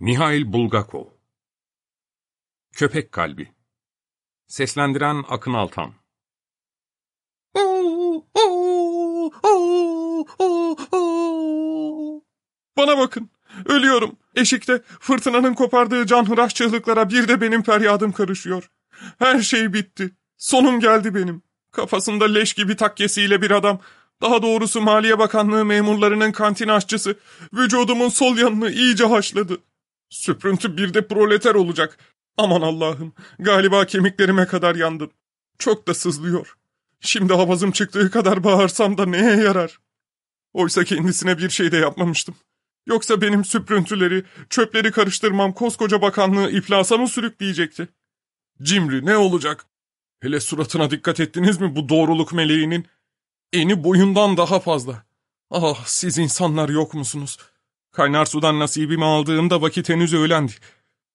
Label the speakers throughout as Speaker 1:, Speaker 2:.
Speaker 1: Mihail Bulgakov Köpek Kalbi Seslendiren Akın Altan
Speaker 2: Bana bakın, ölüyorum. Eşikte fırtınanın kopardığı canhıraş çığlıklara bir de benim feryadım karışıyor. Her şey bitti. Sonum geldi benim. Kafasında leş gibi takkesiyle bir adam, daha doğrusu Maliye Bakanlığı memurlarının kantin aşçısı, vücudumun sol yanını iyice haşladı. Süprüntü bir de proleter olacak. Aman Allah'ım, galiba kemiklerime kadar yandım. Çok da sızlıyor. Şimdi havazım çıktığı kadar bağırsam da neye yarar? Oysa kendisine bir şey de yapmamıştım. Yoksa benim süprüntüleri, çöpleri karıştırmam koskoca bakanlığı iflasa mı sürükleyecekti? Cimri ne olacak? Hele suratına dikkat ettiniz mi bu doğruluk meleğinin? Eni boyundan daha fazla. Ah siz insanlar yok musunuz? Kaynar sudan nasibimi aldığımda vakit henüz öğlendi.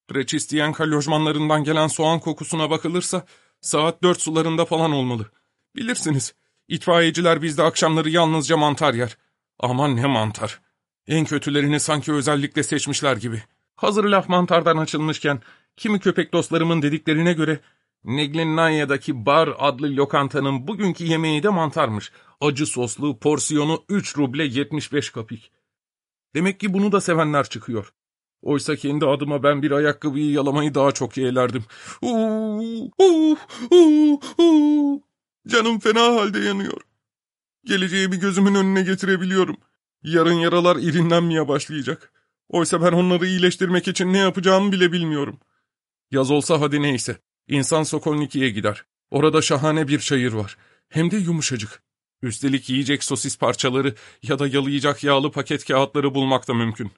Speaker 2: Preçistiyenka lojmanlarından gelen soğan kokusuna bakılırsa saat dört sularında falan olmalı. Bilirsiniz, itfaiyeciler bizde akşamları yalnızca mantar yer. Aman ne mantar. En kötülerini sanki özellikle seçmişler gibi. Hazır laf mantardan açılmışken, kimi köpek dostlarımın dediklerine göre, Neglinanya'daki Bar adlı lokantanın bugünkü yemeği de mantarmış. Acı soslu, porsiyonu 3 ruble 75 kapik. Demek ki bunu da sevenler çıkıyor. Oysa kendi adıma ben bir ayakkabıyı yalamayı daha çok yeğlerdim. Canım fena halde yanıyor. Geleceğimi gözümün önüne getirebiliyorum. Yarın yaralar irinlenmeye başlayacak. Oysa ben onları iyileştirmek için ne yapacağımı bile bilmiyorum. Yaz olsa hadi neyse. İnsan Sokolniki'ye gider. Orada şahane bir çayır var. Hem de yumuşacık. Üstelik yiyecek sosis parçaları ya da yalayacak yağlı paket kağıtları bulmak da mümkün.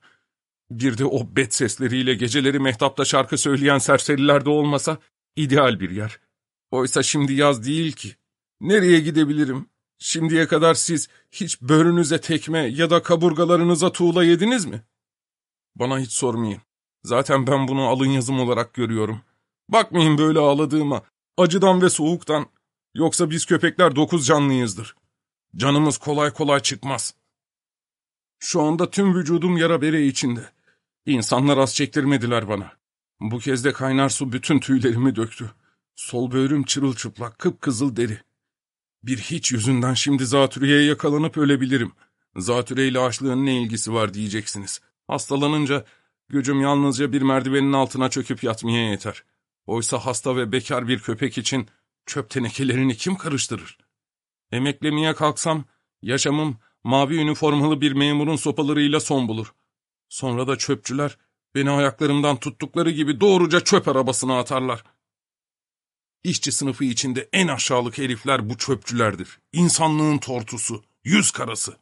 Speaker 2: Bir de o bet sesleriyle geceleri mehtapta şarkı söyleyen serseriler de olmasa ideal bir yer. Oysa şimdi yaz değil ki. Nereye gidebilirim? Şimdiye kadar siz hiç böğrünüze tekme ya da kaburgalarınıza tuğla yediniz mi? Bana hiç sormayın. Zaten ben bunu alın yazım olarak görüyorum. Bakmayın böyle ağladığıma. Acıdan ve soğuktan. Yoksa biz köpekler dokuz canlıyızdır. Canımız kolay kolay çıkmaz. Şu anda tüm vücudum yara bere içinde. İnsanlar az çektirmediler bana. Bu kez de kaynar su bütün tüylerimi döktü. Sol böğrüm çırılçıplak, kıpkızıl deri. Bir hiç yüzünden şimdi zatürreye yakalanıp ölebilirim. Zatüreyle açlığın ne ilgisi var diyeceksiniz. Hastalanınca gücüm yalnızca bir merdivenin altına çöküp yatmaya yeter. Oysa hasta ve bekar bir köpek için çöp tenekelerini kim karıştırır? Emeklemeye kalksam yaşamım mavi üniformalı bir memurun sopalarıyla son bulur. Sonra da çöpçüler beni ayaklarımdan tuttukları gibi doğruca çöp arabasına atarlar. İşçi sınıfı içinde en aşağılık herifler bu çöpçülerdir. İnsanlığın tortusu, yüz karası.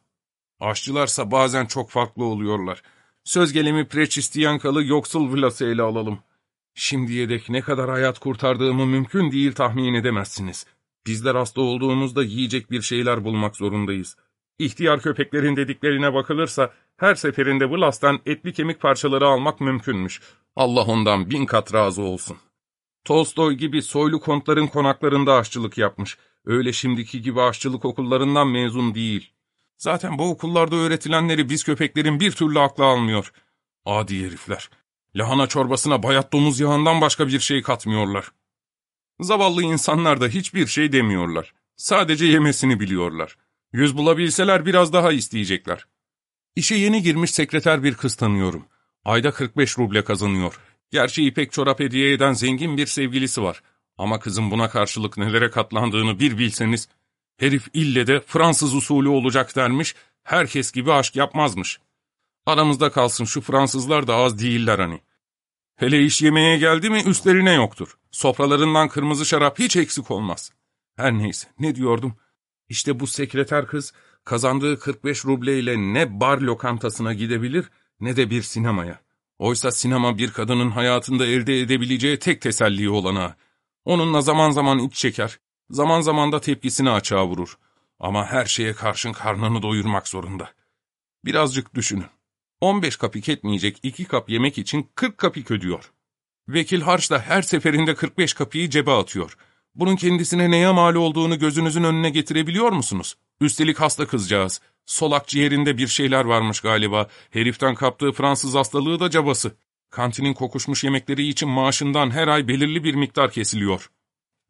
Speaker 2: Aşçılarsa bazen çok farklı oluyorlar. Söz gelimi Preçistiyankalı yoksul villası ele alalım. Şimdiye dek ne kadar hayat kurtardığımı mümkün değil tahmin edemezsiniz. Bizler hasta olduğumuzda yiyecek bir şeyler bulmak zorundayız. İhtiyar köpeklerin dediklerine bakılırsa her seferinde bu lastan etli kemik parçaları almak mümkünmüş. Allah ondan bin kat razı olsun. Tolstoy gibi soylu kontların konaklarında aşçılık yapmış. Öyle şimdiki gibi aşçılık okullarından mezun değil. Zaten bu okullarda öğretilenleri biz köpeklerin bir türlü akla almıyor. Adi herifler. Lahana çorbasına bayat domuz yağından başka bir şey katmıyorlar. Zavallı insanlar da hiçbir şey demiyorlar. Sadece yemesini biliyorlar. Yüz bulabilseler biraz daha isteyecekler. İşe yeni girmiş sekreter bir kız tanıyorum. Ayda 45 ruble kazanıyor. Gerçi ipek çorap hediye eden zengin bir sevgilisi var. Ama kızın buna karşılık nelere katlandığını bir bilseniz, herif ille de Fransız usulü olacak dermiş, herkes gibi aşk yapmazmış. Aramızda kalsın şu Fransızlar da az değiller hani. Hele iş yemeğe geldi mi üstlerine yoktur. Sofralarından kırmızı şarap hiç eksik olmaz. Her neyse ne diyordum? İşte bu sekreter kız kazandığı 45 rubleyle ne bar lokantasına gidebilir ne de bir sinemaya. Oysa sinema bir kadının hayatında elde edebileceği tek teselli olana. Onunla zaman zaman iç çeker, zaman zaman da tepkisini açığa vurur. Ama her şeye karşın karnını doyurmak zorunda. Birazcık düşünün. 15 kapik etmeyecek iki kap yemek için 40 kapik ödüyor. Vekil harç da her seferinde 45 kapiyi cebe atıyor. Bunun kendisine neye mal olduğunu gözünüzün önüne getirebiliyor musunuz? Üstelik hasta kızcağız. Solak ciğerinde bir şeyler varmış galiba. Heriften kaptığı Fransız hastalığı da cabası.
Speaker 1: Kantinin kokuşmuş yemekleri için maaşından her ay belirli bir miktar kesiliyor.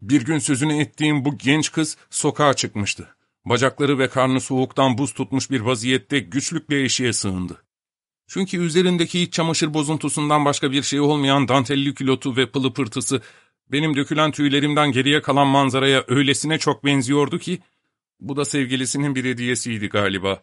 Speaker 1: Bir gün sözünü ettiğim bu genç kız sokağa çıkmıştı. Bacakları ve karnı soğuktan buz tutmuş bir vaziyette güçlükle eşiğe sığındı. Çünkü üzerindeki iç çamaşır bozuntusundan başka bir şey olmayan dantelli külotu ve pılı pırtısı benim dökülen tüylerimden geriye kalan manzaraya öylesine çok benziyordu ki, bu da sevgilisinin bir hediyesiydi galiba.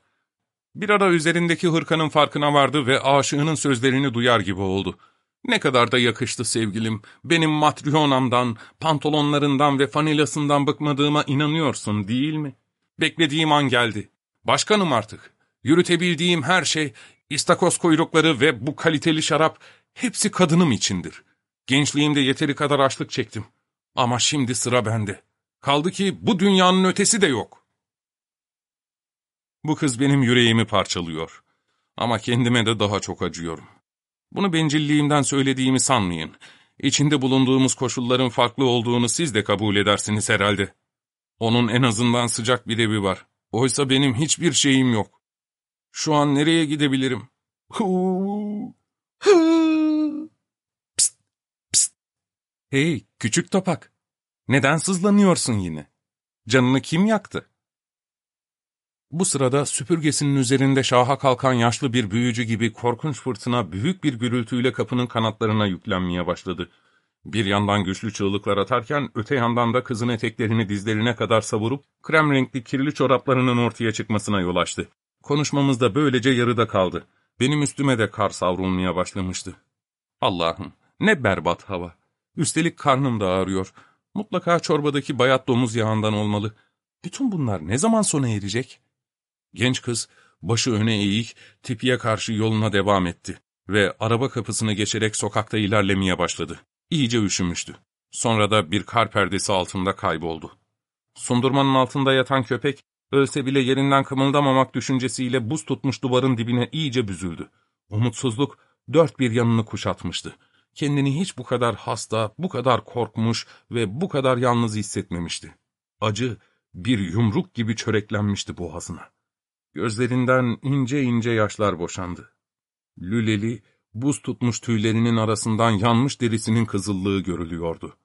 Speaker 1: Bir ara üzerindeki hırkanın farkına vardı ve aşığının sözlerini duyar gibi oldu. Ne kadar da yakıştı sevgilim, benim matryonamdan, pantolonlarından ve fanilasından bıkmadığıma inanıyorsun değil mi? Beklediğim an geldi. Başkanım artık. Yürütebildiğim her şey, istakoz kuyrukları ve bu kaliteli şarap, hepsi kadınım içindir. Gençliğimde yeteri kadar açlık çektim. Ama şimdi sıra bende. Kaldı ki bu dünyanın ötesi de yok. Bu kız benim yüreğimi parçalıyor. Ama kendime de daha çok acıyorum. Bunu bencilliğimden söylediğimi sanmayın. İçinde bulunduğumuz koşulların farklı olduğunu siz de kabul edersiniz herhalde. Onun en azından sıcak bir evi var. Oysa benim hiçbir şeyim yok. Şu an nereye gidebilirim? Huu, huu. Pst, pst. Hey, küçük topak. Neden sızlanıyorsun yine? Canını kim yaktı? Bu sırada süpürgesinin üzerinde şaha kalkan yaşlı bir büyücü gibi korkunç fırtına büyük bir gürültüyle kapının kanatlarına yüklenmeye başladı. Bir yandan güçlü çığlıklar atarken öte yandan da kızın eteklerini dizlerine kadar savurup krem renkli kirli çoraplarının ortaya çıkmasına yol açtı. Konuşmamız da böylece yarıda kaldı. Benim üstüme de kar savrulmaya başlamıştı. Allah'ım ne berbat hava. Üstelik karnım da ağrıyor. Mutlaka çorbadaki bayat domuz yağından olmalı. Bütün bunlar ne zaman sona erecek? Genç kız başı öne eğik, tipiye karşı yoluna devam etti ve araba kapısını geçerek sokakta ilerlemeye başladı. İyice üşümüştü. Sonra da bir kar perdesi altında kayboldu. Sundurmanın altında yatan köpek, ölse bile yerinden kımıldamamak düşüncesiyle buz tutmuş duvarın dibine iyice büzüldü. Umutsuzluk dört bir yanını kuşatmıştı. Kendini hiç bu kadar hasta, bu kadar korkmuş ve bu kadar yalnız hissetmemişti. Acı bir yumruk gibi çöreklenmişti boğazına. Gözlerinden ince ince yaşlar boşandı. Lüleli, buz tutmuş tüylerinin arasından yanmış derisinin kızıllığı görülüyordu.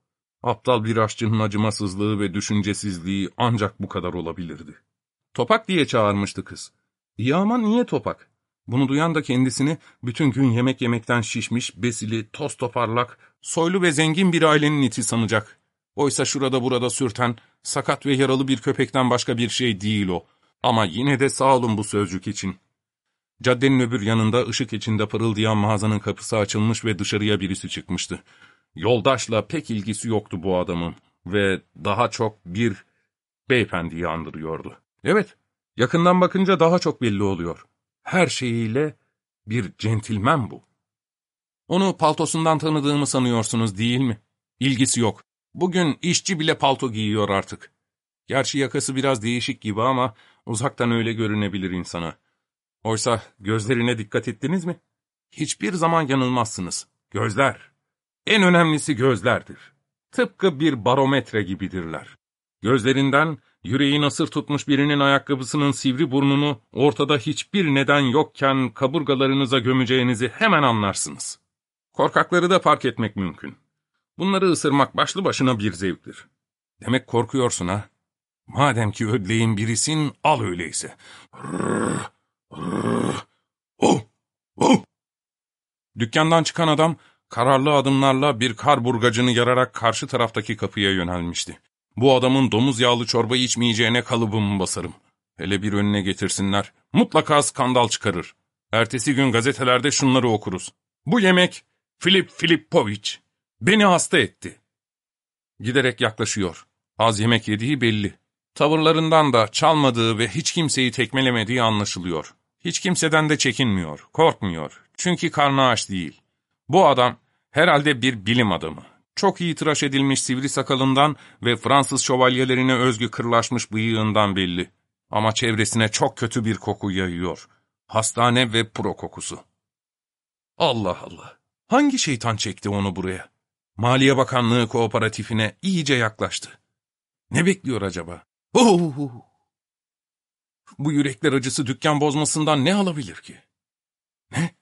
Speaker 1: Aptal bir aşçının acımasızlığı ve düşüncesizliği ancak bu kadar olabilirdi. Topak diye çağırmıştı kız. İyi ama niye topak? Bunu duyan da kendisini bütün gün yemek yemekten şişmiş, besili, toz toparlak, soylu ve zengin bir ailenin iti sanacak. Oysa şurada burada sürten, sakat ve yaralı bir köpekten başka bir şey değil o. Ama yine de sağ olun bu sözcük için. Caddenin öbür yanında ışık içinde pırıldayan mağazanın kapısı açılmış ve dışarıya birisi çıkmıştı. Yoldaşla pek ilgisi yoktu bu adamın ve daha çok bir beyefendiyi andırıyordu. Evet, yakından bakınca daha çok belli oluyor. Her şeyiyle bir centilmen bu. Onu paltosundan tanıdığımı sanıyorsunuz değil mi? İlgisi yok. Bugün işçi bile palto giyiyor artık. Gerçi yakası biraz değişik gibi ama uzaktan öyle görünebilir insana. Oysa gözlerine dikkat ettiniz mi? Hiçbir zaman yanılmazsınız. Gözler. En önemlisi gözlerdir. Tıpkı bir barometre gibidirler. Gözlerinden yüreği nasır tutmuş birinin ayakkabısının sivri burnunu ortada hiçbir neden yokken kaburgalarınıza gömeceğinizi hemen anlarsınız. Korkakları da fark etmek mümkün. Bunları ısırmak başlı başına bir zevktir. Demek korkuyorsun ha? Madem ki ödleğin birisin, al öyleyse. Rrr, rrr, oh, oh. Dükkandan çıkan adam, kararlı adımlarla bir kar burgacını yararak karşı taraftaki kapıya yönelmişti. Bu adamın domuz yağlı çorba içmeyeceğine kalıbımı basarım. Hele bir önüne getirsinler. Mutlaka skandal çıkarır. Ertesi gün gazetelerde şunları okuruz. Bu yemek Filip Filipoviç. Beni hasta etti. Giderek yaklaşıyor. Az yemek yediği belli. Tavırlarından da çalmadığı ve hiç kimseyi tekmelemediği anlaşılıyor. Hiç kimseden de çekinmiyor, korkmuyor. Çünkü karnı aç değil. Bu adam herhalde bir bilim adamı. Çok iyi tıraş edilmiş sivri sakalından ve Fransız şövalyelerine özgü kırlaşmış bıyığından belli. Ama çevresine çok kötü bir koku yayıyor. Hastane ve pro kokusu. Allah Allah! Hangi şeytan çekti onu buraya? Maliye Bakanlığı kooperatifine iyice yaklaştı. Ne bekliyor acaba? Oh! Bu yürekler acısı dükkan bozmasından ne alabilir ki? Ne?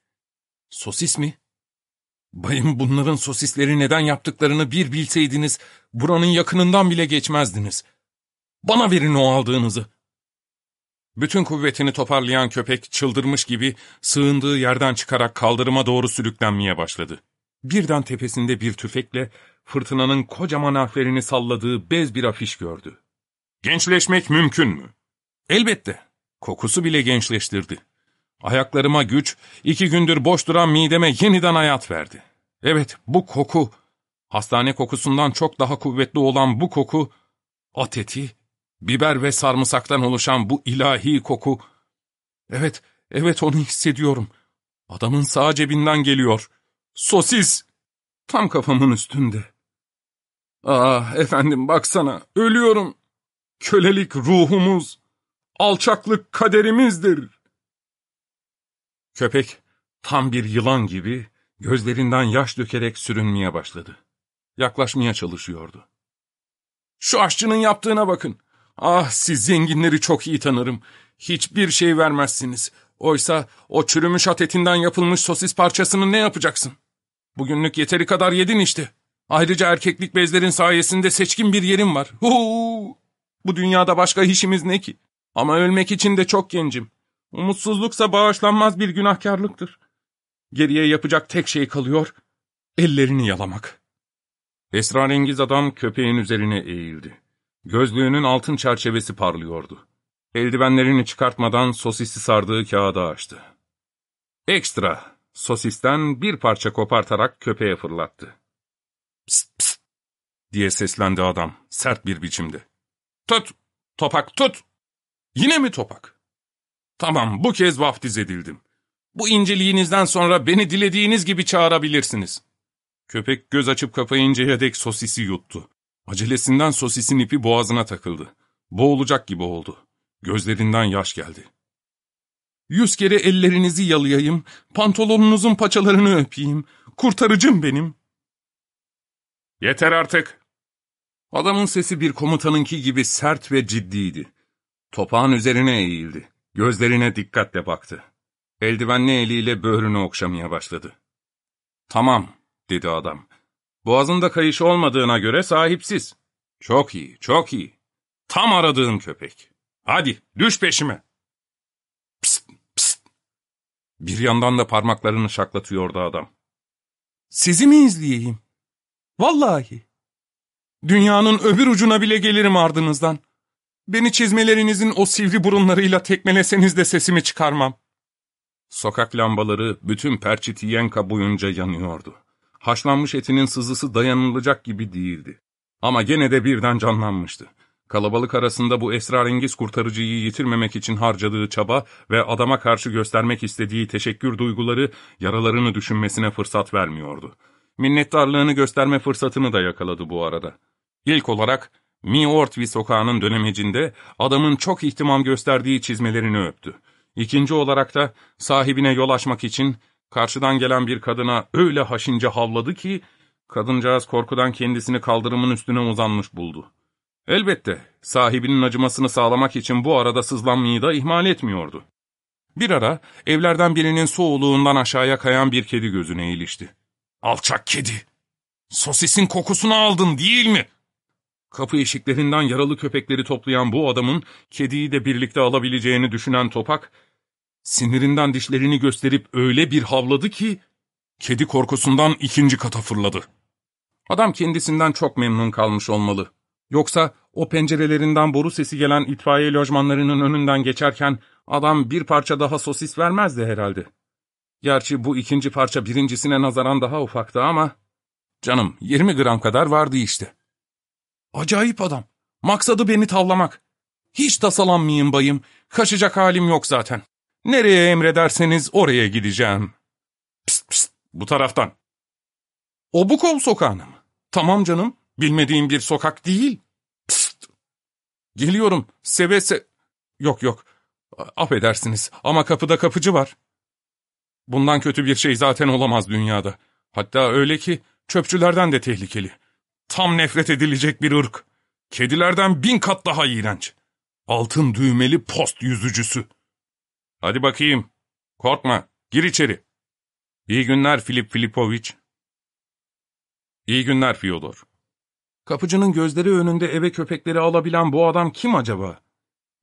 Speaker 1: Sosis mi? Bayım bunların sosisleri neden yaptıklarını bir bilseydiniz, buranın yakınından bile geçmezdiniz. Bana verin o aldığınızı. Bütün kuvvetini toparlayan köpek çıldırmış gibi sığındığı yerden çıkarak kaldırıma doğru sürüklenmeye başladı. Birden tepesinde bir tüfekle fırtınanın kocaman harflerini salladığı bez bir afiş gördü. Gençleşmek mümkün mü? Elbette. Kokusu bile gençleştirdi. Ayaklarıma güç, iki gündür boş duran mideme yeniden hayat verdi. Evet, bu koku, hastane kokusundan çok daha kuvvetli olan bu koku, at eti, biber ve sarımsaktan oluşan bu ilahi koku. Evet, evet onu hissediyorum. Adamın sağ cebinden geliyor. Sosis! Tam kafamın üstünde. Ah efendim baksana, ölüyorum. Kölelik ruhumuz, alçaklık kaderimizdir. Köpek tam bir yılan gibi gözlerinden yaş dökerek sürünmeye başladı. Yaklaşmaya çalışıyordu. Şu aşçının yaptığına bakın. Ah siz zenginleri çok iyi tanırım. Hiçbir şey vermezsiniz. Oysa o çürümüş at etinden yapılmış sosis parçasını ne yapacaksın? Bugünlük yeteri kadar yedin işte. Ayrıca erkeklik bezlerin sayesinde seçkin bir yerim var. Huu! Bu dünyada başka işimiz ne ki? Ama ölmek için de çok gencim. Umutsuzluksa bağışlanmaz bir günahkarlıktır. Geriye yapacak tek şey kalıyor, ellerini yalamak. Esrarengiz adam köpeğin üzerine eğildi. Gözlüğünün altın çerçevesi parlıyordu. Eldivenlerini çıkartmadan sosisi sardığı kağıdı açtı. Ekstra, sosisten bir parça kopartarak köpeğe fırlattı. Pst pst diye seslendi adam sert bir biçimde. Tut, topak tut. Yine mi topak? Tamam, bu kez vaftiz edildim. Bu inceliğinizden sonra beni dilediğiniz gibi çağırabilirsiniz. Köpek göz açıp kapayıncaya dek sosisi yuttu. Acelesinden sosisin ipi boğazına takıldı. Boğulacak gibi oldu. Gözlerinden yaş geldi. Yüz kere ellerinizi yalayayım, pantolonunuzun paçalarını öpeyim, kurtarıcım benim. Yeter artık. Adamın sesi bir komutanınki gibi sert ve ciddiydi. Topağın üzerine eğildi. Gözlerine dikkatle baktı. Eldivenli eliyle böğrünü okşamaya başladı. Tamam, dedi adam. Boğazında kayış olmadığına göre sahipsiz. Çok iyi, çok iyi. Tam aradığım köpek. Hadi, düş peşime. Psst, psst. Bir yandan da parmaklarını şaklatıyordu adam. Sizi mi izleyeyim? Vallahi. Dünyanın öbür ucuna bile gelirim ardınızdan. Beni çizmelerinizin o sivri burunlarıyla tekmeleseniz de sesimi çıkarmam. Sokak lambaları bütün Perçitiyenka boyunca yanıyordu. Haşlanmış etinin sızısı dayanılacak gibi değildi. Ama gene de birden canlanmıştı. Kalabalık arasında bu esrarengiz kurtarıcıyı yitirmemek için harcadığı çaba ve adama karşı göstermek istediği teşekkür duyguları yaralarını düşünmesine fırsat vermiyordu. Minnettarlığını gösterme fırsatını da yakaladı bu arada. İlk olarak Mi Ortvi sokağının dönemecinde adamın çok ihtimam gösterdiği çizmelerini öptü. İkinci olarak da sahibine yol açmak için karşıdan gelen bir kadına öyle haşince havladı ki, kadıncağız korkudan kendisini kaldırımın üstüne uzanmış buldu. Elbette sahibinin acımasını sağlamak için bu arada sızlanmayı da ihmal etmiyordu. Bir ara evlerden birinin soğuluğundan aşağıya kayan bir kedi gözüne ilişti. ''Alçak kedi! Sosisin kokusunu aldın değil mi?'' Kapı eşiklerinden yaralı köpekleri toplayan bu adamın kediyi de birlikte alabileceğini düşünen Topak, sinirinden dişlerini gösterip öyle bir havladı ki, kedi korkusundan ikinci kata fırladı. Adam kendisinden çok memnun kalmış olmalı. Yoksa o pencerelerinden boru sesi gelen itfaiye lojmanlarının önünden geçerken adam bir parça daha sosis vermezdi herhalde. Gerçi bu ikinci parça birincisine nazaran daha ufaktı ama... Canım 20 gram kadar vardı işte. Acayip adam. Maksadı beni tavlamak. Hiç tasalanmayın bayım. Kaçacak halim yok zaten. Nereye emrederseniz oraya gideceğim. Pst pst bu taraftan. Obukov sokağına mı? Tamam canım. Bilmediğim bir sokak değil. Pst. Geliyorum. Seve se... Yok yok. Affedersiniz ama kapıda kapıcı var. Bundan kötü bir şey zaten olamaz dünyada. Hatta öyle ki çöpçülerden de tehlikeli. Tam nefret edilecek bir ırk. Kedilerden bin kat daha iğrenç. Altın düğmeli post yüzücüsü. Hadi bakayım. Korkma. Gir içeri. İyi günler Filip Filipoviç. İyi günler Fyodor. Kapıcının gözleri önünde eve köpekleri alabilen bu adam kim acaba?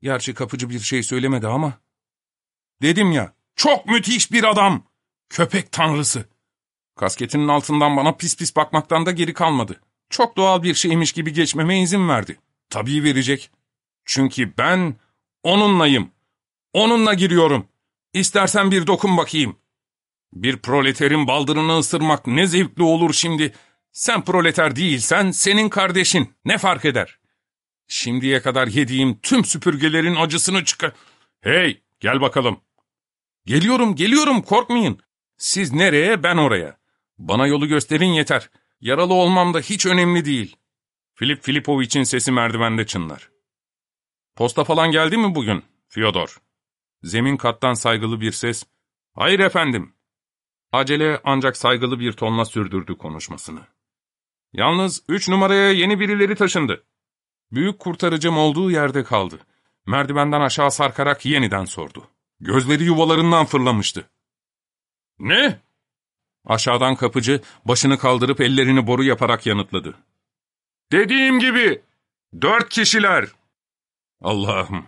Speaker 1: Gerçi kapıcı bir şey söylemedi ama. Dedim ya, çok müthiş bir adam. Köpek tanrısı. Kasketinin altından bana pis pis bakmaktan da geri kalmadı. Çok doğal bir şeymiş gibi geçmeme izin verdi. Tabii verecek. Çünkü ben onunlayım. Onunla giriyorum. İstersen bir dokun bakayım. Bir proleterin baldırını ısırmak ne zevkli olur şimdi. Sen proleter değilsen senin kardeşin. Ne fark eder? Şimdiye kadar yediğim tüm süpürgelerin acısını çıkar... Hey, gel bakalım. Geliyorum, geliyorum, korkmayın. Siz nereye, ben oraya. Bana yolu gösterin yeter. Yaralı olmam da hiç önemli değil. Filip Filipoviç'in sesi merdivende çınlar. Posta falan geldi mi bugün, Fyodor? Zemin kattan saygılı bir ses. Hayır efendim. Acele ancak saygılı bir tonla sürdürdü konuşmasını. Yalnız üç numaraya yeni birileri taşındı. Büyük kurtarıcım olduğu yerde kaldı. Merdivenden aşağı sarkarak yeniden sordu. Gözleri yuvalarından fırlamıştı. Ne? Aşağıdan kapıcı başını kaldırıp ellerini boru yaparak yanıtladı. Dediğim gibi dört kişiler. Allah'ım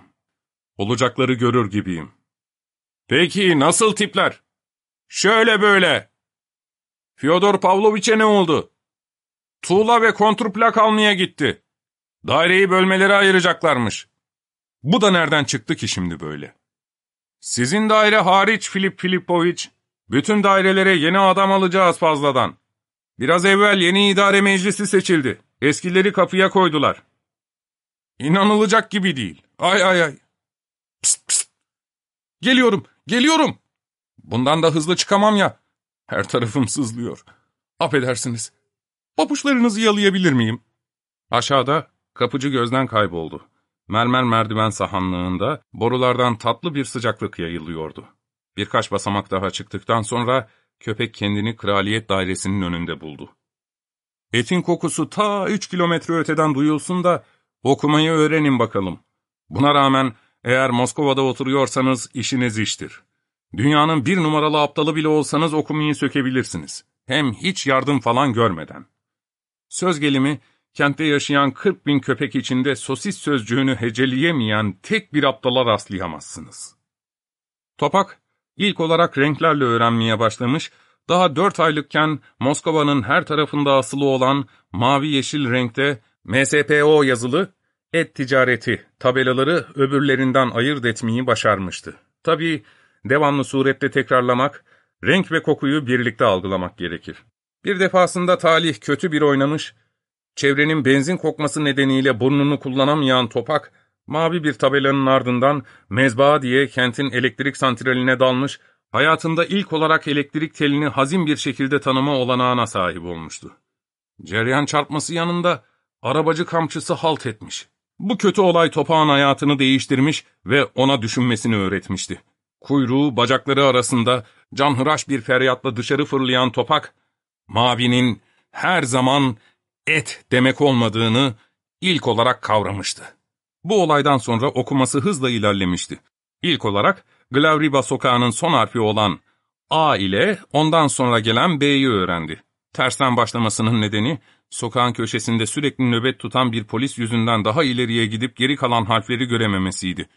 Speaker 1: olacakları görür gibiyim. Peki nasıl tipler? Şöyle böyle. Fyodor Pavloviç'e ne oldu? Tuğla ve kontrplak almaya gitti. Daireyi bölmelere ayıracaklarmış. Bu da nereden çıktı ki şimdi böyle? Sizin daire hariç Filip Filipoviç, bütün dairelere yeni adam alacağız fazladan. Biraz evvel yeni idare meclisi seçildi. Eskileri kapıya koydular. İnanılacak gibi değil. Ay ay ay. Pst pst. Geliyorum, geliyorum. Bundan da hızlı çıkamam ya. Her tarafım sızlıyor. Affedersiniz. Papuçlarınızı yalayabilir miyim? Aşağıda kapıcı gözden kayboldu. Mermer merdiven sahanlığında borulardan tatlı bir sıcaklık yayılıyordu. Birkaç basamak daha çıktıktan sonra köpek kendini kraliyet dairesinin önünde buldu. Etin kokusu ta üç kilometre öteden duyulsun da okumayı öğrenin bakalım. Buna rağmen eğer Moskova'da oturuyorsanız işiniz iştir. Dünyanın bir numaralı aptalı bile olsanız okumayı sökebilirsiniz. Hem hiç yardım falan görmeden. Söz gelimi, kentte yaşayan 40 bin köpek içinde sosis sözcüğünü heceleyemeyen tek bir aptala rastlayamazsınız. Topak, ilk olarak renklerle öğrenmeye başlamış, daha 4 aylıkken Moskova'nın her tarafında asılı olan mavi yeşil renkte MSPO yazılı et ticareti tabelaları öbürlerinden ayırt etmeyi başarmıştı. Tabii devamlı surette tekrarlamak, renk ve kokuyu birlikte algılamak gerekir. Bir defasında talih kötü bir oynamış, çevrenin benzin kokması nedeniyle burnunu kullanamayan Topak, mavi bir tabelanın ardından mezbaa diye kentin elektrik santraline dalmış, hayatında ilk olarak elektrik telini hazin bir şekilde tanıma olanağına sahip olmuştu. Ceryan çarpması yanında arabacı kamçısı halt etmiş. Bu kötü olay Topak'ın hayatını değiştirmiş ve ona düşünmesini öğretmişti. Kuyruğu bacakları arasında canhıraş bir feryatla dışarı fırlayan Topak, Mavi'nin her zaman et demek olmadığını ilk olarak kavramıştı. Bu olaydan sonra okuması hızla ilerlemişti. İlk olarak Glavriba sokağının son harfi olan A ile ondan sonra gelen B'yi öğrendi. Tersten başlamasının nedeni, sokağın köşesinde sürekli nöbet tutan bir polis yüzünden daha ileriye gidip geri kalan harfleri görememesiydi.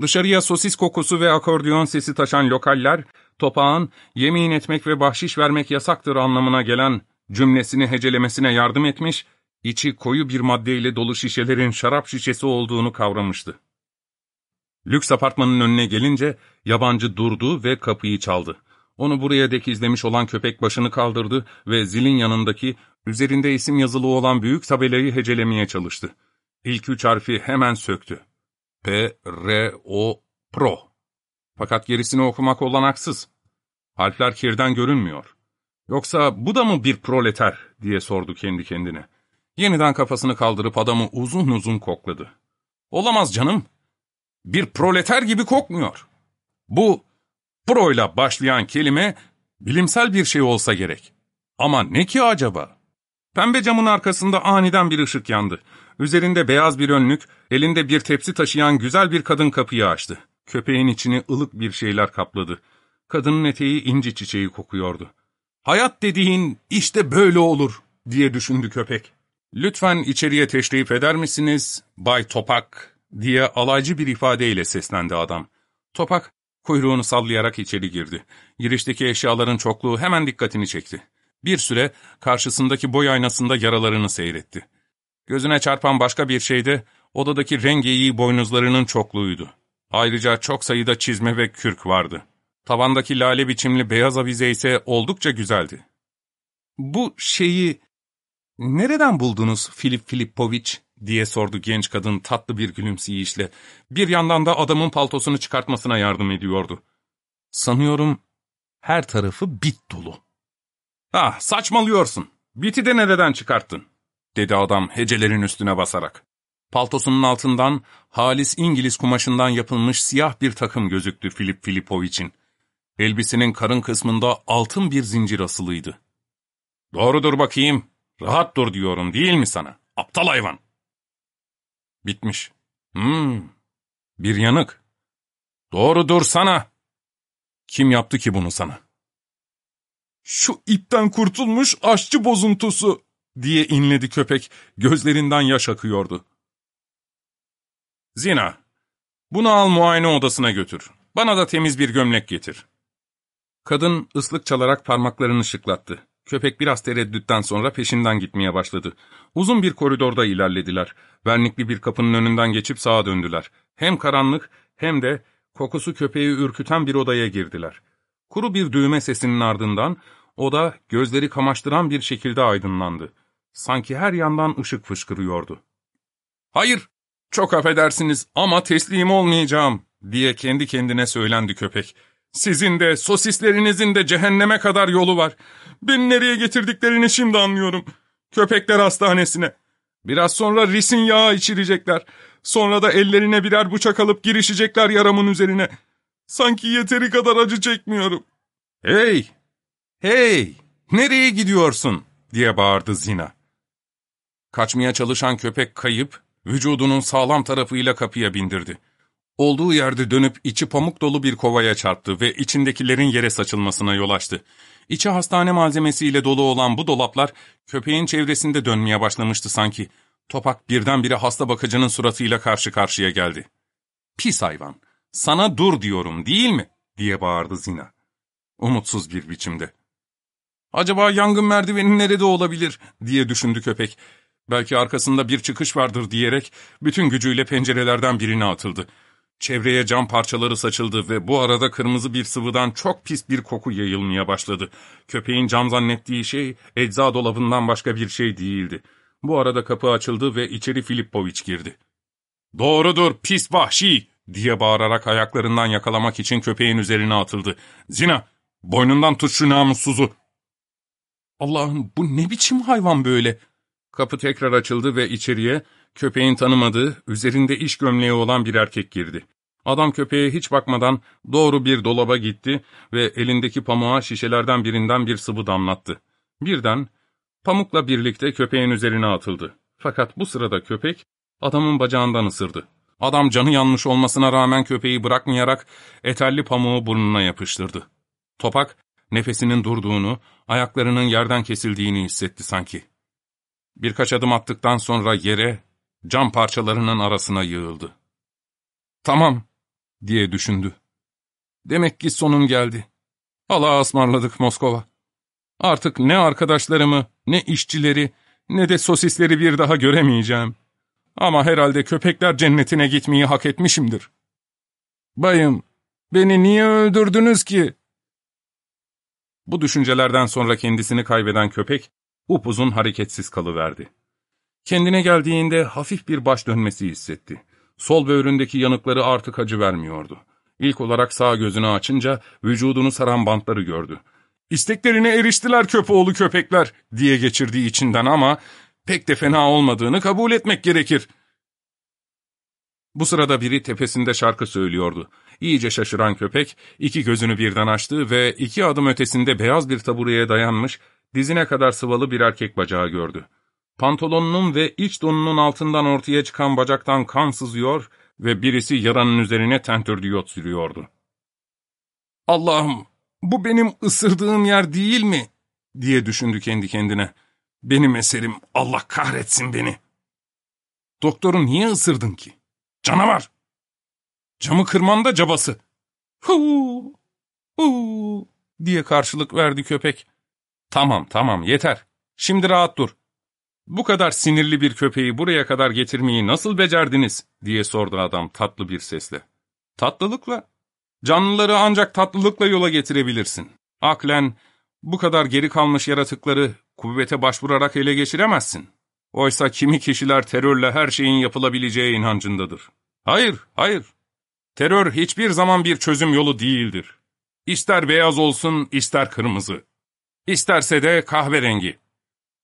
Speaker 1: Dışarıya sosis kokusu ve akordeon sesi taşan lokaller, topağın yemin etmek ve bahşiş vermek yasaktır anlamına gelen cümlesini hecelemesine yardım etmiş, içi koyu bir maddeyle dolu şişelerin şarap şişesi olduğunu kavramıştı. Lüks apartmanın önüne gelince yabancı durdu ve kapıyı çaldı. Onu buraya dek izlemiş olan köpek başını kaldırdı ve zilin yanındaki, üzerinde isim yazılı olan büyük tabelayı hecelemeye çalıştı. İlk üç harfi hemen söktü. P, R, O, Pro. Fakat gerisini okumak olanaksız. Harfler kirden görünmüyor. Yoksa bu da mı bir proleter diye sordu kendi kendine. Yeniden kafasını kaldırıp adamı uzun uzun kokladı. Olamaz canım. Bir proleter gibi kokmuyor. Bu proyla başlayan kelime bilimsel bir şey olsa gerek. Ama ne ki acaba? Pembe camın arkasında aniden bir ışık yandı. Üzerinde beyaz bir önlük, elinde bir tepsi taşıyan güzel bir kadın kapıyı açtı. Köpeğin içini ılık bir şeyler kapladı. Kadının eteği inci çiçeği kokuyordu. Hayat dediğin işte böyle olur, diye düşündü köpek. Lütfen içeriye teşrif eder misiniz, Bay Topak, diye alaycı bir ifadeyle seslendi adam. Topak, kuyruğunu sallayarak içeri girdi. Girişteki eşyaların çokluğu hemen dikkatini çekti. Bir süre karşısındaki boy aynasında yaralarını seyretti. Gözüne çarpan başka bir şey de odadaki rengeyi boynuzlarının çokluğuydu. Ayrıca çok sayıda çizme ve kürk vardı. Tavandaki lale biçimli beyaz avize ise oldukça güzeldi. ''Bu şeyi nereden buldunuz Filip Filipoviç?'' diye sordu genç kadın tatlı bir gülümseyişle. Bir yandan da adamın paltosunu çıkartmasına yardım ediyordu. ''Sanıyorum her tarafı bit dolu.'' ''Ah saçmalıyorsun. Biti de nereden çıkarttın?'' dedi adam hecelerin üstüne basarak. Paltosunun altından halis İngiliz kumaşından yapılmış siyah bir takım gözüktü Filip Filipoviç'in. Elbisenin karın kısmında altın bir zincir asılıydı. ''Doğrudur bakayım. Rahat dur diyorum değil mi sana? Aptal hayvan.'' Bitmiş. Hmm, bir yanık. Doğrudur sana. Kim yaptı ki bunu sana?
Speaker 2: Şu ipten kurtulmuş aşçı bozuntusu
Speaker 1: diye inledi köpek. Gözlerinden yaş akıyordu. Zina, bunu al muayene odasına götür. Bana da temiz bir gömlek getir. Kadın ıslık çalarak parmaklarını şıklattı. Köpek biraz tereddütten sonra peşinden gitmeye başladı. Uzun bir koridorda ilerlediler. Vernikli bir kapının önünden geçip sağa döndüler. Hem karanlık hem de kokusu köpeği ürküten bir odaya girdiler. Kuru bir düğme sesinin ardından oda gözleri kamaştıran bir şekilde aydınlandı. Sanki her yandan ışık fışkırıyordu. ''Hayır, çok affedersiniz ama teslim olmayacağım.'' diye kendi kendine söylendi köpek. ''Sizin de sosislerinizin de cehenneme kadar yolu var. Beni nereye getirdiklerini şimdi anlıyorum. Köpekler hastanesine. Biraz sonra risin yağı içirecekler. Sonra da ellerine birer bıçak alıp girişecekler yaramın üzerine. Sanki yeteri kadar acı çekmiyorum. ''Hey! Hey! Nereye gidiyorsun?'' diye bağırdı Zina. Kaçmaya çalışan köpek kayıp, vücudunun sağlam tarafıyla kapıya bindirdi. Olduğu yerde dönüp içi pamuk dolu bir kovaya çarptı ve içindekilerin yere saçılmasına yol açtı. İçi hastane malzemesiyle dolu olan bu dolaplar köpeğin çevresinde dönmeye başlamıştı sanki. Topak birdenbire hasta bakıcının suratıyla karşı karşıya geldi. ''Pis hayvan, sana dur diyorum değil mi?'' diye bağırdı Zina. Umutsuz bir biçimde. ''Acaba yangın merdiveni nerede olabilir?'' diye düşündü köpek. Belki arkasında bir çıkış vardır diyerek bütün gücüyle pencerelerden birine atıldı. Çevreye cam parçaları saçıldı ve bu arada kırmızı bir sıvıdan çok pis bir koku yayılmaya başladı. Köpeğin cam zannettiği şey ecza dolabından başka bir şey değildi. Bu arada kapı açıldı ve içeri Filippoviç girdi. ''Doğrudur pis vahşi!'' diye bağırarak ayaklarından yakalamak için köpeğin üzerine atıldı. ''Zina, boynundan tut şu namussuzu!'' Allah'ım bu ne biçim hayvan böyle? Kapı tekrar açıldı ve içeriye köpeğin tanımadığı, üzerinde iş gömleği olan bir erkek girdi. Adam köpeğe hiç bakmadan doğru bir dolaba gitti ve elindeki pamuğa şişelerden birinden bir sıvı damlattı. Birden pamukla birlikte köpeğin üzerine atıldı. Fakat bu sırada köpek adamın bacağından ısırdı. Adam canı yanmış olmasına rağmen köpeği bırakmayarak eterli pamuğu burnuna yapıştırdı. Topak nefesinin durduğunu, ayaklarının yerden kesildiğini hissetti sanki. Birkaç adım attıktan sonra yere, cam parçalarının arasına yığıldı. Tamam, diye düşündü. Demek ki sonum geldi. Allah'a ısmarladık Moskova. Artık ne arkadaşlarımı, ne işçileri, ne de sosisleri bir daha göremeyeceğim. Ama herhalde köpekler cennetine gitmeyi hak etmişimdir. Bayım, beni niye öldürdünüz ki? Bu düşüncelerden sonra kendisini kaybeden köpek, upuzun hareketsiz kalıverdi. Kendine geldiğinde hafif bir baş dönmesi hissetti. Sol böğründeki yanıkları artık acı vermiyordu. İlk olarak sağ gözünü açınca vücudunu saran bantları gördü. İsteklerine eriştiler köpoğlu köpekler diye geçirdiği içinden ama pek de fena olmadığını kabul etmek gerekir. Bu sırada biri tepesinde şarkı söylüyordu. İyice şaşıran köpek iki gözünü birden açtı ve iki adım ötesinde beyaz bir tabureye dayanmış, dizine kadar sıvalı bir erkek bacağı gördü. Pantolonunun ve iç donunun altından ortaya çıkan bacaktan kan sızıyor ve birisi yaranın üzerine tentürdiyot sürüyordu. ''Allah'ım, bu benim ısırdığım yer değil mi?'' diye düşündü kendi kendine. Benim eserim Allah kahretsin beni. Doktoru niye ısırdın ki? Canavar! Camı kırman da cabası. Huu, huu diye karşılık verdi köpek. Tamam tamam yeter. Şimdi rahat dur. Bu kadar sinirli bir köpeği buraya kadar getirmeyi nasıl becerdiniz diye sordu adam tatlı bir sesle. Tatlılıkla. Canlıları ancak tatlılıkla yola getirebilirsin. Aklen bu kadar geri kalmış yaratıkları kuvvete başvurarak ele geçiremezsin. Oysa kimi kişiler terörle her şeyin yapılabileceği inancındadır. Hayır, hayır. Terör hiçbir zaman bir çözüm yolu değildir. İster beyaz olsun, ister kırmızı. İsterse de kahverengi.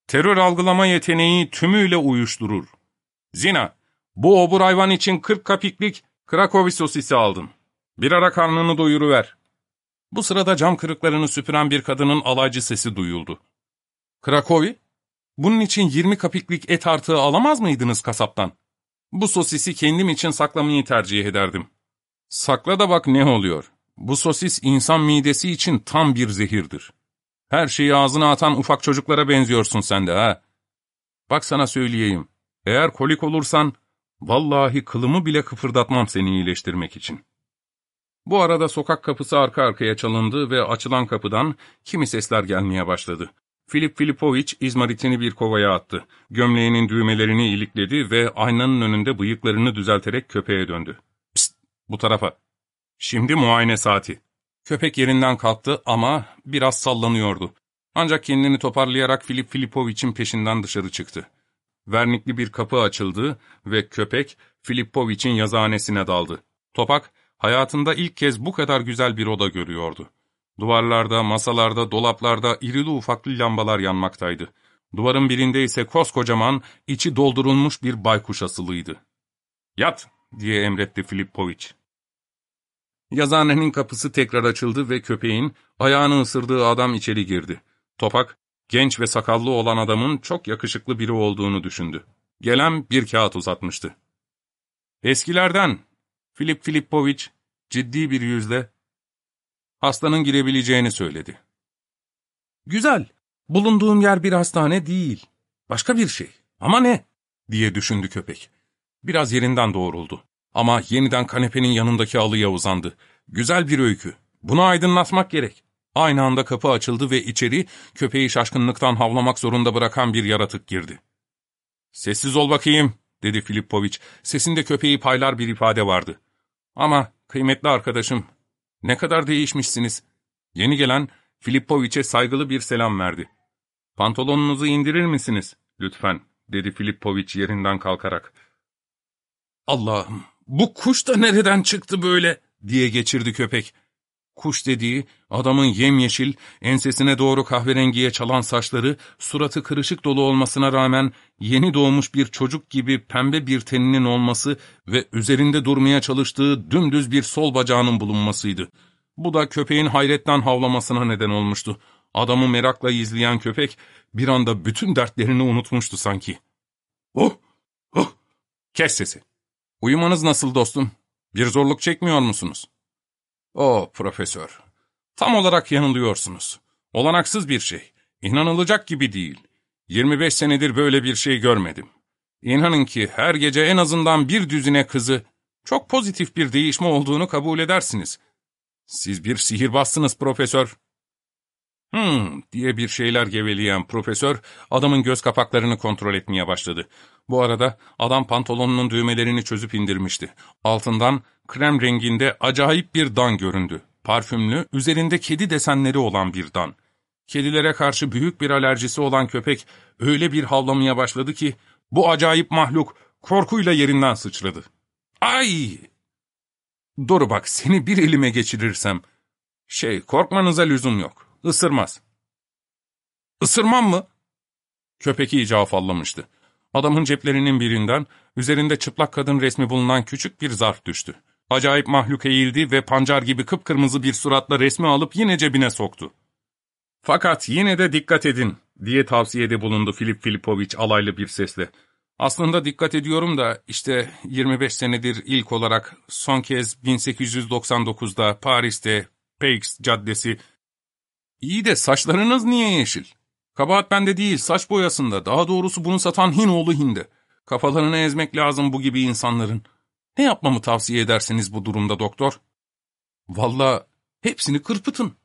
Speaker 1: Terör algılama yeteneği tümüyle uyuşturur. Zina, bu obur hayvan için 40 kapiklik Krakowi sosisi aldın. Bir ara karnını doyuruver. Bu sırada cam kırıklarını süpüren bir kadının alaycı sesi duyuldu. Krakowi, bunun için 20 kapiklik et artığı alamaz mıydınız kasaptan? Bu sosisi kendim için saklamayı tercih ederdim. Sakla da bak ne oluyor. Bu sosis insan midesi için tam bir zehirdir. Her şeyi ağzına atan ufak çocuklara benziyorsun sen de ha. Bak sana söyleyeyim. Eğer kolik olursan, vallahi kılımı bile kıpırdatmam seni iyileştirmek için. Bu arada sokak kapısı arka arkaya çalındı ve açılan kapıdan kimi sesler gelmeye başladı. Filip Filipoviç izmaritini bir kovaya attı. Gömleğinin düğmelerini ilikledi ve aynanın önünde bıyıklarını düzelterek köpeğe döndü. Psst, bu tarafa. Şimdi muayene saati. Köpek yerinden kalktı ama biraz sallanıyordu. Ancak kendini toparlayarak Filip Filipoviç'in peşinden dışarı çıktı. Vernikli bir kapı açıldı ve köpek Filipoviç'in yazıhanesine daldı. Topak, hayatında ilk kez bu kadar güzel bir oda görüyordu. Duvarlarda, masalarda, dolaplarda irili ufaklı lambalar yanmaktaydı. Duvarın birinde ise koskocaman, içi doldurulmuş bir baykuş asılıydı. ''Yat!'' diye emretti Filipoviç. Yazıhanenin kapısı tekrar açıldı ve köpeğin ayağını ısırdığı adam içeri girdi. Topak, genç ve sakallı olan adamın çok yakışıklı biri olduğunu düşündü. Gelen bir kağıt uzatmıştı. Eskilerden, Filip Filipoviç ciddi bir yüzle hastanın girebileceğini söyledi. Güzel, bulunduğum yer bir hastane değil, başka bir şey. Ama ne? diye düşündü köpek. Biraz yerinden doğruldu. Ama yeniden kanepenin yanındaki alıya uzandı. Güzel bir öykü. Bunu aydınlatmak gerek. Aynı anda kapı açıldı ve içeri köpeği şaşkınlıktan havlamak zorunda bırakan bir yaratık girdi. ''Sessiz ol bakayım.'' dedi Filipoviç. Sesinde köpeği paylar bir ifade vardı. ''Ama kıymetli arkadaşım, ne kadar değişmişsiniz.'' Yeni gelen Filipoviç'e saygılı bir selam verdi. ''Pantolonunuzu indirir misiniz, lütfen?'' dedi Filipoviç yerinden kalkarak. ''Allah'ım, bu kuş da nereden çıktı böyle?'' diye geçirdi köpek. Kuş dediği, adamın yemyeşil, ensesine doğru kahverengiye çalan saçları, suratı kırışık dolu olmasına rağmen yeni doğmuş bir çocuk gibi pembe bir teninin olması ve üzerinde durmaya çalıştığı dümdüz bir sol bacağının bulunmasıydı. Bu da köpeğin hayretten havlamasına neden olmuştu. Adamı merakla izleyen köpek bir anda bütün dertlerini unutmuştu sanki. ''Oh! Oh! Kes sesi! Uyumanız nasıl dostum? Bir zorluk çekmiyor musunuz?'' ''O profesör, tam olarak yanılıyorsunuz. Olanaksız bir şey. İnanılacak gibi değil. 25 senedir böyle bir şey görmedim. İnanın ki her gece en azından bir düzine kızı, çok pozitif bir değişme olduğunu kabul edersiniz. Siz bir sihirbazsınız profesör.'' Hmm diye bir şeyler geveleyen profesör adamın göz kapaklarını kontrol etmeye başladı. Bu arada adam pantolonunun düğmelerini çözüp indirmişti. Altından krem renginde acayip bir dan göründü. Parfümlü, üzerinde kedi desenleri olan bir dan. Kedilere karşı büyük bir alerjisi olan köpek öyle bir havlamaya başladı ki bu acayip mahluk korkuyla yerinden sıçradı. Ay! Dur bak seni bir elime geçirirsem. Şey korkmanıza lüzum yok. Isırmaz. Isırmam mı? Köpek iyice afallamıştı. Adamın ceplerinin birinden üzerinde çıplak kadın resmi bulunan küçük bir zarf düştü. Acayip mahluk eğildi ve pancar gibi kıpkırmızı bir suratla resmi alıp yine cebine soktu. Fakat yine de dikkat edin diye tavsiyede bulundu Filip Filipoviç alaylı bir sesle. Aslında dikkat ediyorum da işte 25 senedir ilk olarak son kez 1899'da Paris'te Pays Caddesi İyi de saçlarınız niye yeşil? Kabahat bende değil, saç boyasında. Daha doğrusu bunu satan Hinoğlu Hindi. Kafalarını ezmek lazım bu gibi insanların. Ne yapmamı tavsiye edersiniz bu durumda doktor? Valla hepsini kırpıtın.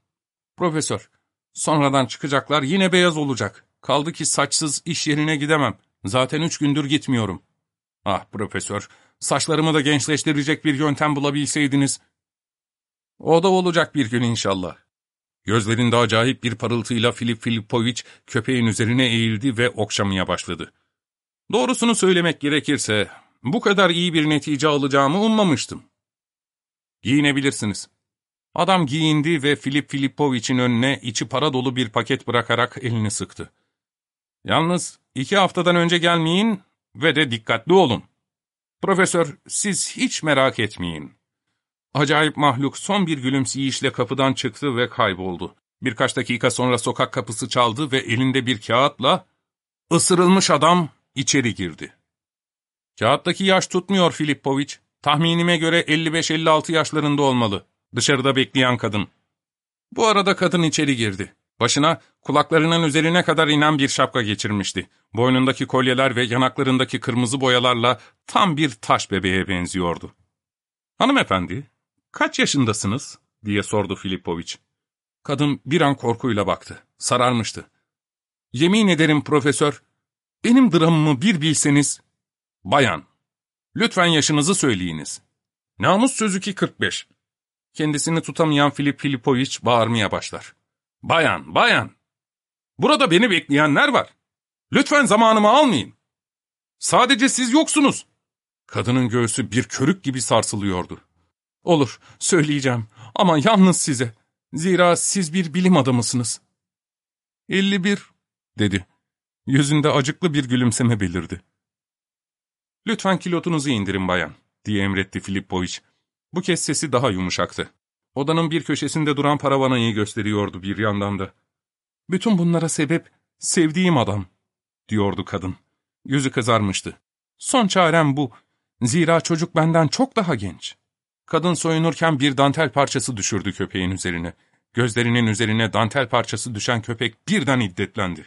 Speaker 1: Profesör, sonradan çıkacaklar yine beyaz olacak. Kaldı ki saçsız iş yerine gidemem. Zaten üç gündür gitmiyorum. Ah profesör, saçlarımı da gençleştirecek bir yöntem bulabilseydiniz. O da olacak bir gün inşallah. Gözlerinde acayip bir parıltıyla Filip Filipoviç köpeğin üzerine eğildi ve okşamaya başladı. Doğrusunu söylemek gerekirse bu kadar iyi bir netice alacağımı ummamıştım. Giyinebilirsiniz. Adam giyindi ve Filip Filipoviç'in önüne içi para dolu bir paket bırakarak elini sıktı. Yalnız iki haftadan önce gelmeyin ve de dikkatli olun. Profesör, siz hiç merak etmeyin. Acayip mahluk son bir gülümseyişle kapıdan çıktı ve kayboldu. Birkaç dakika sonra sokak kapısı çaldı ve elinde bir kağıtla ısırılmış adam içeri girdi. Kağıttaki yaş tutmuyor Filippoviç. Tahminime göre 55-56 yaşlarında olmalı. Dışarıda bekleyen kadın. Bu arada kadın içeri girdi. Başına kulaklarının üzerine kadar inen bir şapka geçirmişti. Boynundaki kolyeler ve yanaklarındaki kırmızı boyalarla tam bir taş bebeğe benziyordu. Hanımefendi, kaç yaşındasınız? diye sordu Filipoviç. Kadın bir an korkuyla baktı. Sararmıştı. Yemin ederim profesör, benim dramımı bir bilseniz... Bayan, lütfen yaşınızı söyleyiniz. Namus sözü ki 45. Kendisini tutamayan Filip Filipoviç bağırmaya başlar. Bayan, bayan! Burada beni bekleyenler var. Lütfen zamanımı almayın. Sadece siz yoksunuz. Kadının göğsü bir körük gibi sarsılıyordu. Olur, söyleyeceğim ama yalnız size. Zira siz bir bilim adamısınız. 51, dedi. Yüzünde acıklı bir gülümseme belirdi. Lütfen kilotunuzu indirin bayan, diye emretti Filippoviç. Bu kez sesi daha yumuşaktı. Odanın bir köşesinde duran paravanayı gösteriyordu bir yandan da. Bütün bunlara sebep sevdiğim adam, diyordu kadın. Yüzü kızarmıştı. Son çarem bu. Zira çocuk benden çok daha genç. Kadın soyunurken bir dantel parçası düşürdü köpeğin üzerine. Gözlerinin üzerine dantel parçası düşen köpek birden iddetlendi.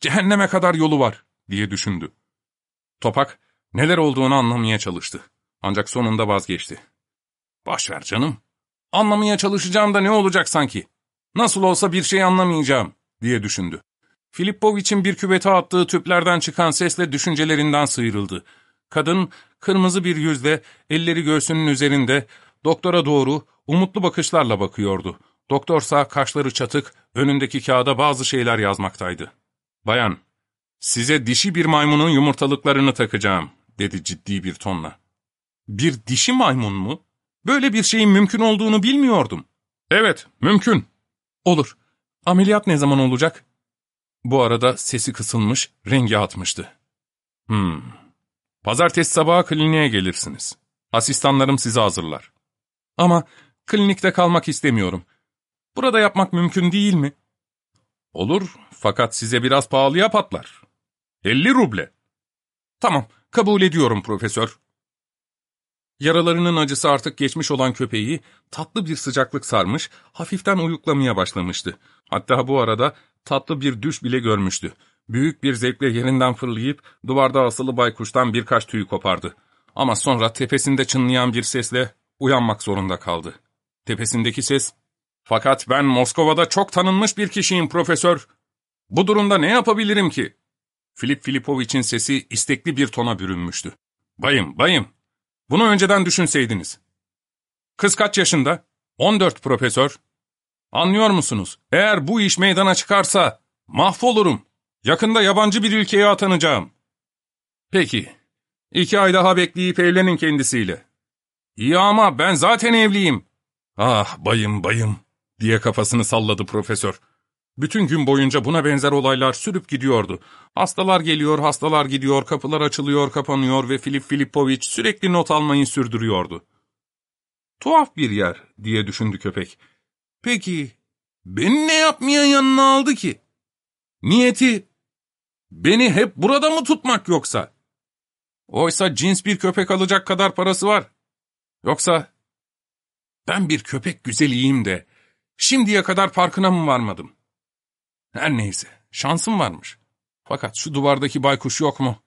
Speaker 1: Cehenneme kadar yolu var, diye düşündü. Topak, neler olduğunu anlamaya çalıştı. Ancak sonunda vazgeçti. Baş ver canım. Anlamaya çalışacağım da ne olacak sanki? Nasıl olsa bir şey anlamayacağım, diye düşündü. Filippoviç'in bir küvete attığı tüplerden çıkan sesle düşüncelerinden sıyrıldı. Kadın, kırmızı bir yüzle, elleri göğsünün üzerinde, doktora doğru umutlu bakışlarla bakıyordu. Doktorsa kaşları çatık, önündeki kağıda bazı şeyler yazmaktaydı. Bayan, size dişi bir maymunun yumurtalıklarını takacağım, dedi ciddi bir tonla. Bir dişi maymun mu? Böyle bir şeyin mümkün olduğunu bilmiyordum. Evet, mümkün. Olur. Ameliyat ne zaman olacak? Bu arada sesi kısılmış, rengi atmıştı. Hmm. Pazartesi sabahı kliniğe gelirsiniz. Asistanlarım sizi hazırlar. Ama klinikte kalmak istemiyorum. Burada yapmak mümkün değil mi? Olur, fakat size biraz pahalıya patlar. 50 ruble. Tamam, kabul ediyorum profesör. Yaralarının acısı artık geçmiş olan köpeği tatlı bir sıcaklık sarmış, hafiften uyuklamaya başlamıştı. Hatta bu arada tatlı bir düş bile görmüştü. Büyük bir zevkle yerinden fırlayıp duvarda asılı baykuştan birkaç tüy kopardı. Ama sonra tepesinde çınlayan bir sesle uyanmak zorunda kaldı. Tepesindeki ses, ''Fakat ben Moskova'da çok tanınmış bir kişiyim profesör. Bu durumda ne yapabilirim ki?'' Filip Filipoviç'in sesi istekli bir tona bürünmüştü. ''Bayım, bayım, bunu önceden düşünseydiniz. Kız kaç yaşında? 14 profesör. Anlıyor musunuz? Eğer bu iş meydana çıkarsa mahvolurum. Yakında yabancı bir ülkeye atanacağım. Peki, iki ay daha bekleyip evlenin kendisiyle. İyi ama ben zaten evliyim. Ah bayım bayım diye kafasını salladı profesör. Bütün gün boyunca buna benzer olaylar sürüp gidiyordu. Hastalar geliyor, hastalar gidiyor, kapılar açılıyor, kapanıyor ve Filip Filipoviç sürekli not almayı sürdürüyordu. Tuhaf bir yer diye düşündü köpek. Peki, beni ne yapmaya yanına aldı ki? Niyeti, beni hep burada mı tutmak yoksa? Oysa cins bir köpek alacak kadar parası var. Yoksa, ben bir köpek güzeliyim de, şimdiye kadar farkına mı varmadım? Her neyse, Şansım varmış. Fakat şu duvardaki baykuş yok mu?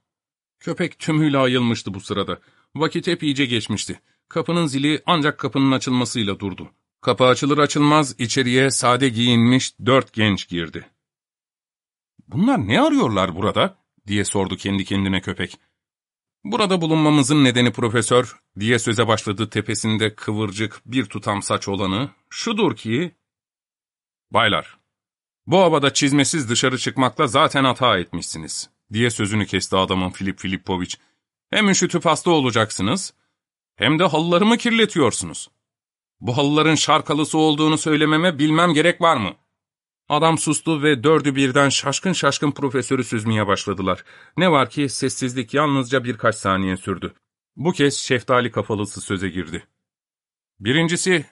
Speaker 1: Köpek tümüyle ayılmıştı bu sırada. Vakit hep iyice geçmişti. Kapının zili ancak kapının açılmasıyla durdu. Kapı açılır açılmaz içeriye sade giyinmiş dört genç girdi. ''Bunlar ne arıyorlar burada?'' diye sordu kendi kendine köpek. ''Burada bulunmamızın nedeni profesör'' diye söze başladı tepesinde kıvırcık bir tutam saç olanı. ''Şudur ki...'' ''Baylar, bu havada çizmesiz dışarı çıkmakla zaten hata etmişsiniz.'' diye sözünü kesti adamın Filip Filipoviç. ''Hem üşütüp hasta olacaksınız, hem de halılarımı kirletiyorsunuz. Bu halıların şarkalısı olduğunu söylememe bilmem gerek var mı?'' Adam sustu ve dördü birden şaşkın şaşkın profesörü süzmeye başladılar. Ne var ki sessizlik yalnızca birkaç saniye sürdü. Bu kez şeftali kafalısı söze girdi. Birincisi,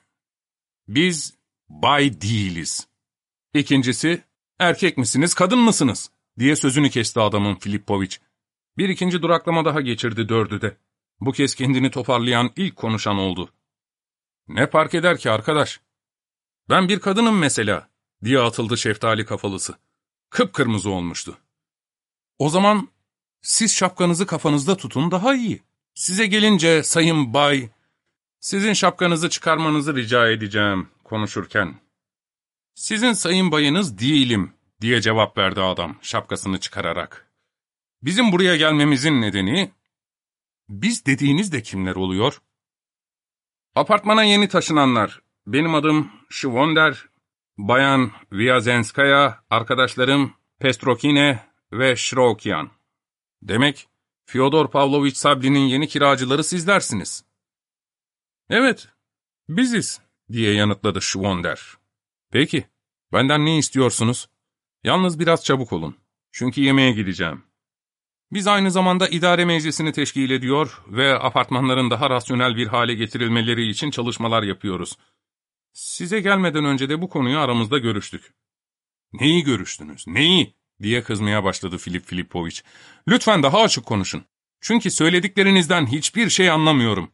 Speaker 1: biz bay değiliz. İkincisi, erkek misiniz, kadın mısınız? diye sözünü kesti adamın Filippoviç. Bir ikinci duraklama daha geçirdi dördü de. Bu kez kendini toparlayan ilk konuşan oldu. Ne fark eder ki arkadaş? Ben bir kadınım mesela diye atıldı şeftali kafalısı. Kıpkırmızı olmuştu. O zaman siz şapkanızı kafanızda tutun daha iyi. Size gelince sayın bay, sizin şapkanızı çıkarmanızı rica edeceğim konuşurken. Sizin sayın bayınız değilim diye cevap verdi adam şapkasını çıkararak. Bizim buraya gelmemizin nedeni, biz dediğiniz de kimler oluyor? Apartmana yeni taşınanlar, benim adım Şivonder, Bayan Vyazenskaya, arkadaşlarım Pestrokine ve Şrokian. Demek Fyodor Pavlovich Sabli'nin yeni kiracıları sizlersiniz. Evet, biziz, diye yanıtladı Şvonder. Peki, benden ne istiyorsunuz? Yalnız biraz çabuk olun. Çünkü yemeğe gideceğim. Biz aynı zamanda idare meclisini teşkil ediyor ve apartmanların daha rasyonel bir hale getirilmeleri için çalışmalar yapıyoruz. Size gelmeden önce de bu konuyu aramızda görüştük. Neyi görüştünüz, neyi? diye kızmaya başladı Filip Filipoviç. Lütfen daha açık konuşun. Çünkü söylediklerinizden hiçbir şey anlamıyorum.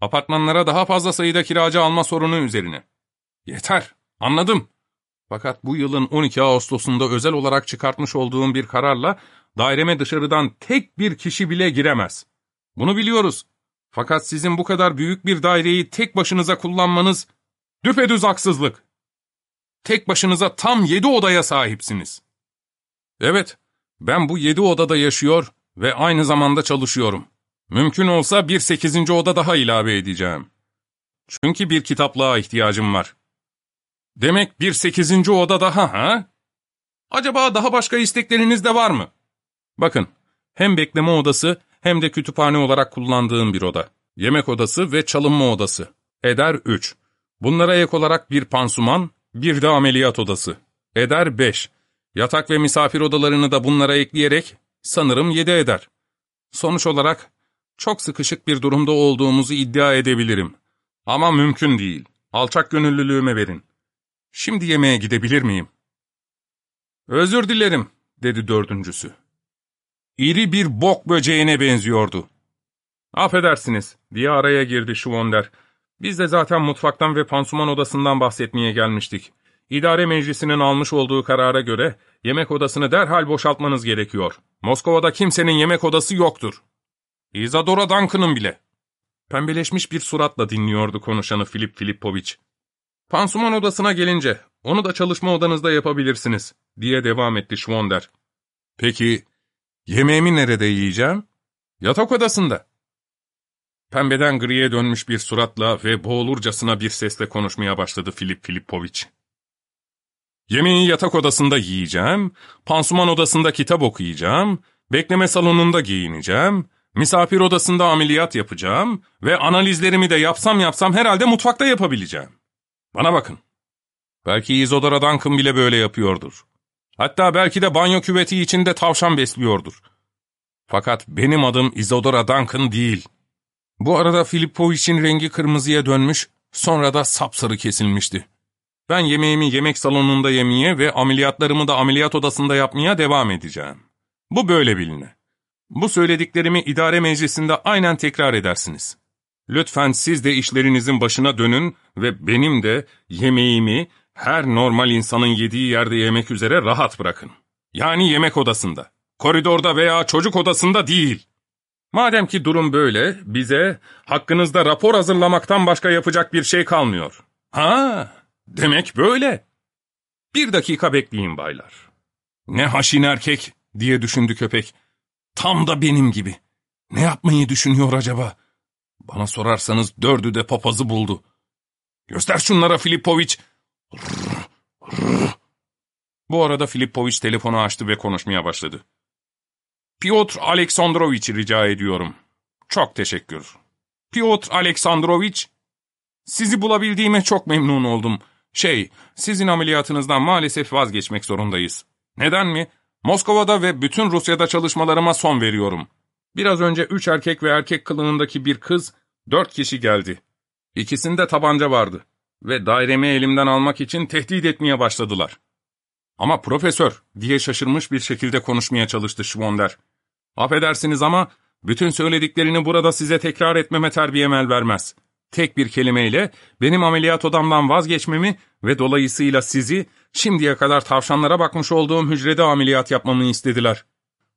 Speaker 1: Apartmanlara daha fazla sayıda kiracı alma sorunu üzerine. Yeter, anladım. Fakat bu yılın 12 Ağustos'unda özel olarak çıkartmış olduğum bir kararla daireme dışarıdan tek bir kişi bile giremez. Bunu biliyoruz. Fakat sizin bu kadar büyük bir daireyi tek başınıza kullanmanız düpedüz haksızlık. Tek başınıza tam yedi odaya sahipsiniz. Evet, ben bu yedi odada yaşıyor ve aynı zamanda çalışıyorum. Mümkün olsa bir sekizinci oda daha ilave edeceğim. Çünkü bir kitaplığa ihtiyacım var. Demek bir sekizinci oda daha ha? Acaba daha başka istekleriniz de var mı? Bakın, hem bekleme odası hem de kütüphane olarak kullandığım bir oda. Yemek odası ve çalınma odası. Eder 3. Bunlara ek olarak bir pansuman, bir de ameliyat odası. Eder 5. Yatak ve misafir odalarını da bunlara ekleyerek sanırım 7 eder. Sonuç olarak çok sıkışık bir durumda olduğumuzu iddia edebilirim. Ama mümkün değil. Alçak gönüllülüğüme verin. Şimdi yemeğe gidebilir miyim? Özür dilerim, dedi dördüncüsü. İri bir bok böceğine benziyordu. Affedersiniz, diye araya girdi Şuvonder. Biz de zaten mutfaktan ve pansuman odasından bahsetmeye gelmiştik. İdare meclisinin almış olduğu karara göre yemek odasını derhal boşaltmanız gerekiyor. Moskova'da kimsenin yemek odası yoktur. Isadora Duncan'ın bile. Pembeleşmiş bir suratla dinliyordu konuşanı Filip Filipoviç. Pansuman odasına gelince, onu da çalışma odanızda yapabilirsiniz, diye devam etti Schwonder. Peki, yemeğimi nerede yiyeceğim? Yatak odasında. Pembeden griye dönmüş bir suratla ve boğulurcasına bir sesle konuşmaya başladı Filip Filipoviç. Yemeği yatak odasında yiyeceğim, pansuman odasında kitap okuyacağım, bekleme salonunda giyineceğim, misafir odasında ameliyat yapacağım ve analizlerimi de yapsam yapsam herhalde mutfakta yapabileceğim. Bana bakın. Belki Isadora Duncan bile böyle yapıyordur. Hatta belki de banyo küveti içinde tavşan besliyordur. Fakat benim adım Isadora Duncan değil. Bu arada Filipovich'in rengi kırmızıya dönmüş, sonra da sapsarı kesilmişti. Ben yemeğimi yemek salonunda yemeye ve ameliyatlarımı da ameliyat odasında yapmaya devam edeceğim. Bu böyle biline. Bu söylediklerimi idare meclisinde aynen tekrar edersiniz. Lütfen siz de işlerinizin başına dönün ve benim de yemeğimi her normal insanın yediği yerde yemek üzere rahat bırakın. Yani yemek odasında. Koridorda veya çocuk odasında değil. Madem ki durum böyle, bize hakkınızda rapor hazırlamaktan başka yapacak bir şey kalmıyor. Ha, demek böyle. Bir dakika bekleyin baylar. Ne haşin erkek diye düşündü köpek. Tam da benim gibi. Ne yapmayı düşünüyor acaba? Bana sorarsanız dördü de papazı buldu. Göster şunlara Filipoviç. Bu arada Filipoviç telefonu açtı ve konuşmaya başladı. Piotr Aleksandroviç'i rica ediyorum. Çok teşekkür. Piotr Aleksandroviç, sizi bulabildiğime çok memnun oldum. Şey, sizin ameliyatınızdan maalesef vazgeçmek zorundayız. Neden mi? Moskova'da ve bütün Rusya'da çalışmalarıma son veriyorum. Biraz önce üç erkek ve erkek kılığındaki bir kız, dört kişi geldi. İkisinde tabanca vardı ve dairemi elimden almak için tehdit etmeye başladılar. Ama profesör diye şaşırmış bir şekilde konuşmaya çalıştı Schwonder. Affedersiniz ama bütün söylediklerini burada size tekrar etmeme terbiyem el vermez. Tek bir kelimeyle benim ameliyat odamdan vazgeçmemi ve dolayısıyla sizi şimdiye kadar tavşanlara bakmış olduğum hücrede ameliyat yapmamı istediler.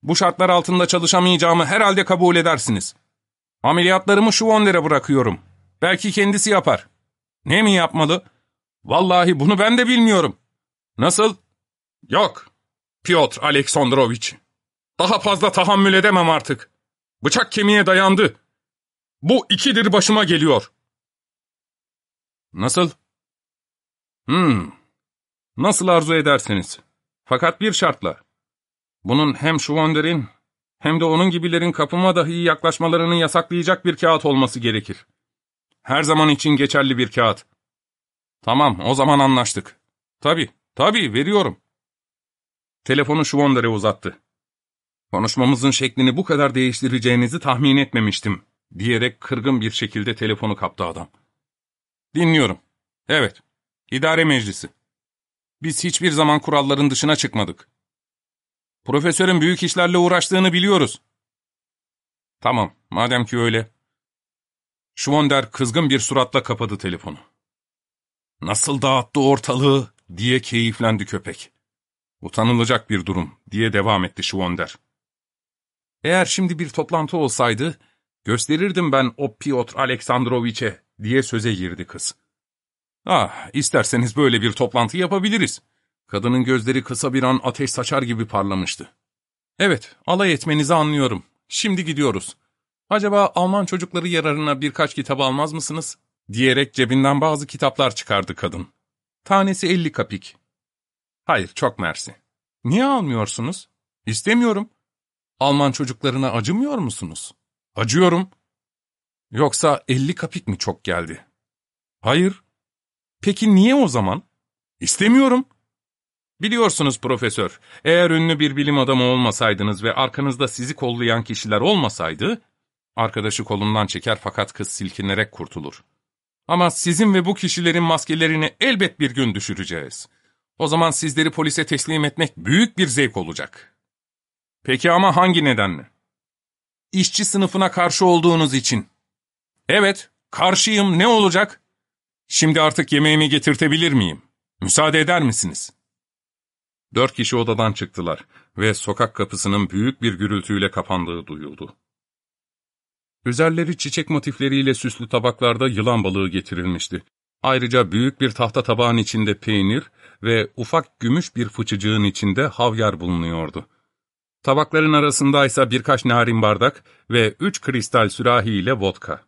Speaker 1: Bu şartlar altında çalışamayacağımı herhalde kabul edersiniz. Ameliyatlarımı Schwonder'e bırakıyorum. Belki kendisi yapar. Ne mi yapmalı? Vallahi bunu ben de bilmiyorum. Nasıl? Yok. Piotr Aleksandroviç. Daha fazla tahammül edemem artık. Bıçak kemiğe dayandı. Bu ikidir başıma geliyor. Nasıl? Hmm. Nasıl arzu ederseniz. Fakat bir şartla. Bunun hem Schwonder'in hem de onun gibilerin kapıma dahi yaklaşmalarını yasaklayacak bir kağıt olması gerekir. Her zaman için geçerli bir kağıt. Tamam, o zaman anlaştık. Tabii, tabii, veriyorum. Telefonu Schwonder'e uzattı. Konuşmamızın şeklini bu kadar değiştireceğinizi tahmin etmemiştim, diyerek kırgın bir şekilde telefonu kaptı adam. Dinliyorum. Evet, idare meclisi. Biz hiçbir zaman kuralların dışına çıkmadık. Profesörün büyük işlerle uğraştığını biliyoruz. Tamam, madem ki öyle. Schwonder kızgın bir suratla kapadı telefonu. Nasıl dağıttı ortalığı diye keyiflendi köpek. Utanılacak bir durum diye devam etti Schwonder. Eğer şimdi bir toplantı olsaydı, gösterirdim ben o Piotr Aleksandroviç'e diye söze girdi kız. Ah, isterseniz böyle bir toplantı yapabiliriz. Kadının gözleri kısa bir an ateş saçar gibi parlamıştı. Evet, alay etmenizi anlıyorum. Şimdi gidiyoruz. Acaba Alman çocukları yararına birkaç kitap almaz mısınız? Diyerek cebinden bazı kitaplar çıkardı kadın. Tanesi elli kapik. Hayır, çok mersi. Niye almıyorsunuz? İstemiyorum. Alman çocuklarına acımıyor musunuz? Acıyorum. Yoksa elli kapik mi çok geldi? Hayır. Peki niye o zaman? İstemiyorum. Biliyorsunuz profesör, eğer ünlü bir bilim adamı olmasaydınız ve arkanızda sizi kollayan kişiler olmasaydı, arkadaşı kolundan çeker fakat kız silkinerek kurtulur. Ama sizin ve bu kişilerin maskelerini elbet bir gün düşüreceğiz. O zaman sizleri polise teslim etmek büyük bir zevk olacak. Peki ama hangi nedenle? İşçi sınıfına karşı olduğunuz için. Evet, karşıyım ne olacak? Şimdi artık yemeğimi getirtebilir miyim? Müsaade eder misiniz? Dört kişi odadan çıktılar ve sokak kapısının büyük bir gürültüyle kapandığı duyuldu. Üzerleri çiçek motifleriyle süslü tabaklarda yılan balığı getirilmişti. Ayrıca büyük bir tahta tabağın içinde peynir ve ufak gümüş bir fıçıcığın içinde havyar bulunuyordu. Tabakların arasındaysa birkaç narin bardak ve üç kristal sürahi ile vodka.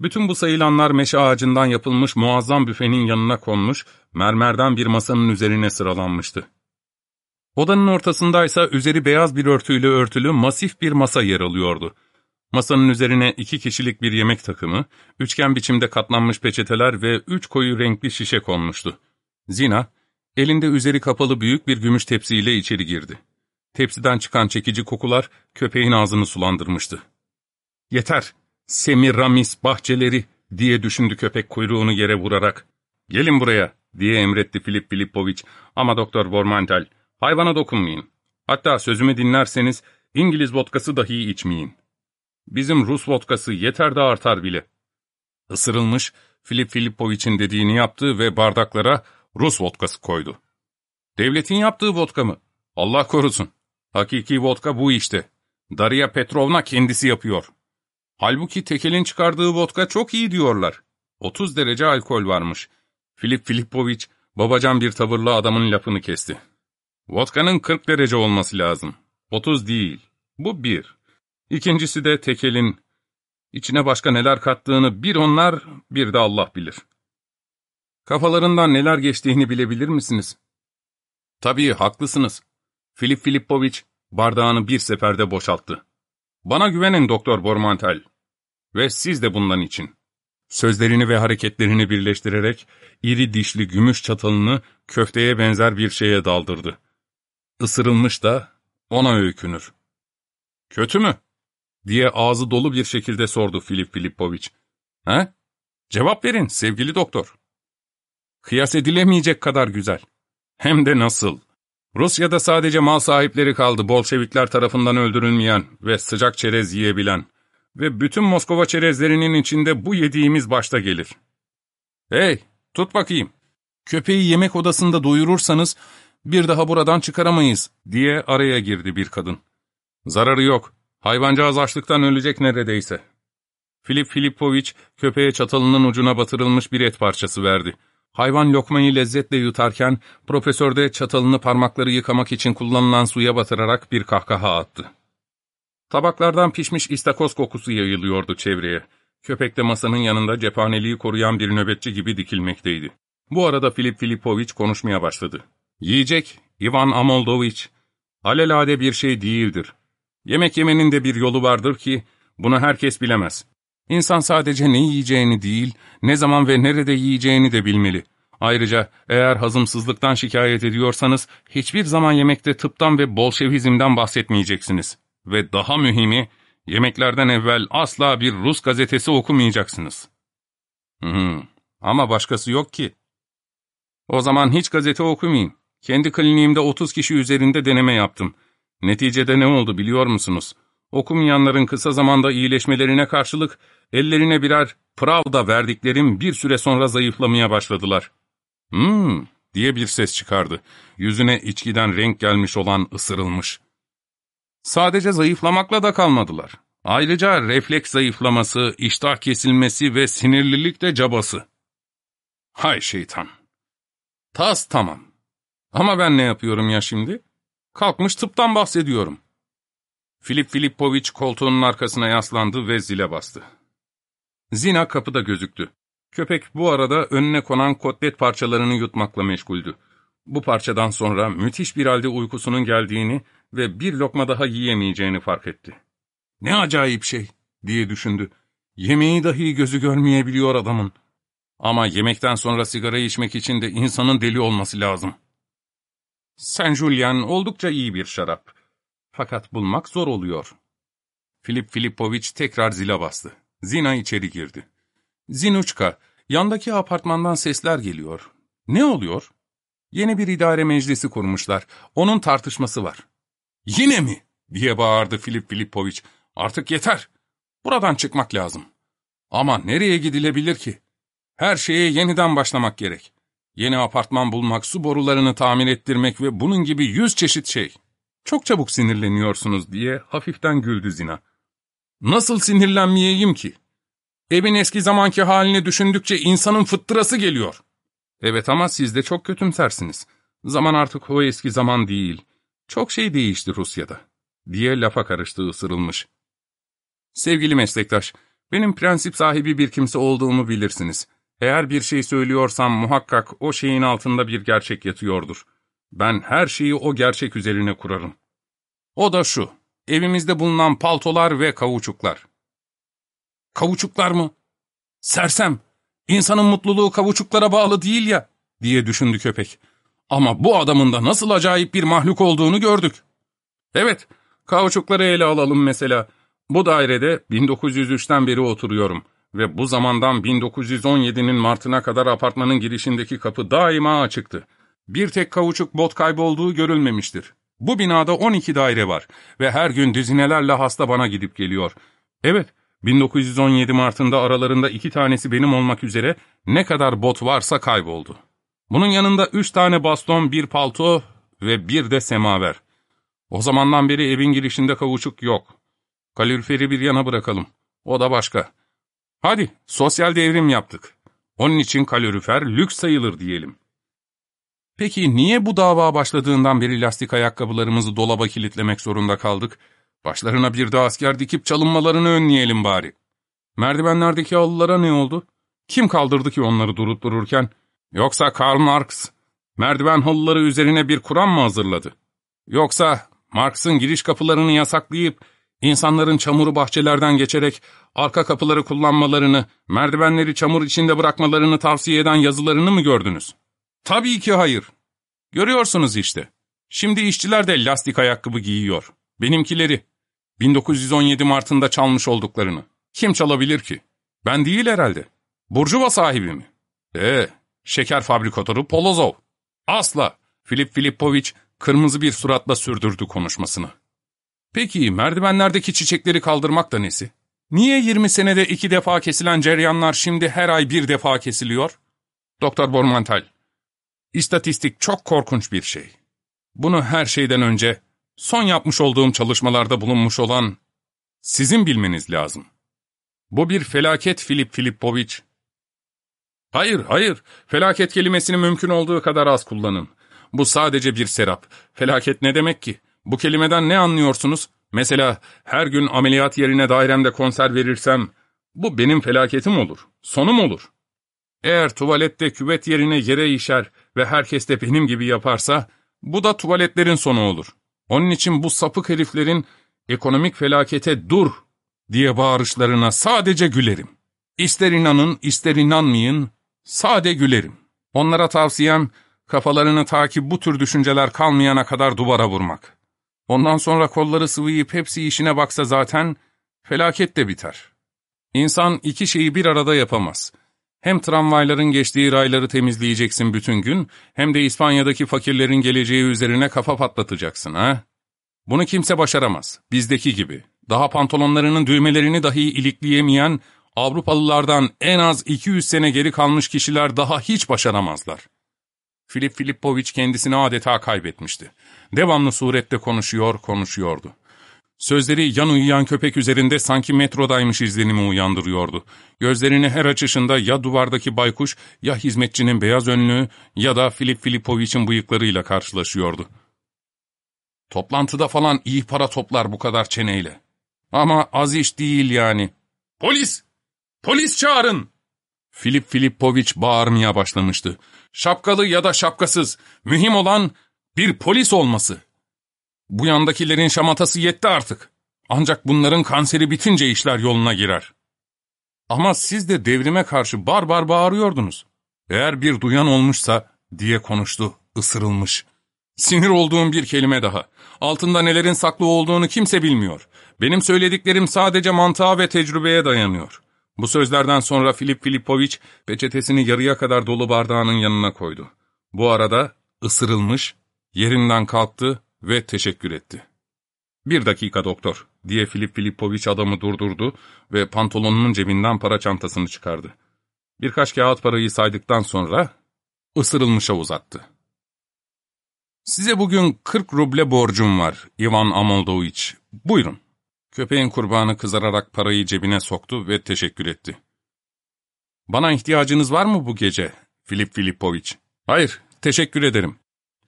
Speaker 1: Bütün bu sayılanlar meşe ağacından yapılmış muazzam büfenin yanına konmuş, mermerden bir masanın üzerine sıralanmıştı. Odanın ortasındaysa üzeri beyaz bir örtüyle örtülü masif bir masa yer alıyordu. Masanın üzerine iki kişilik bir yemek takımı, üçgen biçimde katlanmış peçeteler ve üç koyu renkli şişe konmuştu. Zina, elinde üzeri kapalı büyük bir gümüş tepsiyle içeri girdi. Tepsiden çıkan çekici kokular köpeğin ağzını sulandırmıştı. ''Yeter, Semiramis bahçeleri!'' diye düşündü köpek kuyruğunu yere vurarak. ''Gelin buraya!'' diye emretti Filip Filipoviç ama Doktor Bormantel, ''Hayvana dokunmayın. Hatta sözümü dinlerseniz İngiliz vodkası dahi içmeyin. Bizim Rus vodkası yeter de artar bile.'' Isırılmış, Filip Filipoviç'in dediğini yaptı ve bardaklara Rus vodkası koydu. ''Devletin yaptığı vodka mı? Allah korusun. Hakiki vodka bu işte. Daria Petrovna kendisi yapıyor. Halbuki Tekel'in çıkardığı vodka çok iyi diyorlar. 30 derece alkol varmış. Filip Filipoviç babacan bir tavırla adamın lafını kesti. Vodka'nın 40 derece olması lazım. 30 değil. Bu bir. İkincisi de Tekel'in içine başka neler kattığını bir onlar bir de Allah bilir. Kafalarından neler geçtiğini bilebilir misiniz? Tabii haklısınız. Filip Filipoviç bardağını bir seferde boşalttı. Bana güvenin Doktor Bormantel. Ve siz de bundan için. Sözlerini ve hareketlerini birleştirerek iri dişli gümüş çatalını köfteye benzer bir şeye daldırdı. Isırılmış da ona öykünür. Kötü mü? diye ağzı dolu bir şekilde sordu Filip Filipoviç. He? Cevap verin sevgili doktor. Kıyas edilemeyecek kadar güzel. Hem de nasıl? Rusya'da sadece mal sahipleri kaldı Bolşevikler tarafından öldürülmeyen ve sıcak çerez yiyebilen. Ve bütün Moskova çerezlerinin içinde bu yediğimiz başta gelir. Hey, tut bakayım. Köpeği yemek odasında doyurursanız bir daha buradan çıkaramayız diye araya girdi bir kadın. Zararı yok. Hayvancağız açlıktan ölecek neredeyse. Filip Filipoviç köpeğe çatalının ucuna batırılmış bir et parçası verdi. Hayvan lokmayı lezzetle yutarken profesör de çatalını parmakları yıkamak için kullanılan suya batırarak bir kahkaha attı. Tabaklardan pişmiş istakoz kokusu yayılıyordu çevreye. Köpek de masanın yanında cephaneliği koruyan bir nöbetçi gibi dikilmekteydi. Bu arada Filip Filipoviç konuşmaya başladı. Yiyecek, Ivan Amoldoviç, alelade bir şey değildir. Yemek yemenin de bir yolu vardır ki, bunu herkes bilemez. İnsan sadece ne yiyeceğini değil, ne zaman ve nerede yiyeceğini de bilmeli. Ayrıca eğer hazımsızlıktan şikayet ediyorsanız, hiçbir zaman yemekte tıptan ve bolşevizmden bahsetmeyeceksiniz. Ve daha mühimi, yemeklerden evvel asla bir Rus gazetesi okumayacaksınız. Hı ama başkası yok ki. O zaman hiç gazete okumayayım. Kendi kliniğimde 30 kişi üzerinde deneme yaptım. Neticede ne oldu biliyor musunuz? Okumayanların kısa zamanda iyileşmelerine karşılık ellerine birer Pravda verdiklerim bir süre sonra zayıflamaya başladılar. Hmm diye bir ses çıkardı. Yüzüne içkiden renk gelmiş olan ısırılmış. Sadece zayıflamakla da kalmadılar. Ayrıca refleks zayıflaması, iştah kesilmesi ve sinirlilik de cabası. Hay şeytan. Tas tamam. Ama ben ne yapıyorum ya şimdi? Kalkmış tıptan bahsediyorum. Filip Filipoviç koltuğunun arkasına yaslandı ve zile bastı. Zina kapıda gözüktü. Köpek bu arada önüne konan kotlet parçalarını yutmakla meşguldü. Bu parçadan sonra müthiş bir halde uykusunun geldiğini ve bir lokma daha yiyemeyeceğini fark etti. Ne acayip şey diye düşündü. Yemeği dahi gözü görmeyebiliyor adamın. Ama yemekten sonra sigara içmek için de insanın deli olması lazım. Saint Julian oldukça iyi bir şarap. Fakat bulmak zor oluyor. Filip Filipoviç tekrar zile bastı. Zina içeri girdi. Zinuçka, yandaki apartmandan sesler geliyor. Ne oluyor? Yeni bir idare meclisi kurmuşlar. Onun tartışması var. Yine mi? diye bağırdı Filip Filipoviç. Artık yeter. Buradan çıkmak lazım. Ama nereye gidilebilir ki? Her şeye yeniden başlamak gerek. Yeni apartman bulmak, su borularını tamir ettirmek ve bunun gibi yüz çeşit şey. Çok çabuk sinirleniyorsunuz diye hafiften güldü Zina. Nasıl sinirlenmeyeyim ki? Evin eski zamanki halini düşündükçe insanın fıttırası geliyor. Evet ama siz de çok kötümsersiniz. Zaman artık o eski zaman değil. Çok şey değişti Rusya'da. Diye lafa karıştı ısırılmış. Sevgili meslektaş, benim prensip sahibi bir kimse olduğumu bilirsiniz. Eğer bir şey söylüyorsam muhakkak o şeyin altında bir gerçek yatıyordur. Ben her şeyi o gerçek üzerine kurarım. O da şu, evimizde bulunan paltolar ve kavuçuklar. Kavuçuklar mı? Sersem, insanın mutluluğu kavuçuklara bağlı değil ya, diye düşündü köpek. Ama bu adamın da nasıl acayip bir mahluk olduğunu gördük. Evet, kavuçukları ele alalım mesela. Bu dairede 1903'ten beri oturuyorum ve bu zamandan 1917'nin Mart'ına kadar apartmanın girişindeki kapı daima açıktı. Bir tek kavuçuk bot kaybolduğu görülmemiştir. Bu binada 12 daire var ve her gün düzinelerle hasta bana gidip geliyor. Evet, 1917 Mart'ında aralarında iki tanesi benim olmak üzere ne kadar bot varsa kayboldu. Bunun yanında üç tane baston, bir palto ve bir de semaver. O zamandan beri evin girişinde kavuçuk yok. Kaloriferi bir yana bırakalım. O da başka. Hadi sosyal devrim yaptık. Onun için kalorifer lüks sayılır diyelim. Peki niye bu dava başladığından beri lastik ayakkabılarımızı dolaba kilitlemek zorunda kaldık? Başlarına bir de asker dikip çalınmalarını önleyelim bari. Merdivenlerdeki halılara ne oldu? Kim kaldırdı ki onları durup dururken? Yoksa Karl Marx merdiven halıları üzerine bir kuram mı hazırladı? Yoksa Marx'ın giriş kapılarını yasaklayıp insanların çamuru bahçelerden geçerek arka kapıları kullanmalarını, merdivenleri çamur içinde bırakmalarını tavsiye eden yazılarını mı gördünüz? Tabii ki hayır. Görüyorsunuz işte. Şimdi işçiler de lastik ayakkabı giyiyor. Benimkileri. 1917 Mart'ında çalmış olduklarını. Kim çalabilir ki? Ben değil herhalde. Burjuva sahibi mi? Ee, şeker fabrikatörü Polozov. Asla. Filip Filipoviç kırmızı bir suratla sürdürdü konuşmasını. Peki merdivenlerdeki çiçekleri kaldırmak da nesi? Niye 20 senede iki defa kesilen ceryanlar şimdi her ay bir defa kesiliyor? Doktor Bormantel, İstatistik çok korkunç bir şey. Bunu her şeyden önce son yapmış olduğum çalışmalarda bulunmuş olan sizin bilmeniz lazım. Bu bir felaket Filip Filipoviç. Hayır, hayır. Felaket kelimesini mümkün olduğu kadar az kullanın. Bu sadece bir serap. Felaket ne demek ki? Bu kelimeden ne anlıyorsunuz? Mesela her gün ameliyat yerine dairemde konser verirsem, bu benim felaketim olur, sonum olur. Eğer tuvalette küvet yerine yere işer ve herkes de benim gibi yaparsa, bu da tuvaletlerin sonu olur. Onun için bu sapık heriflerin ekonomik felakete dur diye bağırışlarına sadece gülerim. İster inanın, ister inanmayın, sade gülerim. Onlara tavsiyem, kafalarını takip bu tür düşünceler kalmayana kadar duvara vurmak. Ondan sonra kolları sıvayıp hepsi işine baksa zaten, felaket de biter. İnsan iki şeyi bir arada yapamaz. Hem tramvayların geçtiği rayları temizleyeceksin bütün gün, hem de İspanya'daki fakirlerin geleceği üzerine kafa patlatacaksın ha? Bunu kimse başaramaz, bizdeki gibi. Daha pantolonlarının düğmelerini dahi ilikleyemeyen, Avrupalılardan en az 200 sene geri kalmış kişiler daha hiç başaramazlar. Filip Filipoviç kendisini adeta kaybetmişti. Devamlı surette konuşuyor, konuşuyordu. Sözleri yan uyuyan köpek üzerinde sanki metrodaymış izlenimi uyandırıyordu. Gözlerini her açışında ya duvardaki baykuş, ya hizmetçinin beyaz önlüğü ya da Filip Filipoviç'in bıyıklarıyla karşılaşıyordu. Toplantıda falan iyi para toplar bu kadar çeneyle. Ama az iş değil yani. Polis! Polis çağırın! Filip Filipoviç bağırmaya başlamıştı. Şapkalı ya da şapkasız, mühim olan bir polis olması. Bu yandakilerin şamatası yetti artık. Ancak bunların kanseri bitince işler yoluna girer. Ama siz de devrime karşı bar bar bağırıyordunuz. Eğer bir duyan olmuşsa diye konuştu, ısırılmış. Sinir olduğum bir kelime daha. Altında nelerin saklı olduğunu kimse bilmiyor. Benim söylediklerim sadece mantığa ve tecrübeye dayanıyor. Bu sözlerden sonra Filip Filipoviç peçetesini yarıya kadar dolu bardağının yanına koydu. Bu arada ısırılmış, yerinden kalktı ve teşekkür etti. ''Bir dakika doktor.'' diye Filip Filipoviç adamı durdurdu ve pantolonunun cebinden para çantasını çıkardı. Birkaç kağıt parayı saydıktan sonra ısırılmışa uzattı. ''Size bugün 40 ruble borcum var Ivan Amoldoviç. Buyurun.'' Köpeğin kurbanı kızararak parayı cebine soktu ve teşekkür etti. ''Bana ihtiyacınız var mı bu gece, Filip Filipoviç?'' ''Hayır, teşekkür ederim.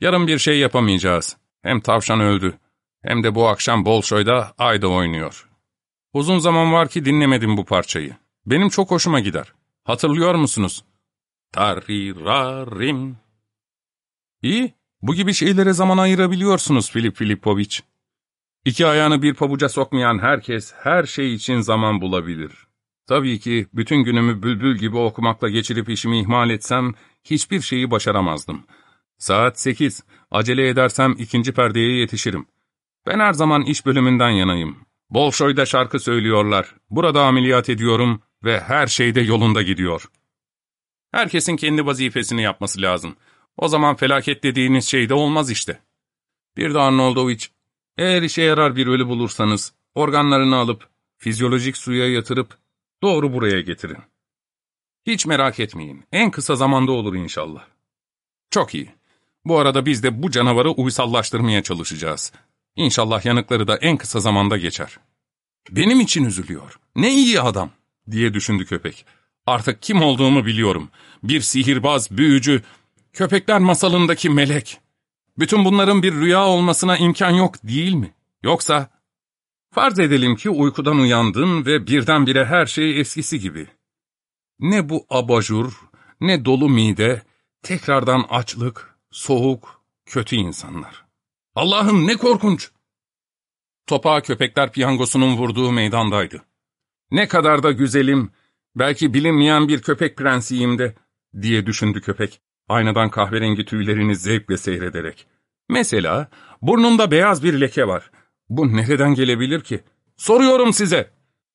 Speaker 1: Yarın bir şey yapamayacağız. Hem tavşan öldü, hem de bu akşam Bolşoy'da Ayda oynuyor. Uzun zaman var ki dinlemedim bu parçayı. Benim çok hoşuma gider. Hatırlıyor musunuz? Tarirarim. İyi, bu gibi şeylere zaman ayırabiliyorsunuz Filip Filipoviç. İki ayağını bir pabuca sokmayan herkes her şey için zaman bulabilir. Tabii ki bütün günümü bülbül gibi okumakla geçirip işimi ihmal etsem hiçbir şeyi başaramazdım. Saat sekiz, acele edersem ikinci perdeye yetişirim. Ben her zaman iş bölümünden yanayım. Bolşoy'da şarkı söylüyorlar, burada ameliyat ediyorum ve her şey de yolunda gidiyor. Herkesin kendi vazifesini yapması lazım. O zaman felaket dediğiniz şey de olmaz işte. Bir de Arnoldoviç, eğer işe yarar bir ölü bulursanız, organlarını alıp, fizyolojik suya yatırıp, doğru buraya getirin. Hiç merak etmeyin, en kısa zamanda olur inşallah. Çok iyi. Bu arada biz de bu canavarı uysallaştırmaya çalışacağız. İnşallah yanıkları da en kısa zamanda geçer. Benim için üzülüyor. Ne iyi adam, diye düşündü köpek. Artık kim olduğumu biliyorum. Bir sihirbaz, büyücü, köpekler masalındaki melek. Bütün bunların bir rüya olmasına imkan yok değil mi? Yoksa... Farz edelim ki uykudan uyandın ve birdenbire her şey eskisi gibi. Ne bu abajur, ne dolu mide, tekrardan açlık, soğuk, kötü insanlar. Allah'ım ne korkunç! Topağa köpekler piyangosunun vurduğu meydandaydı. Ne kadar da güzelim, belki bilinmeyen bir köpek prensiyim de, diye düşündü köpek, aynadan kahverengi tüylerini zevkle seyrederek. Mesela, burnumda beyaz bir leke var. Bu nereden gelebilir ki? Soruyorum size.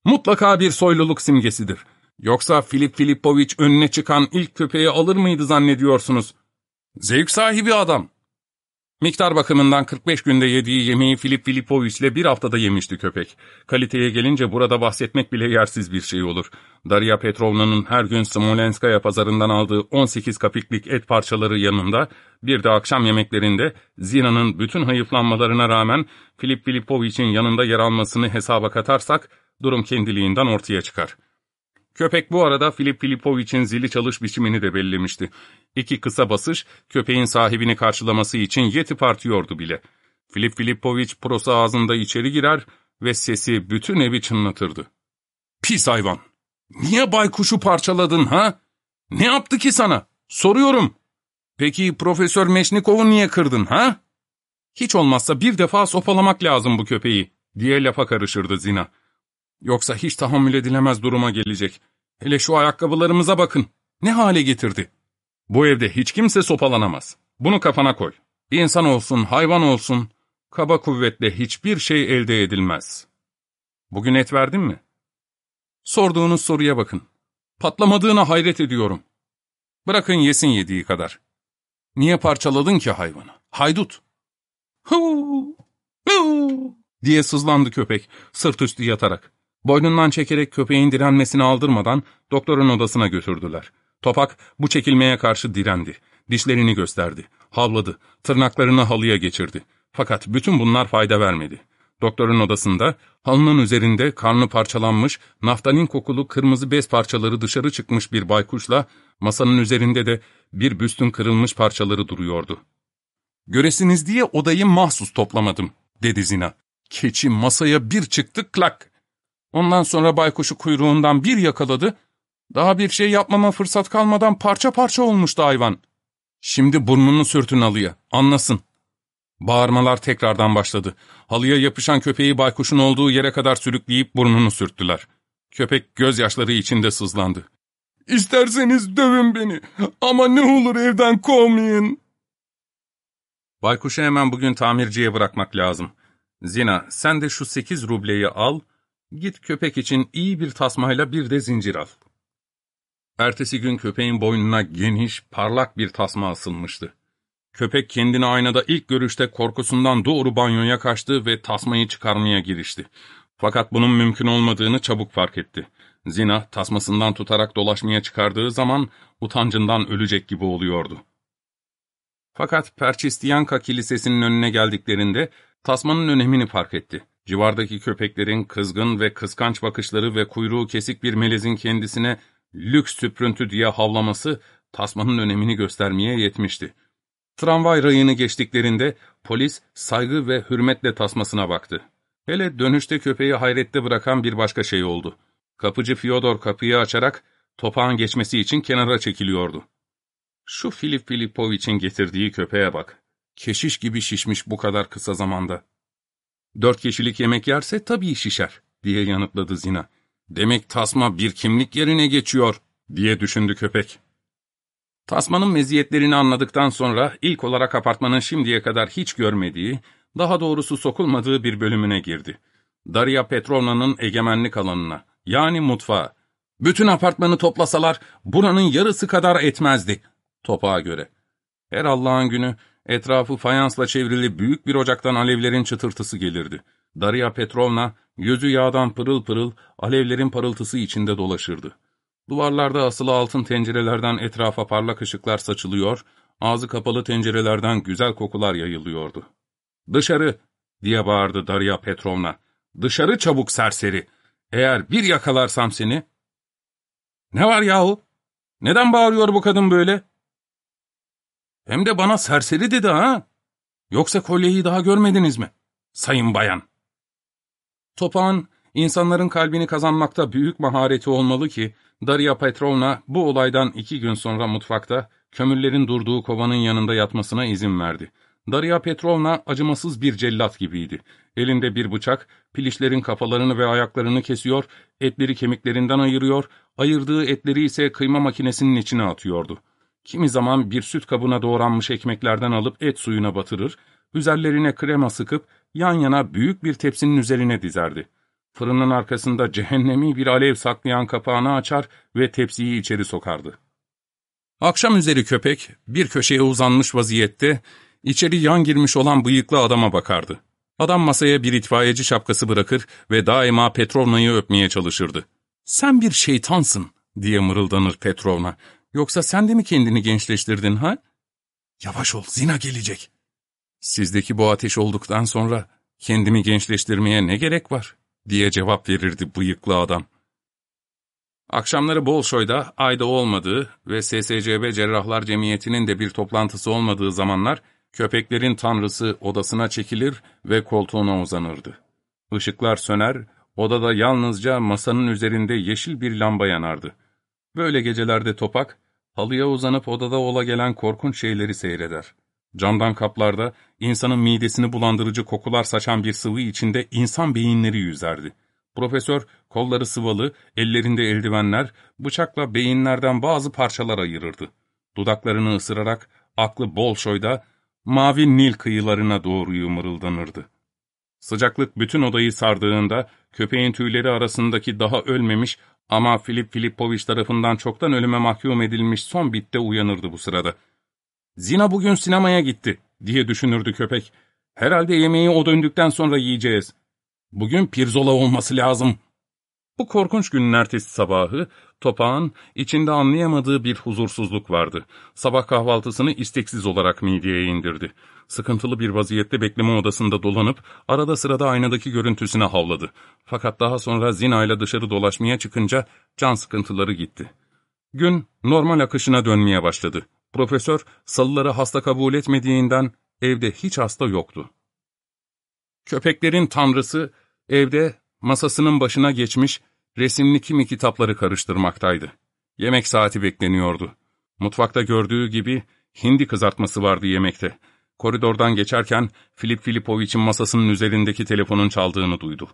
Speaker 1: Mutlaka bir soyluluk simgesidir. Yoksa Filip Filipoviç önüne çıkan ilk köpeği alır mıydı zannediyorsunuz? Zevk sahibi adam. Miktar bakımından 45 günde yediği yemeği Filip Filipoviç ile bir haftada yemişti köpek. Kaliteye gelince burada bahsetmek bile yersiz bir şey olur. Daria Petrovna'nın her gün Smolenskaya pazarından aldığı 18 kapiklik et parçaları yanında, bir de akşam yemeklerinde Zina'nın bütün hayıflanmalarına rağmen Filip Filipoviç'in yanında yer almasını hesaba katarsak, durum kendiliğinden ortaya çıkar. Köpek bu arada Filip Filipoviç'in zili çalış biçimini de belirlemişti. İki kısa basış, köpeğin sahibini karşılaması için yetip artıyordu bile. Filip Filipoviç prosa ağzında içeri girer ve sesi bütün evi çınlatırdı. Pis hayvan! Niye baykuşu parçaladın ha? Ne yaptı ki sana? Soruyorum. Peki Profesör Meşnikov'u niye kırdın ha? Hiç olmazsa bir defa sopalamak lazım bu köpeği, diye lafa karışırdı Zina. Yoksa hiç tahammül edilemez duruma gelecek. Hele şu ayakkabılarımıza bakın. Ne hale getirdi? Bu evde hiç kimse sopalanamaz. Bunu kafana koy. İnsan olsun, hayvan olsun, kaba kuvvetle hiçbir şey elde edilmez. Bugün et verdin mi? Sorduğunuz soruya bakın. Patlamadığına hayret ediyorum. Bırakın yesin yediği kadar. Niye parçaladın ki hayvanı? Haydut. Huu, huu diye sızlandı köpek, sırt üstü yatarak. Boynundan çekerek köpeğin direnmesini aldırmadan doktorun odasına götürdüler. Topak bu çekilmeye karşı direndi. Dişlerini gösterdi. Havladı. Tırnaklarını halıya geçirdi. Fakat bütün bunlar fayda vermedi. Doktorun odasında halının üzerinde karnı parçalanmış, naftalin kokulu kırmızı bez parçaları dışarı çıkmış bir baykuşla masanın üzerinde de bir büstün kırılmış parçaları duruyordu. ''Göresiniz diye odayı mahsus toplamadım.'' dedi Zina. Keçi masaya bir çıktı klak. Ondan sonra baykuşu kuyruğundan bir yakaladı. Daha bir şey yapmama fırsat kalmadan parça parça olmuştu hayvan. Şimdi burnunu sürtün halıya, anlasın. Bağırmalar tekrardan başladı. Halıya yapışan köpeği baykuşun olduğu yere kadar sürükleyip burnunu sürttüler. Köpek gözyaşları içinde sızlandı. ''İsterseniz dövün beni ama ne olur evden kovmayın.'' Baykuşu hemen bugün tamirciye bırakmak lazım. Zina, sen de şu sekiz rubleyi al, git köpek için iyi bir tasmayla bir de zincir al. Ertesi gün köpeğin boynuna geniş, parlak bir tasma asılmıştı. Köpek kendini aynada ilk görüşte korkusundan doğru banyoya kaçtı ve tasmayı çıkarmaya girişti. Fakat bunun mümkün olmadığını çabuk fark etti. Zina tasmasından tutarak dolaşmaya çıkardığı zaman utancından ölecek gibi oluyordu. Fakat Perçistiyanka Kilisesi'nin önüne geldiklerinde tasmanın önemini fark etti. Civardaki köpeklerin kızgın ve kıskanç bakışları ve kuyruğu kesik bir melezin kendisine lüks süprüntü diye havlaması tasmanın önemini göstermeye yetmişti. Tramvay rayını geçtiklerinde polis saygı ve hürmetle tasmasına baktı. Hele dönüşte köpeği hayrette bırakan bir başka şey oldu. Kapıcı Fyodor kapıyı açarak topağın geçmesi için kenara çekiliyordu. Şu Filip Filipoviç'in getirdiği köpeğe bak. Keşiş gibi şişmiş bu kadar kısa zamanda. Dört kişilik yemek yerse tabii şişer, diye yanıtladı Zina. Demek tasma bir kimlik yerine geçiyor, diye düşündü köpek. Tasmanın meziyetlerini anladıktan sonra ilk olarak apartmanın şimdiye kadar hiç görmediği, daha doğrusu sokulmadığı bir bölümüne girdi. Daria Petrovna'nın egemenlik alanına, yani mutfağa. Bütün apartmanı toplasalar buranın yarısı kadar etmezdi, topağa göre. Her Allah'ın günü etrafı fayansla çevrili büyük bir ocaktan alevlerin çıtırtısı gelirdi. Daria Petrovna, gözü yağdan pırıl pırıl, alevlerin parıltısı içinde dolaşırdı. Duvarlarda asılı altın tencerelerden etrafa parlak ışıklar saçılıyor, ağzı kapalı tencerelerden güzel kokular yayılıyordu. ''Dışarı!'' diye bağırdı Darya Petrovna. Dışarı çabuk serseri. Eğer bir yakalarsam seni... Ne var yahu? Neden bağırıyor bu kadın böyle? Hem de bana serseri dedi ha? Yoksa kolyeyi daha görmediniz mi? Sayın bayan. Topağın insanların kalbini kazanmakta büyük mahareti olmalı ki, Darya Petrovna bu olaydan iki gün sonra mutfakta kömürlerin durduğu kovanın yanında yatmasına izin verdi. Darya Petrovna acımasız bir cellat gibiydi. Elinde bir bıçak, pilişlerin kafalarını ve ayaklarını kesiyor, etleri kemiklerinden ayırıyor, ayırdığı etleri ise kıyma makinesinin içine atıyordu. Kimi zaman bir süt kabına doğranmış ekmeklerden alıp et suyuna batırır, üzerlerine krema sıkıp yan yana büyük bir tepsinin üzerine dizerdi. Fırının arkasında cehennemi bir alev saklayan kapağını açar ve tepsiyi içeri sokardı. Akşam üzeri köpek bir köşeye uzanmış vaziyette içeri yan girmiş olan bıyıklı adama bakardı. Adam masaya bir itfaiyeci şapkası bırakır ve daima Petrovna'yı öpmeye çalışırdı. ''Sen bir şeytansın.'' diye mırıldanır Petrovna. ''Yoksa sen de mi kendini gençleştirdin ha?'' ''Yavaş ol, zina gelecek.'' ''Sizdeki bu ateş olduktan sonra kendimi gençleştirmeye ne gerek var?'' diye cevap verirdi bıyıklı adam. Akşamları Bolşoy'da ayda olmadığı ve SSCB Cerrahlar Cemiyeti'nin de bir toplantısı olmadığı zamanlar köpeklerin tanrısı odasına çekilir ve koltuğuna uzanırdı. Işıklar söner, odada yalnızca masanın üzerinde yeşil bir lamba yanardı. Böyle gecelerde topak, halıya uzanıp odada ola gelen korkunç şeyleri seyreder. Camdan kaplarda insanın midesini bulandırıcı kokular saçan bir sıvı içinde insan beyinleri yüzerdi. Profesör kolları sıvalı, ellerinde eldivenler, bıçakla beyinlerden bazı parçalar ayırırdı. Dudaklarını ısırarak aklı Bolşoy'da mavi Nil kıyılarına doğru mırıldanırdı. Sıcaklık bütün odayı sardığında köpeğin tüyleri arasındaki daha ölmemiş ama Filip Filipoviç tarafından çoktan ölüme mahkum edilmiş son bitte uyanırdı bu sırada. Zina bugün sinemaya gitti diye düşünürdü köpek. Herhalde yemeği o döndükten sonra yiyeceğiz. Bugün pirzola olması lazım. Bu korkunç günün ertesi sabahı, topağın içinde anlayamadığı bir huzursuzluk vardı. Sabah kahvaltısını isteksiz olarak mideye indirdi. Sıkıntılı bir vaziyette bekleme odasında dolanıp arada sırada aynadaki görüntüsüne havladı. Fakat daha sonra Zina ile dışarı dolaşmaya çıkınca can sıkıntıları gitti. Gün normal akışına dönmeye başladı. Profesör salıları hasta kabul etmediğinden evde hiç hasta yoktu. Köpeklerin tanrısı evde masasının başına geçmiş resimli kimi kitapları karıştırmaktaydı. Yemek saati bekleniyordu. Mutfakta gördüğü gibi hindi kızartması vardı yemekte. Koridordan geçerken Filip Filipoviç'in masasının üzerindeki telefonun çaldığını duydu.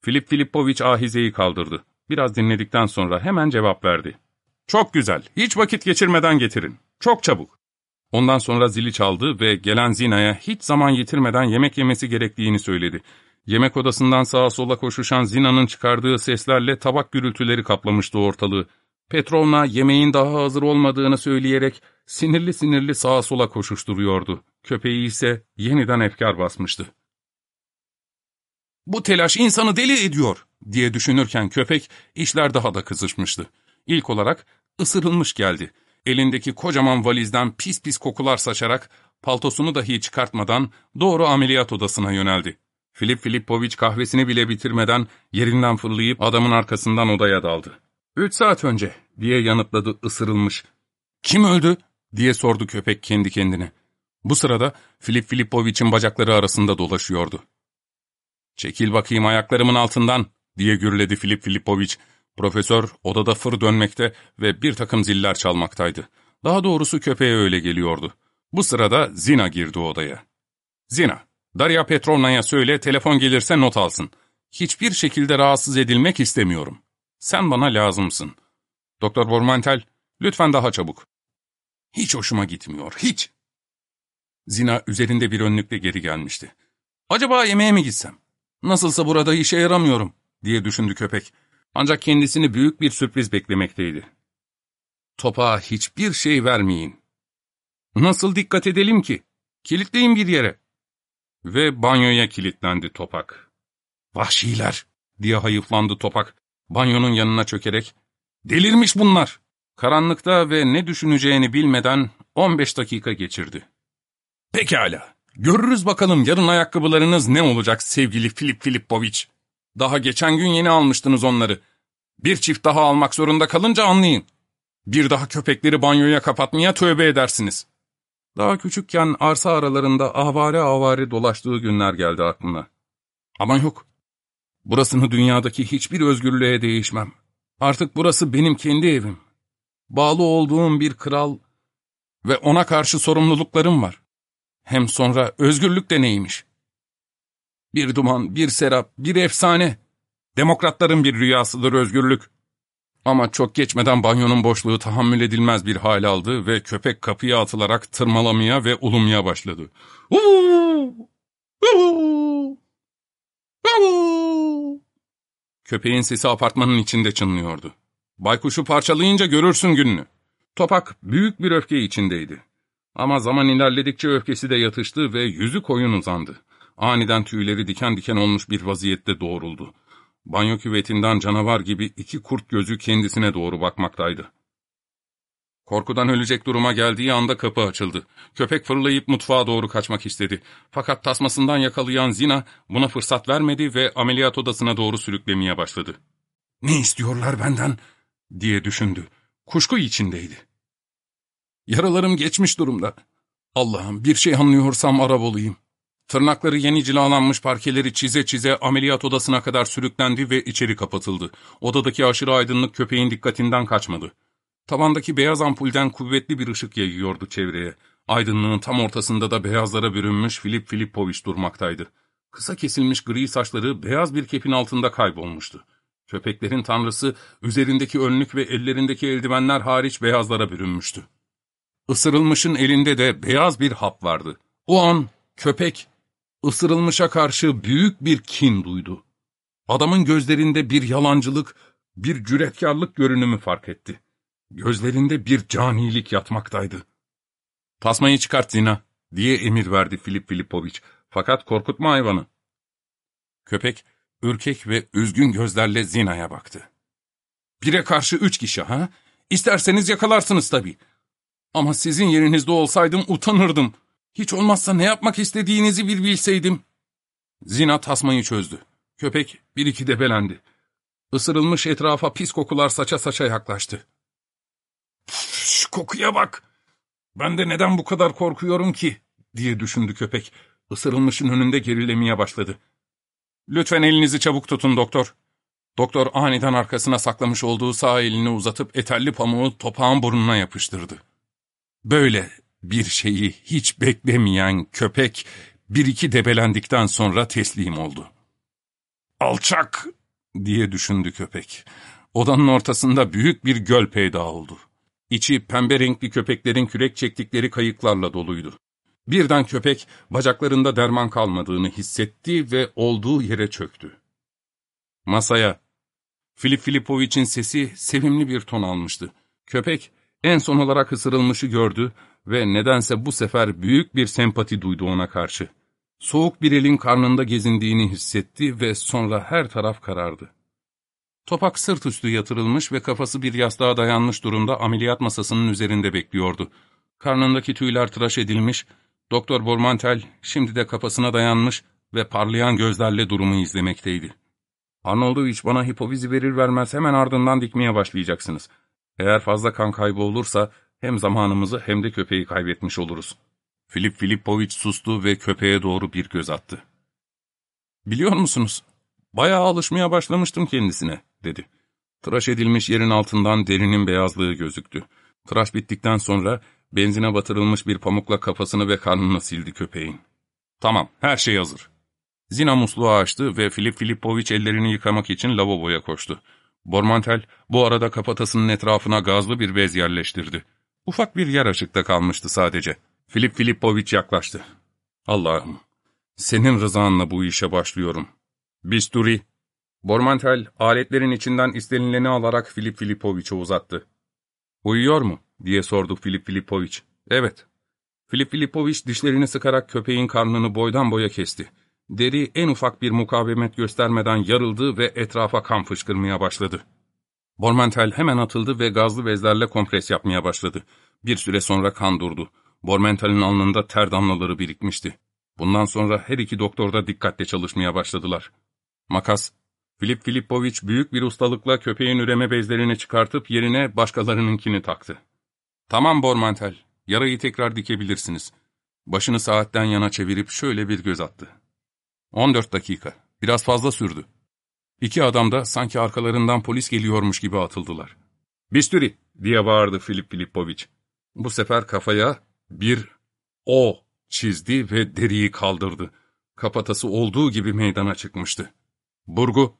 Speaker 1: Filip Filipoviç ahizeyi kaldırdı. Biraz dinledikten sonra hemen cevap verdi. ''Çok güzel, hiç vakit geçirmeden getirin. Çok çabuk.'' Ondan sonra zili çaldı ve gelen Zina'ya hiç zaman yitirmeden yemek yemesi gerektiğini söyledi. Yemek odasından sağa sola koşuşan Zina'nın çıkardığı seslerle tabak gürültüleri kaplamıştı ortalığı. Petrovna yemeğin daha hazır olmadığını söyleyerek sinirli sinirli sağa sola koşuşturuyordu. Köpeği ise yeniden efkar basmıştı. ''Bu telaş insanı deli ediyor.'' diye düşünürken köpek işler daha da kızışmıştı. İlk olarak ısırılmış geldi. Elindeki kocaman valizden pis pis kokular saçarak paltosunu dahi çıkartmadan doğru ameliyat odasına yöneldi. Filip Filipoviç kahvesini bile bitirmeden yerinden fırlayıp adamın arkasından odaya daldı. ''Üç saat önce.'' diye yanıtladı ısırılmış. ''Kim öldü?'' diye sordu köpek kendi kendine. Bu sırada Filip Filipoviç'in bacakları arasında dolaşıyordu. ''Çekil bakayım ayaklarımın altından.'' diye gürledi Filip Filipoviç. Profesör odada fır dönmekte ve bir takım ziller çalmaktaydı. Daha doğrusu köpeğe öyle geliyordu. Bu sırada Zina girdi odaya. ''Zina, Darya Petrovna'ya söyle telefon gelirse not alsın. Hiçbir şekilde rahatsız edilmek istemiyorum. Sen bana lazımsın. Doktor Bormantel, lütfen daha çabuk. Hiç hoşuma gitmiyor, hiç. Zina üzerinde bir önlükle geri gelmişti. Acaba yemeğe mi gitsem? Nasılsa burada işe yaramıyorum, diye düşündü köpek. Ancak kendisini büyük bir sürpriz beklemekteydi. Topa hiçbir şey vermeyin. Nasıl dikkat edelim ki? Kilitleyin bir yere. Ve banyoya kilitlendi Topak. Vahşiler diye hayıflandı Topak. Banyonun yanına çökerek. Delirmiş bunlar. Karanlıkta ve ne düşüneceğini bilmeden 15 dakika geçirdi. Pekala, Görürüz bakalım yarın ayakkabılarınız ne olacak sevgili Filip Filipoviç. Daha geçen gün yeni almıştınız onları. Bir çift daha almak zorunda kalınca anlayın. Bir daha köpekleri banyoya kapatmaya tövbe edersiniz. Daha küçükken arsa aralarında avare avare dolaştığı günler geldi aklına. Ama yok. Burasını dünyadaki hiçbir özgürlüğe değişmem. Artık burası benim kendi evim. Bağlı olduğum bir kral ve ona karşı sorumluluklarım var. Hem sonra özgürlük de neymiş? Bir duman, bir serap, bir efsane. Demokratların bir rüyasıdır özgürlük. Ama çok geçmeden banyonun boşluğu tahammül edilmez bir hal aldı ve köpek kapıya atılarak tırmalamaya ve ulumaya başladı. Köpeğin sesi apartmanın içinde çınlıyordu. Baykuşu parçalayınca görürsün gününü. Topak büyük bir öfke içindeydi. Ama zaman ilerledikçe öfkesi de yatıştı ve yüzü koyun uzandı. Aniden tüyleri diken diken olmuş bir vaziyette doğruldu. Banyo küvetinden canavar gibi iki kurt gözü kendisine doğru bakmaktaydı. Korkudan ölecek duruma geldiği anda kapı açıldı. Köpek fırlayıp mutfağa doğru kaçmak istedi. Fakat tasmasından yakalayan Zina buna fırsat vermedi ve ameliyat odasına doğru sürüklemeye başladı. ''Ne istiyorlar benden?'' diye düşündü. Kuşku içindeydi. Yaralarım geçmiş durumda. Allah'ım bir şey anlıyorsam Arap olayım. Tırnakları yeni cilalanmış parkeleri çize çize ameliyat odasına kadar sürüklendi ve içeri kapatıldı. Odadaki aşırı aydınlık köpeğin dikkatinden kaçmadı. Tavandaki beyaz ampulden kuvvetli bir ışık yayıyordu çevreye. Aydınlığın tam ortasında da beyazlara bürünmüş Filip Filipoviç durmaktaydı. Kısa kesilmiş gri saçları beyaz bir kepin altında kaybolmuştu. Köpeklerin tanrısı üzerindeki önlük ve ellerindeki eldivenler hariç beyazlara bürünmüştü. Isırılmışın elinde de beyaz bir hap vardı. O an köpek ısırılmışa karşı büyük bir kin duydu. Adamın gözlerinde bir yalancılık, bir cüretkarlık görünümü fark etti. Gözlerinde bir canilik yatmaktaydı. ''Tasmayı çıkart Zina.'' diye emir verdi Filip Filipoviç. Fakat korkutma hayvanı. Köpek, ürkek ve üzgün gözlerle Zina'ya baktı. ''Bire karşı üç kişi ha? İsterseniz yakalarsınız tabii. Ama sizin yerinizde olsaydım utanırdım. Hiç olmazsa ne yapmak istediğinizi bir bilseydim.'' Zina tasmayı çözdü. Köpek bir iki debelendi. Isırılmış etrafa pis kokular saça saça yaklaştı. Şu kokuya bak! Ben de neden bu kadar korkuyorum ki? diye düşündü köpek. Isırılmışın önünde gerilemeye başladı. Lütfen elinizi çabuk tutun doktor. Doktor aniden arkasına saklamış olduğu sağ elini uzatıp etelli pamuğu topağın burnuna yapıştırdı. Böyle bir şeyi hiç beklemeyen köpek bir iki debelendikten sonra teslim oldu. Alçak! diye düşündü köpek. Odanın ortasında büyük bir göl peyda oldu. İçi pembe renkli köpeklerin kürek çektikleri kayıklarla doluydu. Birden köpek bacaklarında derman kalmadığını hissetti ve olduğu yere çöktü. Masaya. Filip Filipoviç'in sesi sevimli bir ton almıştı. Köpek en son olarak ısırılmışı gördü ve nedense bu sefer büyük bir sempati duydu ona karşı. Soğuk bir elin karnında gezindiğini hissetti ve sonra her taraf karardı. Topak sırt üstü yatırılmış ve kafası bir yastığa dayanmış durumda ameliyat masasının üzerinde bekliyordu. Karnındaki tüyler tıraş edilmiş, Doktor Bormantel şimdi de kafasına dayanmış ve parlayan gözlerle durumu izlemekteydi. Arnoldoviç bana hipofizi verir vermez hemen ardından dikmeye başlayacaksınız. Eğer fazla kan kaybı olursa hem zamanımızı hem de köpeği kaybetmiş oluruz. Filip Filipoviç sustu ve köpeğe doğru bir göz attı. Biliyor musunuz, bayağı alışmaya başlamıştım kendisine, dedi. Tıraş edilmiş yerin altından derinin beyazlığı gözüktü. Tıraş bittikten sonra benzine batırılmış bir pamukla kafasını ve karnını sildi köpeğin. Tamam, her şey hazır. Zina musluğu açtı ve Filip Filipoviç ellerini yıkamak için lavaboya koştu. Bormantel bu arada kafatasının etrafına gazlı bir bez yerleştirdi. Ufak bir yer açıkta kalmıştı sadece. Filip Filipoviç yaklaştı. Allah'ım, senin rızanla bu işe başlıyorum. Bisturi. Bormantel aletlerin içinden istenileni alarak Filip Filipoviç'e uzattı. Uyuyor mu? diye sordu Filip Filipoviç. Evet. Filip Filipoviç dişlerini sıkarak köpeğin karnını boydan boya kesti. Deri en ufak bir mukavemet göstermeden yarıldı ve etrafa kan fışkırmaya başladı. Bormantel hemen atıldı ve gazlı bezlerle kompres yapmaya başladı. Bir süre sonra kan durdu. Bormentel'in alnında ter damlaları birikmişti. Bundan sonra her iki doktor da dikkatle çalışmaya başladılar. Makas, Filip Filipoviç büyük bir ustalıkla köpeğin üreme bezlerini çıkartıp yerine başkalarınınkini taktı. ''Tamam Bormantel, yarayı tekrar dikebilirsiniz.'' Başını saatten yana çevirip şöyle bir göz attı. 14 dakika, biraz fazla sürdü. İki adam da sanki arkalarından polis geliyormuş gibi atıldılar. ''Bisturi!'' diye bağırdı Filip Filipoviç. Bu sefer kafaya bir O çizdi ve deriyi kaldırdı. Kapatası olduğu gibi meydana çıkmıştı. Burgu,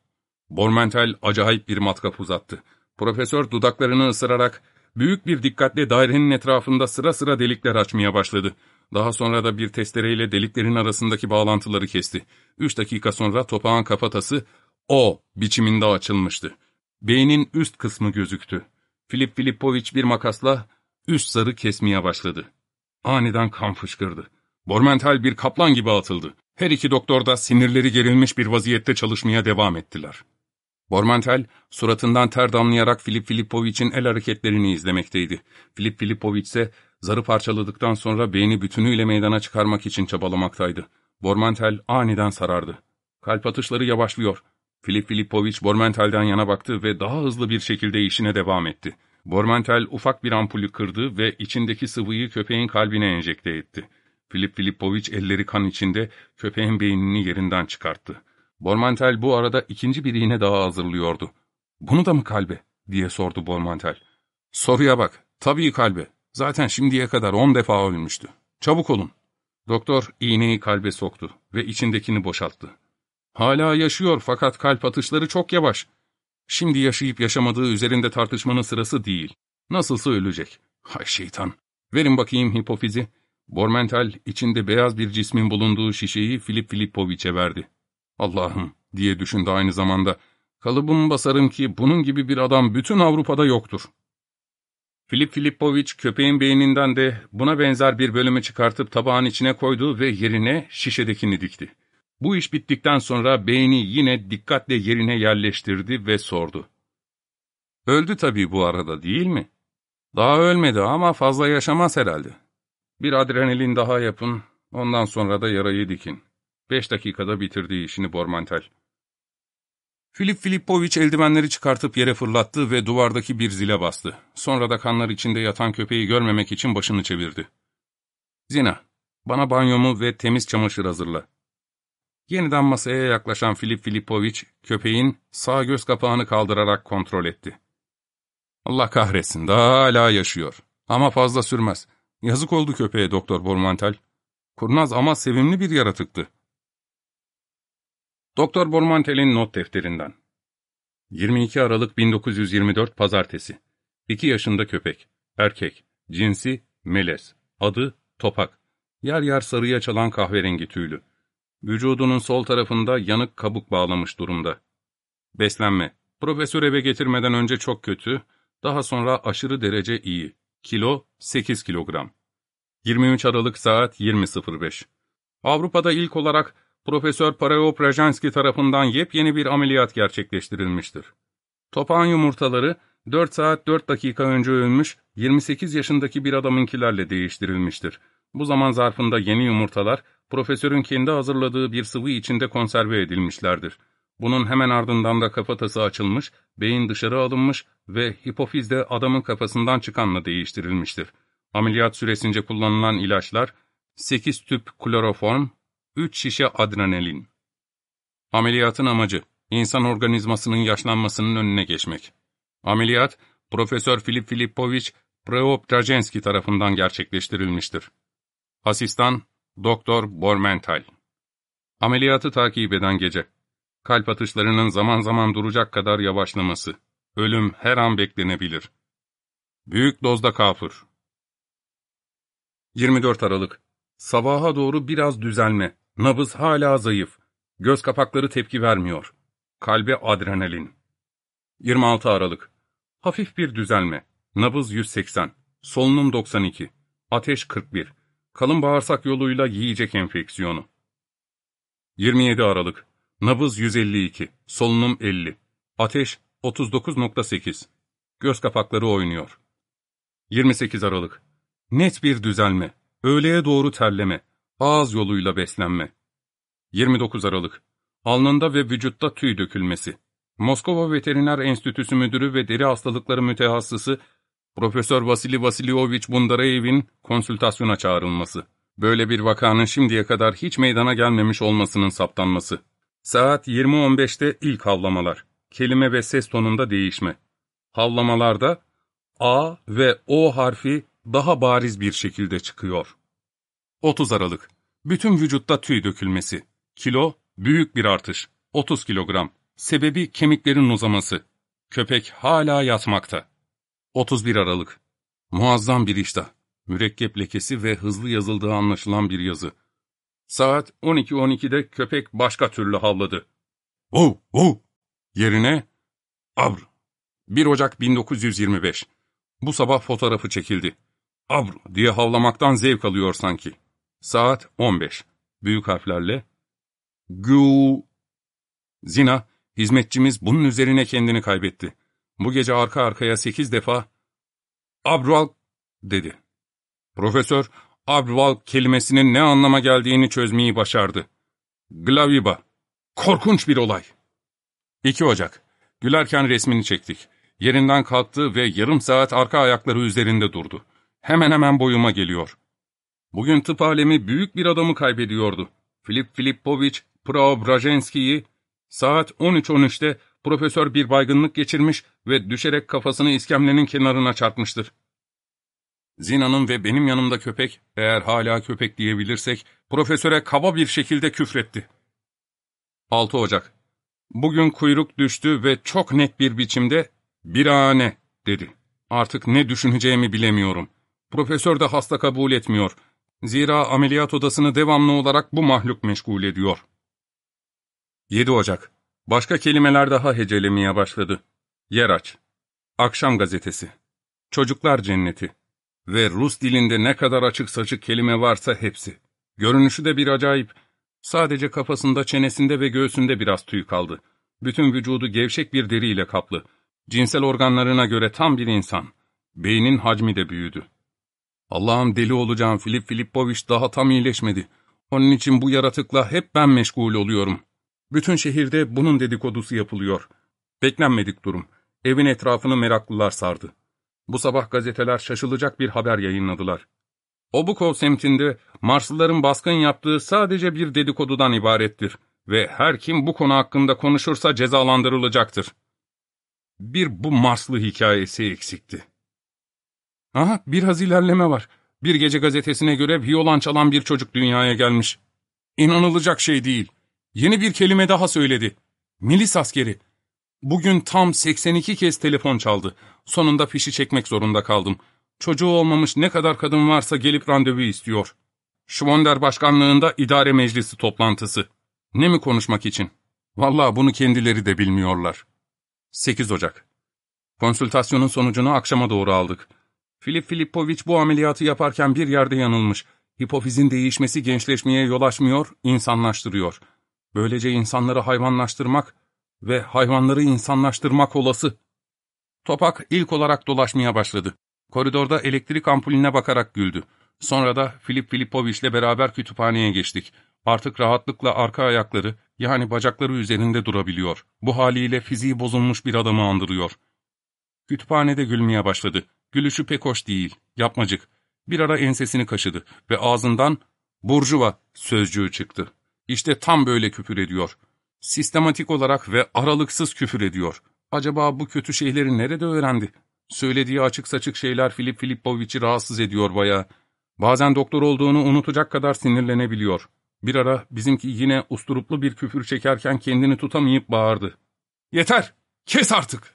Speaker 1: Bormentel acayip bir matkap uzattı. Profesör dudaklarını ısırarak büyük bir dikkatle dairenin etrafında sıra sıra delikler açmaya başladı. Daha sonra da bir testereyle deliklerin arasındaki bağlantıları kesti. Üç dakika sonra topağın kafatası O biçiminde açılmıştı. Beynin üst kısmı gözüktü. Filip Filipoviç bir makasla üst sarı kesmeye başladı. Aniden kan fışkırdı. Bormental bir kaplan gibi atıldı. Her iki doktor da sinirleri gerilmiş bir vaziyette çalışmaya devam ettiler. Bormental, suratından ter damlayarak Filip Filipoviç'in el hareketlerini izlemekteydi. Filip Filipoviç ise zarı parçaladıktan sonra beyni bütünüyle meydana çıkarmak için çabalamaktaydı. Bormental aniden sarardı. Kalp atışları yavaşlıyor. Filip Filipoviç Bormental'den yana baktı ve daha hızlı bir şekilde işine devam etti. Bormental ufak bir ampulü kırdı ve içindeki sıvıyı köpeğin kalbine enjekte etti. Filip Filipoviç elleri kan içinde köpeğin beynini yerinden çıkarttı. Bormantel bu arada ikinci bir iğne daha hazırlıyordu. ''Bunu da mı kalbe?'' diye sordu Bormantel. ''Soruya bak. Tabii kalbe. Zaten şimdiye kadar on defa ölmüştü. Çabuk olun.'' Doktor iğneyi kalbe soktu ve içindekini boşalttı. ''Hala yaşıyor fakat kalp atışları çok yavaş. Şimdi yaşayıp yaşamadığı üzerinde tartışmanın sırası değil. Nasılsa ölecek. Hay şeytan. Verin bakayım hipofizi.'' Bormental içinde beyaz bir cismin bulunduğu şişeyi Filip Filipoviç'e verdi. Allah'ım diye düşündü aynı zamanda. Kalıbımı basarım ki bunun gibi bir adam bütün Avrupa'da yoktur. Filip Filipoviç köpeğin beyninden de buna benzer bir bölümü çıkartıp tabağın içine koydu ve yerine şişedekini dikti. Bu iş bittikten sonra beyni yine dikkatle yerine yerleştirdi ve sordu. Öldü tabii bu arada değil mi? Daha ölmedi ama fazla yaşamaz herhalde. Bir adrenalin daha yapın, ondan sonra da yarayı dikin. Beş dakikada bitirdiği işini Bormantel. Filip Filipoviç eldivenleri çıkartıp yere fırlattı ve duvardaki bir zile bastı. Sonra da kanlar içinde yatan köpeği görmemek için başını çevirdi. Zina, bana banyomu ve temiz çamaşır hazırla. Yeniden masaya yaklaşan Filip Filipoviç, köpeğin sağ göz kapağını kaldırarak kontrol etti. Allah kahretsin, daha hala yaşıyor. Ama fazla sürmez. Yazık oldu köpeğe Doktor Bormantel. Kurnaz ama sevimli bir yaratıktı. Doktor Bormantel'in not defterinden. 22 Aralık 1924 Pazartesi. 2 yaşında köpek. Erkek. Cinsi melez. Adı Topak. Yer yer sarıya çalan kahverengi tüylü. Vücudunun sol tarafında yanık kabuk bağlamış durumda. Beslenme. Profesör eve getirmeden önce çok kötü, daha sonra aşırı derece iyi. Kilo 8 kilogram. 23 Aralık saat 20.05. Avrupa'da ilk olarak Profesör Pareo Prajanski tarafından yepyeni bir ameliyat gerçekleştirilmiştir. Topağın yumurtaları 4 saat 4 dakika önce ölmüş 28 yaşındaki bir adamınkilerle değiştirilmiştir. Bu zaman zarfında yeni yumurtalar profesörün kendi hazırladığı bir sıvı içinde konserve edilmişlerdir. Bunun hemen ardından da kafatası açılmış, beyin dışarı alınmış ve hipofiz de adamın kafasından çıkanla değiştirilmiştir. Ameliyat süresince kullanılan ilaçlar 8 tüp kloroform, 3 şişe adrenalin. Ameliyatın amacı, insan organizmasının yaşlanmasının önüne geçmek. Ameliyat, Profesör Filip Filipoviç Preobrajenski tarafından gerçekleştirilmiştir. Asistan, Doktor Bormental. Ameliyatı takip eden gece. Kalp atışlarının zaman zaman duracak kadar yavaşlaması. Ölüm her an beklenebilir. Büyük dozda kafur. 24 Aralık. Sabaha doğru biraz düzelme. Nabız hala zayıf. Göz kapakları tepki vermiyor. Kalbe adrenalin. 26 Aralık. Hafif bir düzelme. Nabız 180. Solunum 92. Ateş 41. Kalın bağırsak yoluyla yiyecek enfeksiyonu. 27 Aralık. Nabız 152. Solunum 50. Ateş 39.8. Göz kapakları oynuyor. 28 Aralık. Net bir düzelme. Öğleye doğru terleme. Ağız yoluyla beslenme. 29 Aralık. Alnında ve vücutta tüy dökülmesi. Moskova Veteriner Enstitüsü Müdürü ve Deri Hastalıkları Mütehassısı Profesör Vasili Vasilyovich Bundarayev'in konsültasyona çağrılması. Böyle bir vakanın şimdiye kadar hiç meydana gelmemiş olmasının saptanması. Saat 20.15'te ilk havlamalar. Kelime ve ses tonunda değişme. Havlamalarda A ve O harfi daha bariz bir şekilde çıkıyor. 30 Aralık. Bütün vücutta tüy dökülmesi. Kilo, büyük bir artış. 30 kilogram. Sebebi kemiklerin uzaması. Köpek hala yatmakta. 31 Aralık. Muazzam bir iştah. Mürekkep lekesi ve hızlı yazıldığı anlaşılan bir yazı. Saat 12.12'de köpek başka türlü havladı. Wow, wow! Yerine Abr. 1 Ocak 1925. Bu sabah fotoğrafı çekildi. Abr diye havlamaktan zevk alıyor sanki. Saat 15. Büyük harflerle. Gü. Zina, hizmetçimiz bunun üzerine kendini kaybetti. Bu gece arka arkaya sekiz defa Abral dedi. Profesör, Abral kelimesinin ne anlama geldiğini çözmeyi başardı. Glaviba. Korkunç bir olay. 2 Ocak. Gülerken resmini çektik. Yerinden kalktı ve yarım saat arka ayakları üzerinde durdu. Hemen hemen boyuma geliyor. Bugün tıp alemi büyük bir adamı kaybediyordu. Filip Filipovich Preobrajenski'yi saat 13.13'te profesör bir baygınlık geçirmiş ve düşerek kafasını iskemlenin kenarına çarpmıştır. Zina'nın ve benim yanımda köpek, eğer hala köpek diyebilirsek, profesöre kaba bir şekilde küfretti. 6 Ocak. Bugün kuyruk düştü ve çok net bir biçimde birane dedi. Artık ne düşüneceğimi bilemiyorum. Profesör de hasta kabul etmiyor. Zira ameliyat odasını devamlı olarak bu mahluk meşgul ediyor. 7 Ocak. Başka kelimeler daha hecelemeye başladı. Yer aç. Akşam gazetesi. Çocuklar cenneti. Ve Rus dilinde ne kadar açık saçık kelime varsa hepsi. Görünüşü de bir acayip. Sadece kafasında, çenesinde ve göğsünde biraz tüy kaldı. Bütün vücudu gevşek bir deriyle kaplı. Cinsel organlarına göre tam bir insan. Beynin hacmi de büyüdü. Allah'ım deli olacağım Filip Filipoviç daha tam iyileşmedi. Onun için bu yaratıkla hep ben meşgul oluyorum. Bütün şehirde bunun dedikodusu yapılıyor. Beklenmedik durum. Evin etrafını meraklılar sardı. Bu sabah gazeteler şaşılacak bir haber yayınladılar. Obukov semtinde Marslıların baskın yaptığı sadece bir dedikodudan ibarettir ve her kim bu konu hakkında konuşursa cezalandırılacaktır. Bir bu Marslı hikayesi eksikti. Aha, biraz ilerleme var. Bir gece gazetesine göre viyolan çalan bir çocuk dünyaya gelmiş. İnanılacak şey değil. Yeni bir kelime daha söyledi. Milis askeri. Bugün tam 82 kez telefon çaldı. Sonunda fişi çekmek zorunda kaldım. Çocuğu olmamış ne kadar kadın varsa gelip randevu istiyor. Schwonder başkanlığında idare meclisi toplantısı. Ne mi konuşmak için? Vallahi bunu kendileri de bilmiyorlar. 8 Ocak. Konsültasyonun sonucunu akşama doğru aldık. Filip Filipoviç bu ameliyatı yaparken bir yerde yanılmış. Hipofizin değişmesi gençleşmeye yol açmıyor, insanlaştırıyor. Böylece insanları hayvanlaştırmak ve hayvanları insanlaştırmak olası. Topak ilk olarak dolaşmaya başladı. Koridorda elektrik ampulüne bakarak güldü. Sonra da Filip Filipoviç'le beraber kütüphaneye geçtik. Artık rahatlıkla arka ayakları, yani bacakları üzerinde durabiliyor. Bu haliyle fiziği bozulmuş bir adamı andırıyor. Kütüphanede gülmeye başladı. Gülüşü pek hoş değil, yapmacık. Bir ara ensesini kaşıdı ve ağzından ''Burjuva'' sözcüğü çıktı. İşte tam böyle küfür ediyor. Sistematik olarak ve aralıksız küfür ediyor. Acaba bu kötü şeyleri nerede öğrendi? Söylediği açık saçık şeyler Filip Filipoviç'i rahatsız ediyor bayağı. Bazen doktor olduğunu unutacak kadar sinirlenebiliyor. Bir ara bizimki yine usturuplu bir küfür çekerken kendini tutamayıp bağırdı. ''Yeter! Kes artık!''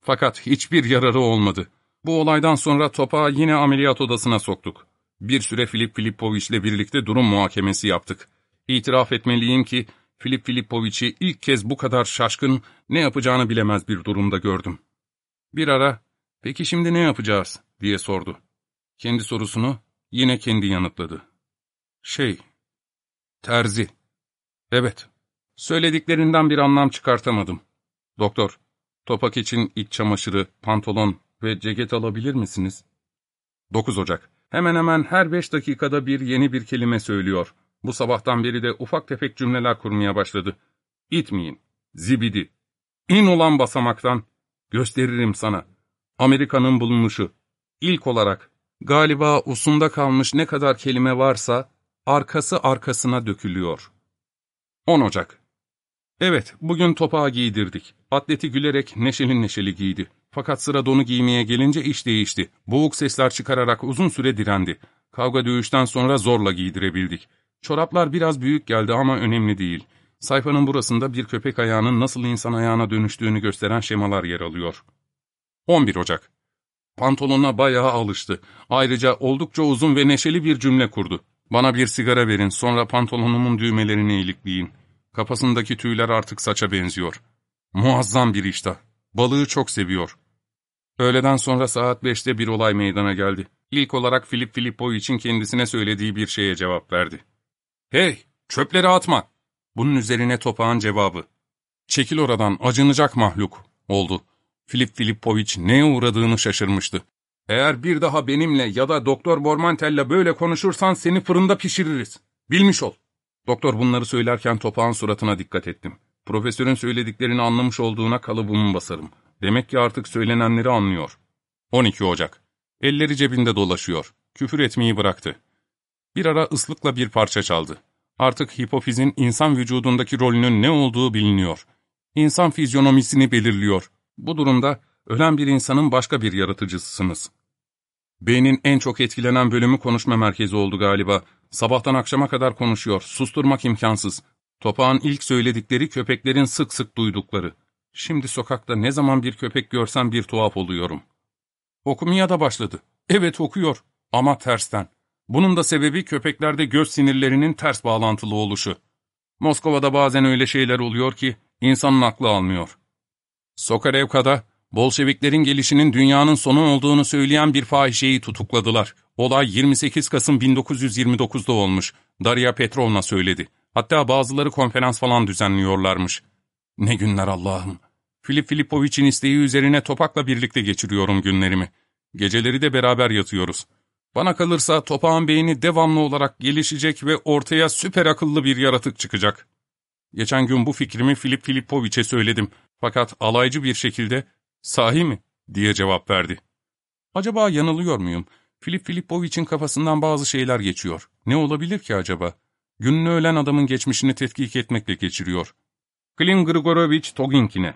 Speaker 1: Fakat hiçbir yararı olmadı. Bu olaydan sonra topağı yine ameliyat odasına soktuk. Bir süre Filip Filipoviç'le birlikte durum muhakemesi yaptık. İtiraf etmeliyim ki Filip Filipoviç'i ilk kez bu kadar şaşkın, ne yapacağını bilemez bir durumda gördüm. Bir ara, peki şimdi ne yapacağız diye sordu. Kendi sorusunu yine kendi yanıtladı. Şey, terzi. Evet, söylediklerinden bir anlam çıkartamadım. Doktor, topak için iç çamaşırı, pantolon ve ceket alabilir misiniz? 9 Ocak. Hemen hemen her beş dakikada bir yeni bir kelime söylüyor. Bu sabahtan beri de ufak tefek cümleler kurmaya başladı. İtmeyin. Zibidi. İn olan basamaktan. Gösteririm sana. Amerika'nın bulunuşu. İlk olarak galiba usunda kalmış ne kadar kelime varsa arkası arkasına dökülüyor. 10 Ocak Evet, bugün topağı giydirdik. Atleti gülerek neşeli neşeli giydi. Fakat sıra donu giymeye gelince iş değişti. Boğuk sesler çıkararak uzun süre direndi. Kavga dövüşten sonra zorla giydirebildik. Çoraplar biraz büyük geldi ama önemli değil. Sayfanın burasında bir köpek ayağının nasıl insan ayağına dönüştüğünü gösteren şemalar yer alıyor. 11 Ocak Pantolona bayağı alıştı. Ayrıca oldukça uzun ve neşeli bir cümle kurdu. Bana bir sigara verin, sonra pantolonumun düğmelerini ilikleyin. Kafasındaki tüyler artık saça benziyor. Muazzam bir iştah. Balığı çok seviyor. Öğleden sonra saat beşte bir olay meydana geldi. İlk olarak Filip Filippo için kendisine söylediği bir şeye cevap verdi. ''Hey, çöpleri atma!'' Bunun üzerine topağın cevabı. ''Çekil oradan, acınacak mahluk.'' oldu. Filip Filippoviç neye uğradığını şaşırmıştı. ''Eğer bir daha benimle ya da Doktor Bormantel'le böyle konuşursan seni fırında pişiririz. Bilmiş ol.'' Doktor bunları söylerken topağın suratına dikkat ettim. Profesörün söylediklerini anlamış olduğuna kalıbımı basarım. Demek ki artık söylenenleri anlıyor. 12 Ocak. Elleri cebinde dolaşıyor. Küfür etmeyi bıraktı. Bir ara ıslıkla bir parça çaldı. Artık hipofizin insan vücudundaki rolünün ne olduğu biliniyor. İnsan fizyonomisini belirliyor. Bu durumda ölen bir insanın başka bir yaratıcısısınız. Beynin en çok etkilenen bölümü konuşma merkezi oldu galiba. Sabahtan akşama kadar konuşuyor, susturmak imkansız. Topağın ilk söyledikleri köpeklerin sık sık duydukları. Şimdi sokakta ne zaman bir köpek görsem bir tuhaf oluyorum. Okumaya da başladı. Evet okuyor ama tersten. Bunun da sebebi köpeklerde göz sinirlerinin ters bağlantılı oluşu. Moskova'da bazen öyle şeyler oluyor ki insanın aklı almıyor. Sokarevka'da Bolşeviklerin gelişinin dünyanın sonu olduğunu söyleyen bir fahişeyi tutukladılar. Olay 28 Kasım 1929'da olmuş. Daria Petrovna söyledi. Hatta bazıları konferans falan düzenliyorlarmış. Ne günler Allah'ım. Filip Filipoviç'in isteği üzerine Topak'la birlikte geçiriyorum günlerimi. Geceleri de beraber yatıyoruz. Bana kalırsa Topak'ın beyni devamlı olarak gelişecek ve ortaya süper akıllı bir yaratık çıkacak. Geçen gün bu fikrimi Filip Filipoviç'e söyledim. Fakat alaycı bir şekilde ''Sahi mi?'' diye cevap verdi. Acaba yanılıyor muyum? Filip Filipoviç'in kafasından bazı şeyler geçiyor. Ne olabilir ki acaba? Gününü ölen adamın geçmişini tetkik etmekle geçiriyor. Klim Grigorovich Toginkine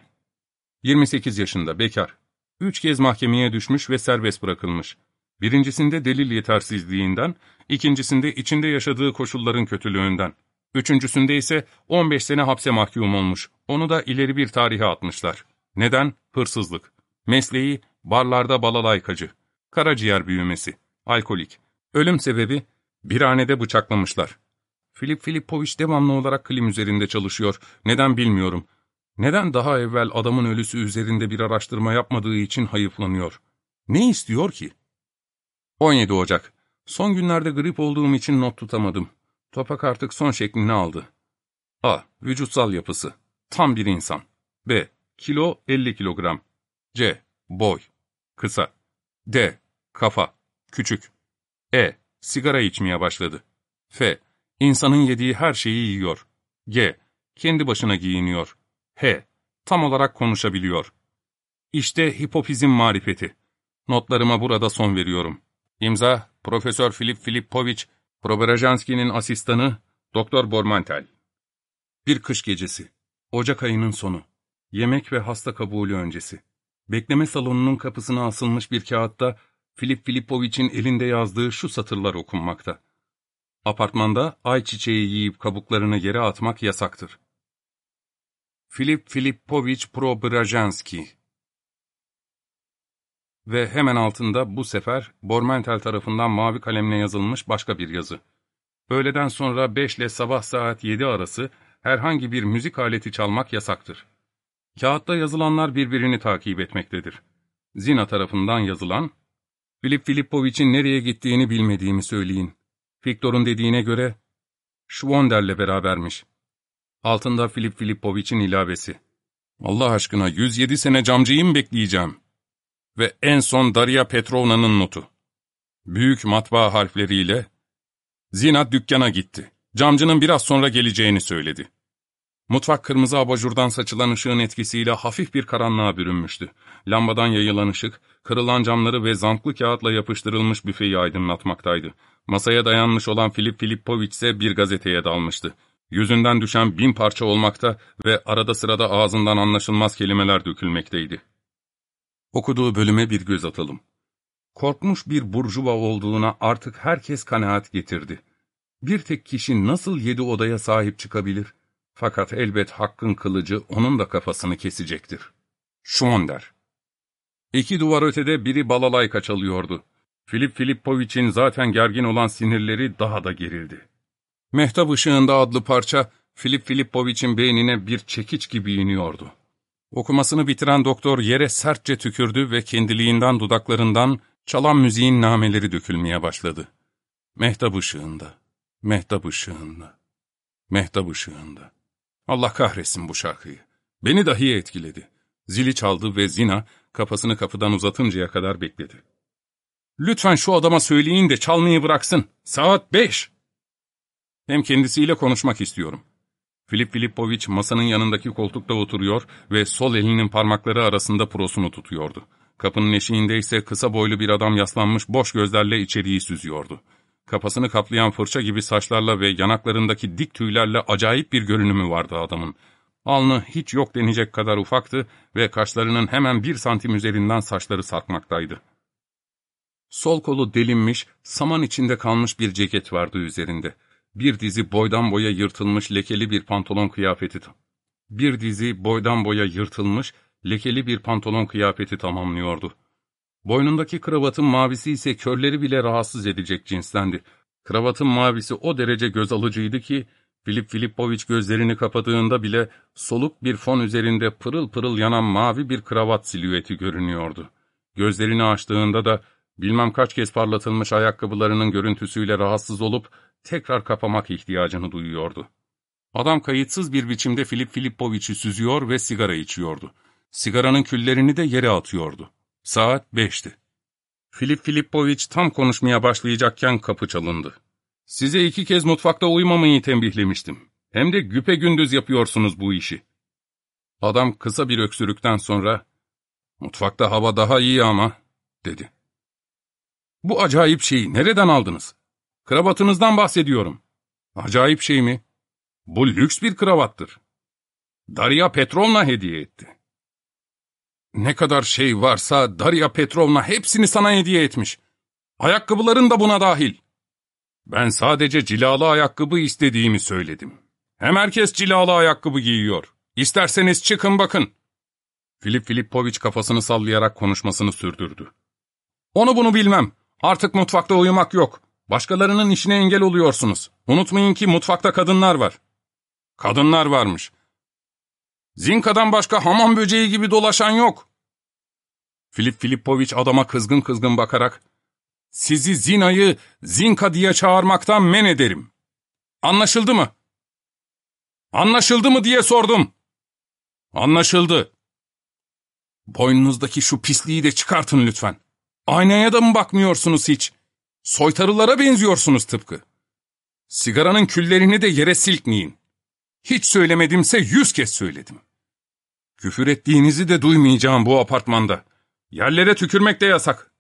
Speaker 1: 28 yaşında, bekar. Üç kez mahkemeye düşmüş ve serbest bırakılmış. Birincisinde delil yetersizliğinden, ikincisinde içinde yaşadığı koşulların kötülüğünden. Üçüncüsünde ise 15 sene hapse mahkum olmuş. Onu da ileri bir tarihe atmışlar. Neden? Hırsızlık. Mesleği barlarda balalaykacı. Karaciğer büyümesi. Alkolik. Ölüm sebebi birhanede bıçaklamışlar. Filip Filipoviç devamlı olarak klim üzerinde çalışıyor. Neden bilmiyorum. Neden daha evvel adamın ölüsü üzerinde bir araştırma yapmadığı için hayıflanıyor? Ne istiyor ki? 17 Ocak. Son günlerde grip olduğum için not tutamadım. Topak artık son şeklini aldı. A. Vücutsal yapısı. Tam bir insan. B. Kilo 50 kilogram. C. Boy. Kısa. D. Kafa. Küçük. E. Sigara içmeye başladı. F. İnsanın yediği her şeyi yiyor. G. Kendi başına giyiniyor. H. Tam olarak konuşabiliyor. İşte hipofizin marifeti. Notlarıma burada son veriyorum. İmza Profesör Filip Filipoviç, Proberejanski'nin asistanı Doktor Bormantel. Bir kış gecesi. Ocak ayının sonu. Yemek ve hasta kabulü öncesi. Bekleme salonunun kapısına asılmış bir kağıtta Filip Filipoviç'in elinde yazdığı şu satırlar okunmakta. Apartmanda ayçiçeği yiyip kabuklarını yere atmak yasaktır. Filip Filipoviç Probrajanski Ve hemen altında bu sefer Bormentel tarafından mavi kalemle yazılmış başka bir yazı. Öğleden sonra 5 ile sabah saat 7 arası herhangi bir müzik aleti çalmak yasaktır. Kağıtta yazılanlar birbirini takip etmektedir. Zina tarafından yazılan, Filip Filipoviç'in nereye gittiğini bilmediğimi söyleyin. Viktor'un dediğine göre, Schwonder'le berabermiş. Altında Filip Filipoviç'in ilavesi. Allah aşkına 107 sene camcıyı mı bekleyeceğim? Ve en son Daria Petrovna'nın notu. Büyük matbaa harfleriyle Zina dükkana gitti. Camcının biraz sonra geleceğini söyledi. Mutfak kırmızı abajurdan saçılan ışığın etkisiyle hafif bir karanlığa bürünmüştü. Lambadan yayılan ışık, kırılan camları ve zantlı kağıtla yapıştırılmış büfeyi aydınlatmaktaydı. Masaya dayanmış olan Filip Filipoviç ise bir gazeteye dalmıştı. Yüzünden düşen bin parça olmakta ve arada sırada ağzından anlaşılmaz kelimeler dökülmekteydi. Okuduğu bölüme bir göz atalım. Korkmuş bir burjuva olduğuna artık herkes kanaat getirdi. Bir tek kişi nasıl yedi odaya sahip çıkabilir? Fakat elbet hakkın kılıcı onun da kafasını kesecektir. Şuonder. İki duvar ötede biri balalayka çalıyordu. Filip Filipoviç'in zaten gergin olan sinirleri daha da gerildi. Mehtap ışığında adlı parça, Filip Filipoviç'in beynine bir çekiç gibi iniyordu. Okumasını bitiren doktor yere sertçe tükürdü ve kendiliğinden dudaklarından çalan müziğin nameleri dökülmeye başladı. Mehtap ışığında, mehtap ışığında, mehtap ışığında. Allah kahretsin bu şarkıyı. Beni dahi etkiledi. Zili çaldı ve Zina kafasını kapıdan uzatıncaya kadar bekledi. Lütfen şu adama söyleyin de çalmayı bıraksın. Saat beş. Hem kendisiyle konuşmak istiyorum. Filip Filipoviç masanın yanındaki koltukta oturuyor ve sol elinin parmakları arasında prosunu tutuyordu. Kapının eşiğinde ise kısa boylu bir adam yaslanmış boş gözlerle içeriği süzüyordu. Kafasını kaplayan fırça gibi saçlarla ve yanaklarındaki dik tüylerle acayip bir görünümü vardı adamın. Alnı hiç yok denecek kadar ufaktı ve kaşlarının hemen bir santim üzerinden saçları sarkmaktaydı. Sol kolu delinmiş, saman içinde kalmış bir ceket vardı üzerinde. Bir dizi boydan boya yırtılmış lekeli bir pantolon kıyafeti. Bir dizi boydan boya yırtılmış, lekeli bir pantolon kıyafeti tamamlıyordu. Boynundaki kravatın mavisi ise körleri bile rahatsız edecek cinstendi. Kravatın mavisi o derece göz alıcıydı ki, Filip Filipoviç gözlerini kapadığında bile soluk bir fon üzerinde pırıl pırıl yanan mavi bir kravat silüeti görünüyordu. Gözlerini açtığında da bilmem kaç kez parlatılmış ayakkabılarının görüntüsüyle rahatsız olup tekrar kapamak ihtiyacını duyuyordu. Adam kayıtsız bir biçimde Filip Filipoviç'i süzüyor ve sigara içiyordu. Sigaranın küllerini de yere atıyordu. Saat beşti. Filip Filipoviç tam konuşmaya başlayacakken kapı çalındı. Size iki kez mutfakta uyumamayı tembihlemiştim. Hem de güpe gündüz yapıyorsunuz bu işi. Adam kısa bir öksürükten sonra, ''Mutfakta hava daha iyi ama.'' dedi. ''Bu acayip şeyi nereden aldınız? Kravatınızdan bahsediyorum.'' ''Acayip şey mi? Bu lüks bir kravattır. Darya Petrovna hediye etti.'' Ne kadar şey varsa Darya Petrovna hepsini sana hediye etmiş. Ayakkabıların da buna dahil. Ben sadece cilalı ayakkabı istediğimi söyledim. Hem herkes cilalı ayakkabı giyiyor. İsterseniz çıkın bakın. Filip Filipoviç kafasını sallayarak konuşmasını sürdürdü. Onu bunu bilmem. Artık mutfakta uyumak yok. Başkalarının işine engel oluyorsunuz. Unutmayın ki mutfakta kadınlar var. Kadınlar varmış. Zinka'dan başka hamam böceği gibi dolaşan yok. Filip Filipoviç adama kızgın kızgın bakarak, ''Sizi Zina'yı Zinka diye çağırmaktan men ederim. Anlaşıldı mı?'' ''Anlaşıldı mı?'' diye sordum. ''Anlaşıldı.'' ''Boynunuzdaki şu pisliği de çıkartın lütfen. Aynaya da mı bakmıyorsunuz hiç? Soytarılara benziyorsunuz tıpkı. Sigaranın küllerini de yere silkmeyin. Hiç söylemedimse yüz kez söyledim. Küfür ettiğinizi de duymayacağım bu apartmanda. Yerlere tükürmek de yasak.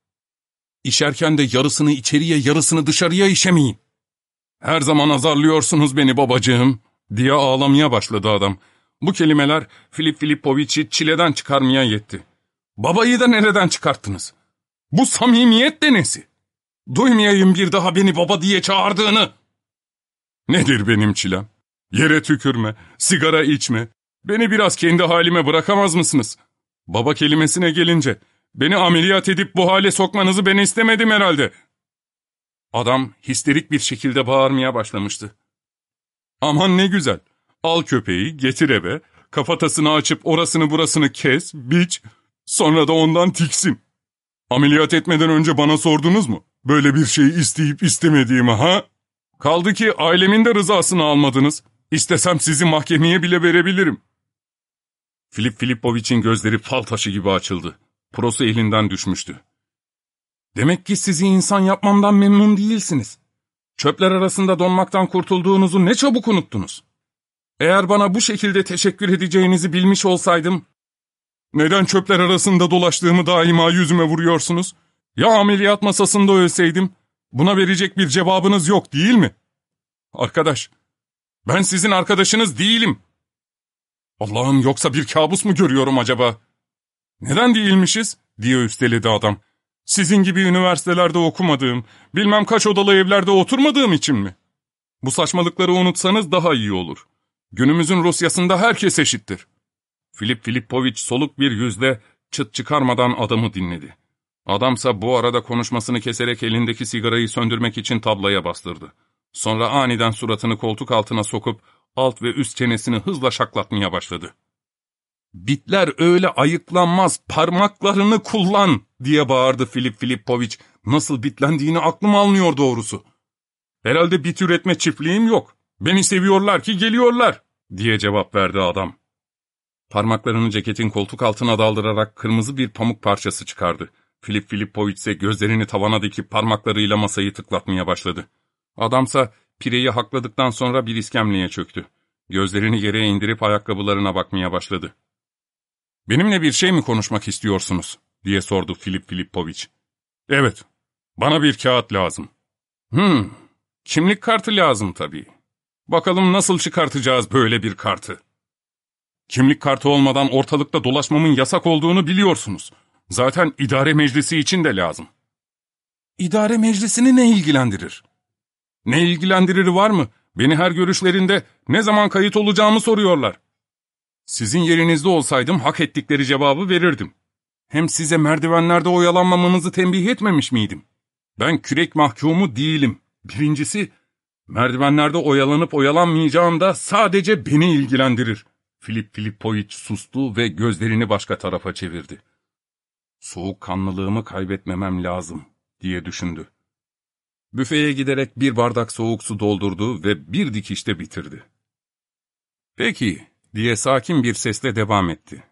Speaker 1: İşerken de yarısını içeriye yarısını dışarıya işemeyin. Her zaman azarlıyorsunuz beni babacığım, diye ağlamaya başladı adam. Bu kelimeler Filip Filipoviç'i çileden çıkarmaya yetti. Babayı da nereden çıkarttınız? Bu samimiyet de nesi? Duymayayım bir daha beni baba diye çağırdığını. Nedir benim çilem? Yere tükürme, sigara içme. Beni biraz kendi halime bırakamaz mısınız? Baba kelimesine gelince, beni ameliyat edip bu hale sokmanızı ben istemedim herhalde. Adam histerik bir şekilde bağırmaya başlamıştı. Aman ne güzel. Al köpeği, getir eve, kafatasını açıp orasını burasını kes, biç, sonra da ondan tiksin. Ameliyat etmeden önce bana sordunuz mu? Böyle bir şey isteyip istemediğimi ha? Kaldı ki ailemin de rızasını almadınız. İstesem sizi mahkemeye bile verebilirim. Filip Filipoviç'in gözleri fal taşı gibi açıldı. Prosu elinden düşmüştü. Demek ki sizi insan yapmamdan memnun değilsiniz. Çöpler arasında donmaktan kurtulduğunuzu ne çabuk unuttunuz. Eğer bana bu şekilde teşekkür edeceğinizi bilmiş olsaydım... Neden çöpler arasında dolaştığımı daima yüzüme vuruyorsunuz? Ya ameliyat masasında ölseydim? Buna verecek bir cevabınız yok değil mi? Arkadaş, ben sizin arkadaşınız değilim. Allah'ım yoksa bir kabus mu görüyorum acaba? Neden değilmişiz? diye üsteledi adam. Sizin gibi üniversitelerde okumadığım, bilmem kaç odalı evlerde oturmadığım için mi? Bu saçmalıkları unutsanız daha iyi olur. Günümüzün Rusyasında herkes eşittir. Filip Filipoviç soluk bir yüzle çıt çıkarmadan adamı dinledi. Adamsa bu arada konuşmasını keserek elindeki sigarayı söndürmek için tablaya bastırdı. Sonra aniden suratını koltuk altına sokup alt ve üst çenesini hızla şaklatmaya başladı. Bitler öyle ayıklanmaz, parmaklarını kullan diye bağırdı Filip Filipoviç. Nasıl bitlendiğini aklım almıyor doğrusu. Herhalde bit üretme çiftliğim yok. Beni seviyorlar ki geliyorlar diye cevap verdi adam. Parmaklarını ceketin koltuk altına daldırarak kırmızı bir pamuk parçası çıkardı. Filip Filipoviç ise gözlerini tavana dikip parmaklarıyla masayı tıklatmaya başladı. Adamsa pireyi hakladıktan sonra bir iskemleye çöktü. Gözlerini yere indirip ayakkabılarına bakmaya başladı. ''Benimle bir şey mi konuşmak istiyorsunuz?'' diye sordu Filip Filipoviç. ''Evet, bana bir kağıt lazım.'' ''Hmm, kimlik kartı lazım tabii. Bakalım nasıl çıkartacağız böyle bir kartı?'' ''Kimlik kartı olmadan ortalıkta dolaşmamın yasak olduğunu biliyorsunuz. Zaten idare meclisi için de lazım.'' ''İdare meclisini ne ilgilendirir?'' ''Ne ilgilendirir var mı? Beni her görüşlerinde ne zaman kayıt olacağımı soruyorlar.'' Sizin yerinizde olsaydım hak ettikleri cevabı verirdim. Hem size merdivenlerde oyalanmamanızı tembih etmemiş miydim? Ben kürek mahkumu değilim. Birincisi, merdivenlerde oyalanıp oyalanmayacağım da sadece beni ilgilendirir. Filip Filipoviç sustu ve gözlerini başka tarafa çevirdi. Soğukkanlılığımı kaybetmemem lazım, diye düşündü. Büfeye giderek bir bardak soğuk su doldurdu ve bir dikişte bitirdi. Peki, diye sakin bir sesle devam etti.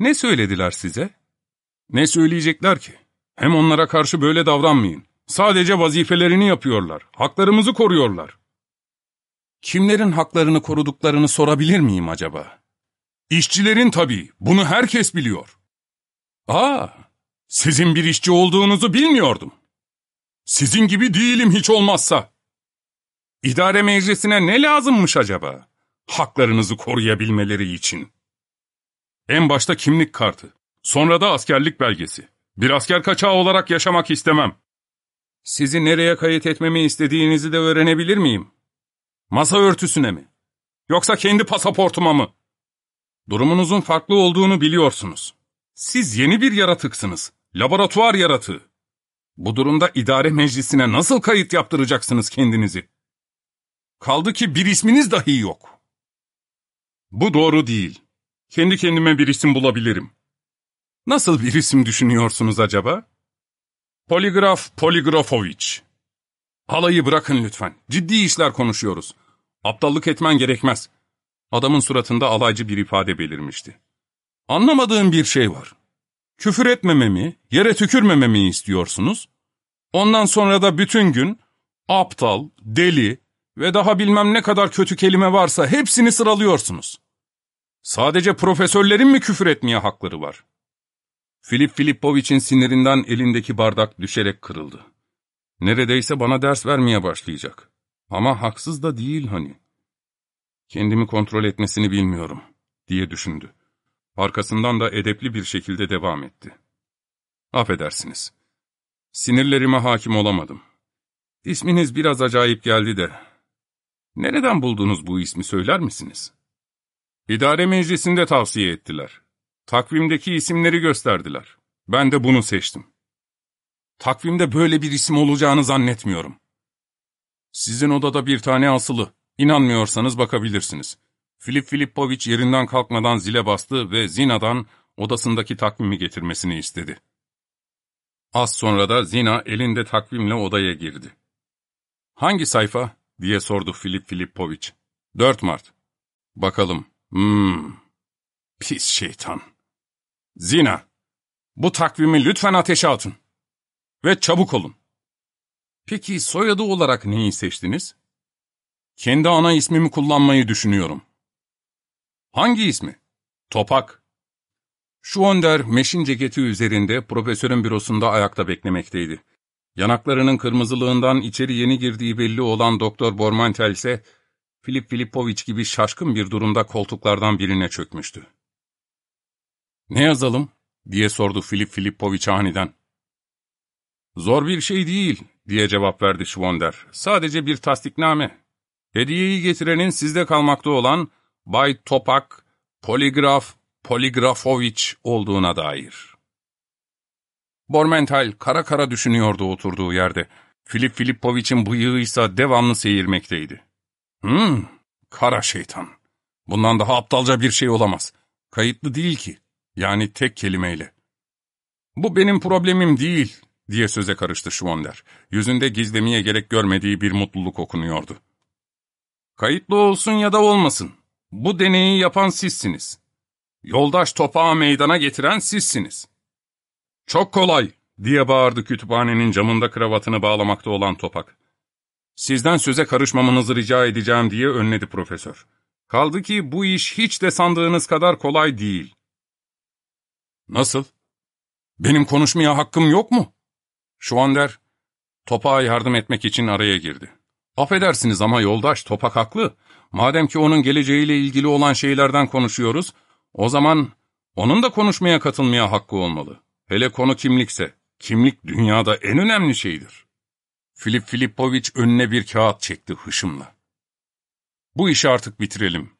Speaker 1: Ne söylediler size? Ne söyleyecekler ki? Hem onlara karşı böyle davranmayın. Sadece vazifelerini yapıyorlar. Haklarımızı koruyorlar. Kimlerin haklarını koruduklarını sorabilir miyim acaba? İşçilerin tabii. Bunu herkes biliyor. Aa, sizin bir işçi olduğunuzu bilmiyordum. Sizin gibi değilim hiç olmazsa. İdare meclisine ne lazımmış acaba? Haklarınızı koruyabilmeleri için. En başta kimlik kartı, sonra da askerlik belgesi. Bir asker kaçağı olarak yaşamak istemem. Sizi nereye kayıt etmemi istediğinizi de öğrenebilir miyim? Masa örtüsüne mi? Yoksa kendi pasaportuma mı? Durumunuzun farklı olduğunu biliyorsunuz. Siz yeni bir yaratıksınız. Laboratuvar yaratığı. Bu durumda idare meclisine nasıl kayıt yaptıracaksınız kendinizi? Kaldı ki bir isminiz dahi yok. Bu doğru değil. Kendi kendime bir isim bulabilirim. Nasıl bir isim düşünüyorsunuz acaba? Poligraf Poligrafoviç. Halayı bırakın lütfen. Ciddi işler konuşuyoruz. Aptallık etmen gerekmez. Adamın suratında alaycı bir ifade belirmişti. Anlamadığım bir şey var. Küfür etmememi, yere tükürmememi istiyorsunuz. Ondan sonra da bütün gün aptal, deli ve daha bilmem ne kadar kötü kelime varsa hepsini sıralıyorsunuz. Sadece profesörlerin mi küfür etmeye hakları var? Filip Filipoviç'in sinirinden elindeki bardak düşerek kırıldı. Neredeyse bana ders vermeye başlayacak. Ama haksız da değil hani. Kendimi kontrol etmesini bilmiyorum, diye düşündü. Arkasından da edepli bir şekilde devam etti. Affedersiniz. Sinirlerime hakim olamadım. İsminiz biraz acayip geldi de. Nereden buldunuz bu ismi söyler misiniz? İdare meclisinde tavsiye ettiler. Takvimdeki isimleri gösterdiler. Ben de bunu seçtim. Takvimde böyle bir isim olacağını zannetmiyorum. Sizin odada bir tane asılı. İnanmıyorsanız bakabilirsiniz. Filip Filipoviç yerinden kalkmadan zile bastı ve Zina'dan odasındaki takvimi getirmesini istedi. Az sonra da Zina elinde takvimle odaya girdi. ''Hangi sayfa?'' diye sordu Filip Filipoviç. ''4 Mart.'' ''Bakalım. Hmm. Pis şeytan.'' ''Zina, bu takvimi lütfen ateşe atın.'' Ve çabuk olun. Peki soyadı olarak neyi seçtiniz? Kendi ana ismimi kullanmayı düşünüyorum. Hangi ismi? Topak. Şuonder meşin ceketi üzerinde profesörün bürosunda ayakta beklemekteydi. Yanaklarının kırmızılığından içeri yeni girdiği belli olan Doktor Bormantel ise Filip Filipoviç gibi şaşkın bir durumda koltuklardan birine çökmüştü. ''Ne yazalım?'' diye sordu Filip Filipoviç aniden. ''Zor bir şey değil.'' diye cevap verdi Şvonder. ''Sadece bir tasdikname. Hediyeyi getirenin sizde kalmakta olan Bay Topak, Poligraf, Poligrafoviç olduğuna dair.'' Bormental kara kara düşünüyordu oturduğu yerde. Filip Filipoviç'in bıyığıysa devamlı seyirmekteydi. Hmm, kara şeytan. Bundan daha aptalca bir şey olamaz. Kayıtlı değil ki. Yani tek kelimeyle. Bu benim problemim değil, diye söze karıştı Schwonder. Yüzünde gizlemeye gerek görmediği bir mutluluk okunuyordu. Kayıtlı olsun ya da olmasın. Bu deneyi yapan sizsiniz. Yoldaş topağı meydana getiren sizsiniz. Çok kolay, diye bağırdı kütüphanenin camında kravatını bağlamakta olan topak. Sizden söze karışmamanızı rica edeceğim diye önledi profesör. Kaldı ki bu iş hiç de sandığınız kadar kolay değil. Nasıl? Benim konuşmaya hakkım yok mu? Şuander, topağa yardım etmek için araya girdi. Affedersiniz ama yoldaş topak haklı. Madem ki onun geleceğiyle ilgili olan şeylerden konuşuyoruz, o zaman onun da konuşmaya katılmaya hakkı olmalı. Hele konu kimlikse, kimlik dünyada en önemli şeydir. Filip Filipoviç önüne bir kağıt çekti hışımla. Bu işi artık bitirelim.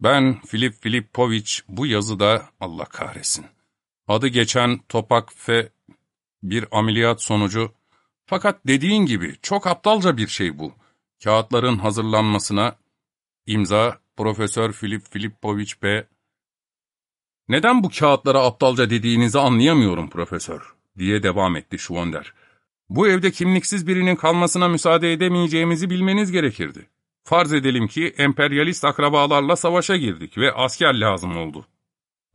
Speaker 1: Ben Filip Filipoviç bu yazıda Allah kahretsin. Adı geçen Topak Fe bir ameliyat sonucu. Fakat dediğin gibi çok aptalca bir şey bu. Kağıtların hazırlanmasına imza Profesör Filip Filipoviç B. Neden bu kağıtlara aptalca dediğinizi anlayamıyorum profesör, diye devam etti Şvonder. Bu evde kimliksiz birinin kalmasına müsaade edemeyeceğimizi bilmeniz gerekirdi. Farz edelim ki emperyalist akrabalarla savaşa girdik ve asker lazım oldu.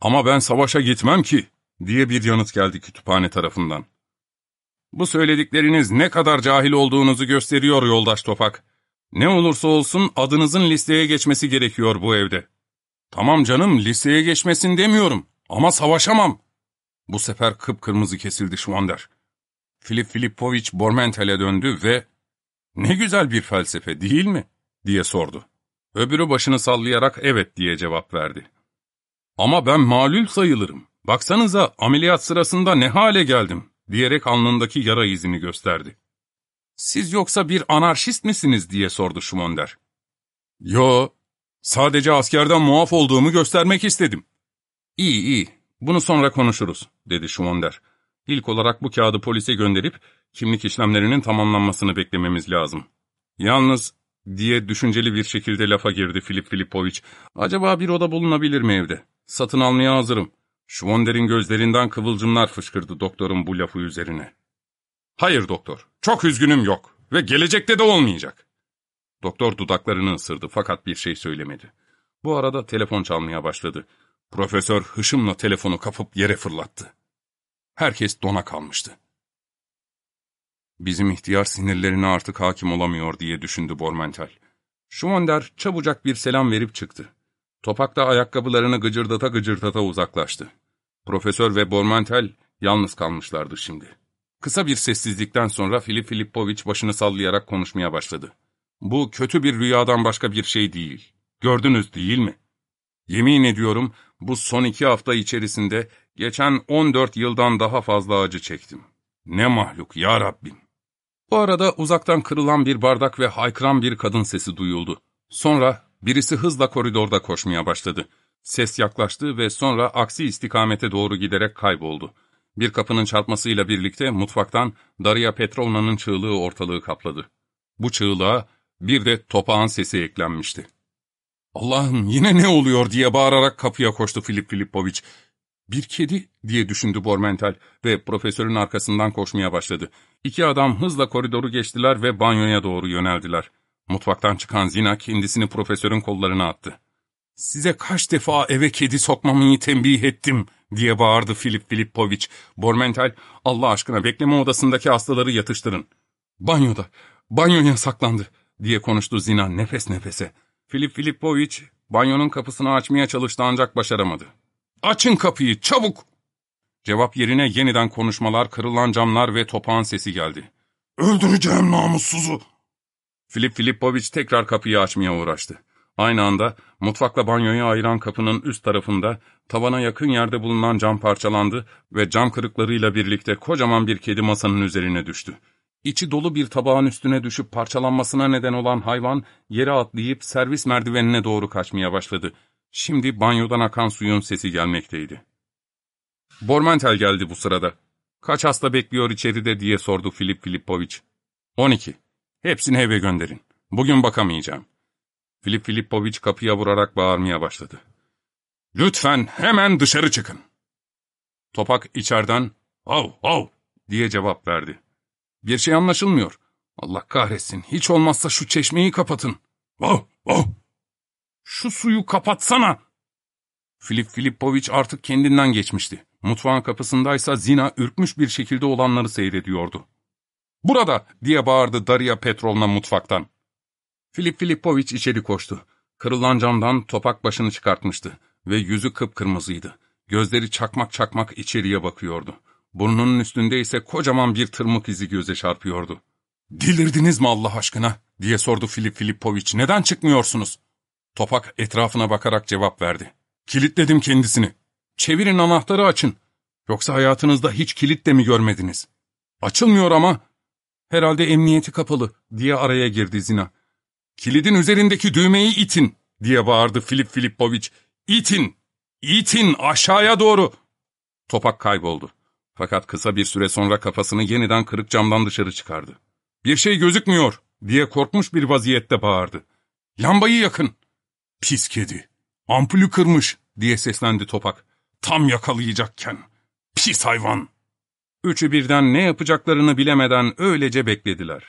Speaker 1: Ama ben savaşa gitmem ki, diye bir yanıt geldi kütüphane tarafından. Bu söyledikleriniz ne kadar cahil olduğunuzu gösteriyor yoldaş Topak. Ne olursa olsun adınızın listeye geçmesi gerekiyor bu evde. Tamam canım listeye geçmesin demiyorum ama savaşamam. Bu sefer kıpkırmızı kesildi Şvander. Filip Filipoviç Bormentel'e döndü ve ''Ne güzel bir felsefe değil mi?'' diye sordu. Öbürü başını sallayarak evet diye cevap verdi. ''Ama ben malul sayılırım. Baksanıza ameliyat sırasında ne hale geldim.'' diyerek alnındaki yara izini gösterdi. ''Siz yoksa bir anarşist misiniz?'' diye sordu Şumonder. ''Yo, sadece askerden muaf olduğumu göstermek istedim.'' ''İyi iyi, bunu sonra konuşuruz.'' dedi Şumonder. İlk olarak bu kağıdı polise gönderip kimlik işlemlerinin tamamlanmasını beklememiz lazım. Yalnız diye düşünceli bir şekilde lafa girdi Filip Filipoviç. Acaba bir oda bulunabilir mi evde? Satın almaya hazırım. Schwonder'in gözlerinden kıvılcımlar fışkırdı doktorun bu lafı üzerine. Hayır doktor, çok üzgünüm yok ve gelecekte de olmayacak. Doktor dudaklarını ısırdı fakat bir şey söylemedi. Bu arada telefon çalmaya başladı. Profesör hışımla telefonu kapıp yere fırlattı. Herkes dona kalmıştı. Bizim ihtiyar sinirlerine artık hakim olamıyor diye düşündü Bormental. Şumander çabucak bir selam verip çıktı. Topak da ayakkabılarını gıcırdata gıcırdata uzaklaştı. Profesör ve Bormental yalnız kalmışlardı şimdi. Kısa bir sessizlikten sonra Filip Filipoviç başını sallayarak konuşmaya başladı. Bu kötü bir rüyadan başka bir şey değil. Gördünüz değil mi? Yemin ediyorum bu son iki hafta içerisinde geçen 14 yıldan daha fazla acı çektim. Ne mahluk ya Rabbim. Bu arada uzaktan kırılan bir bardak ve haykıran bir kadın sesi duyuldu. Sonra birisi hızla koridorda koşmaya başladı. Ses yaklaştı ve sonra aksi istikamete doğru giderek kayboldu. Bir kapının çarpmasıyla birlikte mutfaktan Daria Petrovna'nın çığlığı ortalığı kapladı. Bu çığlığa bir de topağın sesi eklenmişti. Allah'ım yine ne oluyor diye bağırarak kapıya koştu Filip Filipoviç. Bir kedi diye düşündü Bormental ve profesörün arkasından koşmaya başladı. İki adam hızla koridoru geçtiler ve banyoya doğru yöneldiler. Mutfaktan çıkan Zina kendisini profesörün kollarına attı. ''Size kaç defa eve kedi sokmamayı tembih ettim.'' Diye bağırdı Filip Filipoviç. Bormental, Allah aşkına bekleme odasındaki hastaları yatıştırın. Banyoda, banyoya saklandı diye konuştu Zina nefes nefese. Filip Filipoviç banyonun kapısını açmaya çalıştı ancak başaramadı. Açın kapıyı çabuk! Cevap yerine yeniden konuşmalar, kırılan camlar ve topağın sesi geldi. Öldüreceğim namussuzu! Filip Filipoviç tekrar kapıyı açmaya uğraştı. Aynı anda mutfakla banyoyu ayıran kapının üst tarafında tavana yakın yerde bulunan cam parçalandı ve cam kırıklarıyla birlikte kocaman bir kedi masanın üzerine düştü. İçi dolu bir tabağın üstüne düşüp parçalanmasına neden olan hayvan yere atlayıp servis merdivenine doğru kaçmaya başladı. Şimdi banyodan akan suyun sesi gelmekteydi. Bormentel geldi bu sırada. Kaç hasta bekliyor içeride diye sordu Filip Filipoviç. 12. Hepsini eve gönderin. Bugün bakamayacağım. Filip Filipoviç kapıya vurarak bağırmaya başladı. Lütfen hemen dışarı çıkın. Topak içeriden av av diye cevap verdi. Bir şey anlaşılmıyor. Allah kahretsin hiç olmazsa şu çeşmeyi kapatın. Vav vav. Şu suyu kapatsana. Filip Filipoviç artık kendinden geçmişti. Mutfağın kapısındaysa Zina ürkmüş bir şekilde olanları seyrediyordu. ''Burada!'' diye bağırdı Daria Petrovna mutfaktan. Filip Filipoviç içeri koştu. Kırılan camdan topak başını çıkartmıştı ve yüzü kıpkırmızıydı. Gözleri çakmak çakmak içeriye bakıyordu. Burnunun üstünde ise kocaman bir tırmık izi göze çarpıyordu. ''Delirdiniz mi Allah aşkına?'' diye sordu Filip Filipoviç. ''Neden çıkmıyorsunuz?'' Topak etrafına bakarak cevap verdi. ''Kilitledim kendisini. Çevirin anahtarı açın. Yoksa hayatınızda hiç kilit de mi görmediniz? Açılmıyor ama. Herhalde emniyeti kapalı diye araya girdi Zina. Kilidin üzerindeki düğmeyi itin diye bağırdı Filip Filipoviç. İtin! İtin aşağıya doğru! Topak kayboldu. Fakat kısa bir süre sonra kafasını yeniden kırık camdan dışarı çıkardı. Bir şey gözükmüyor diye korkmuş bir vaziyette bağırdı. Lambayı yakın. Pis kedi. Ampulü kırmış diye seslendi Topak. Tam yakalayacakken. Pis hayvan. Üçü birden ne yapacaklarını bilemeden öylece beklediler.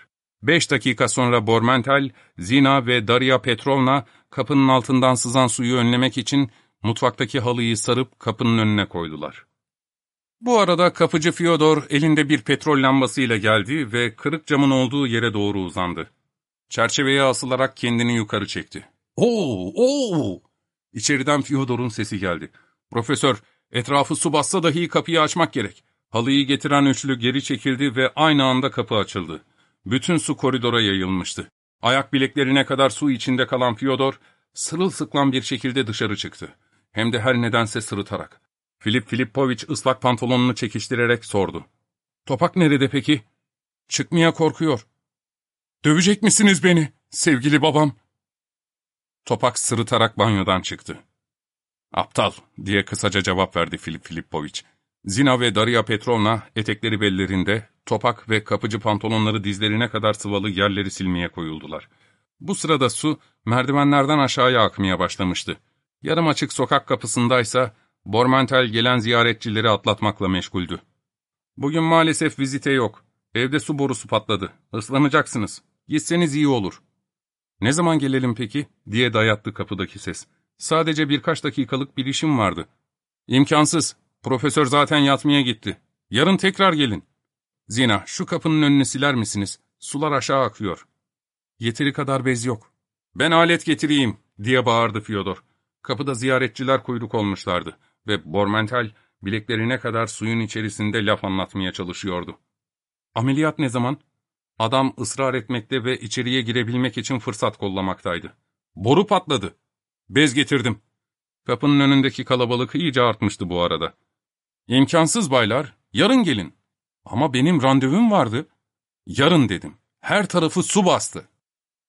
Speaker 1: Beş dakika sonra Bormental, Zina ve Daria Petrovna kapının altından sızan suyu önlemek için mutfaktaki halıyı sarıp kapının önüne koydular. Bu arada kapıcı Fyodor elinde bir petrol lambasıyla geldi ve kırık camın olduğu yere doğru uzandı. Çerçeveye asılarak kendini yukarı çekti. ''Oo, oo!'' İçeriden Fyodor'un sesi geldi. ''Profesör, etrafı su bassa dahi kapıyı açmak gerek.'' Halıyı getiren üçlü geri çekildi ve aynı anda kapı açıldı. Bütün su koridora yayılmıştı. Ayak bileklerine kadar su içinde kalan Fyodor, sırılsıklam bir şekilde dışarı çıktı. Hem de her nedense sırıtarak. Filip Filipoviç ıslak pantolonunu çekiştirerek sordu. ''Topak nerede peki?'' ''Çıkmaya korkuyor.'' ''Dövecek misiniz beni, sevgili babam?'' Topak sırıtarak banyodan çıktı. ''Aptal'' diye kısaca cevap verdi Filip Filipoviç. Zina ve Daria Petrovna etekleri bellerinde, topak ve kapıcı pantolonları dizlerine kadar sıvalı yerleri silmeye koyuldular. Bu sırada su merdivenlerden aşağıya akmaya başlamıştı. Yarım açık sokak kapısındaysa Bormentel gelen ziyaretçileri atlatmakla meşguldü. ''Bugün maalesef vizite yok. Evde su borusu patladı. Islanacaksınız. Gitseniz iyi olur.'' ''Ne zaman gelelim peki?'' diye dayattı kapıdaki ses. ''Sadece birkaç dakikalık bir işim vardı.'' ''İmkansız. Profesör zaten yatmaya gitti. Yarın tekrar gelin. Zina, şu kapının önünü siler misiniz? Sular aşağı akıyor. Yeteri kadar bez yok. Ben alet getireyim, diye bağırdı Fyodor. Kapıda ziyaretçiler kuyruk olmuşlardı ve Bormental bileklerine kadar suyun içerisinde laf anlatmaya çalışıyordu. Ameliyat ne zaman? Adam ısrar etmekte ve içeriye girebilmek için fırsat kollamaktaydı. Boru patladı. Bez getirdim. Kapının önündeki kalabalık iyice artmıştı bu arada. İmkansız baylar, yarın gelin. Ama benim randevum vardı. Yarın dedim. Her tarafı su bastı.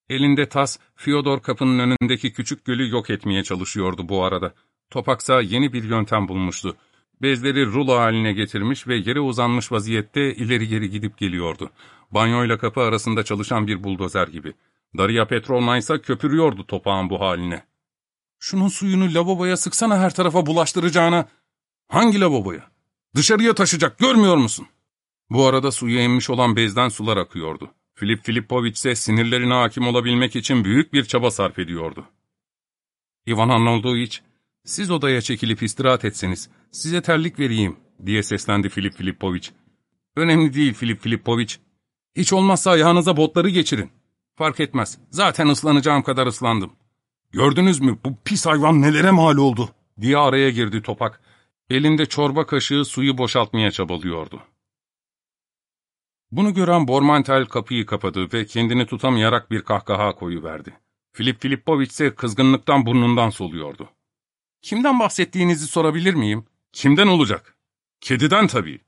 Speaker 1: Elinde tas, Fyodor kapının önündeki küçük gölü yok etmeye çalışıyordu bu arada. Topaksa yeni bir yöntem bulmuştu. Bezleri rulo haline getirmiş ve yere uzanmış vaziyette ileri geri gidip geliyordu. Banyoyla kapı arasında çalışan bir buldozer gibi. Daria Petrovna ise köpürüyordu topağın bu haline. ''Şunun suyunu lavaboya sıksana her tarafa bulaştıracağına.'' ''Hangi lavaboya? Dışarıya taşacak görmüyor musun?'' Bu arada suya emmiş olan bezden sular akıyordu. Filip Filipoviç ise sinirlerine hakim olabilmek için büyük bir çaba sarf ediyordu. İvan Arnoldoviç, Siz odaya çekilip istirahat etseniz, size terlik vereyim, diye seslendi Filip Filipoviç. Önemli değil Filip Filipoviç. Hiç olmazsa ayağınıza botları geçirin. Fark etmez, zaten ıslanacağım kadar ıslandım. Gördünüz mü bu pis hayvan nelere mal oldu, diye araya girdi Topak. Elinde çorba kaşığı suyu boşaltmaya çabalıyordu. Bunu gören Bormantel kapıyı kapadı ve kendini tutamayarak bir kahkaha koyuverdi. Filip Filipoviç ise kızgınlıktan burnundan soluyordu. Kimden bahsettiğinizi sorabilir miyim? Kimden olacak? Kediden tabii.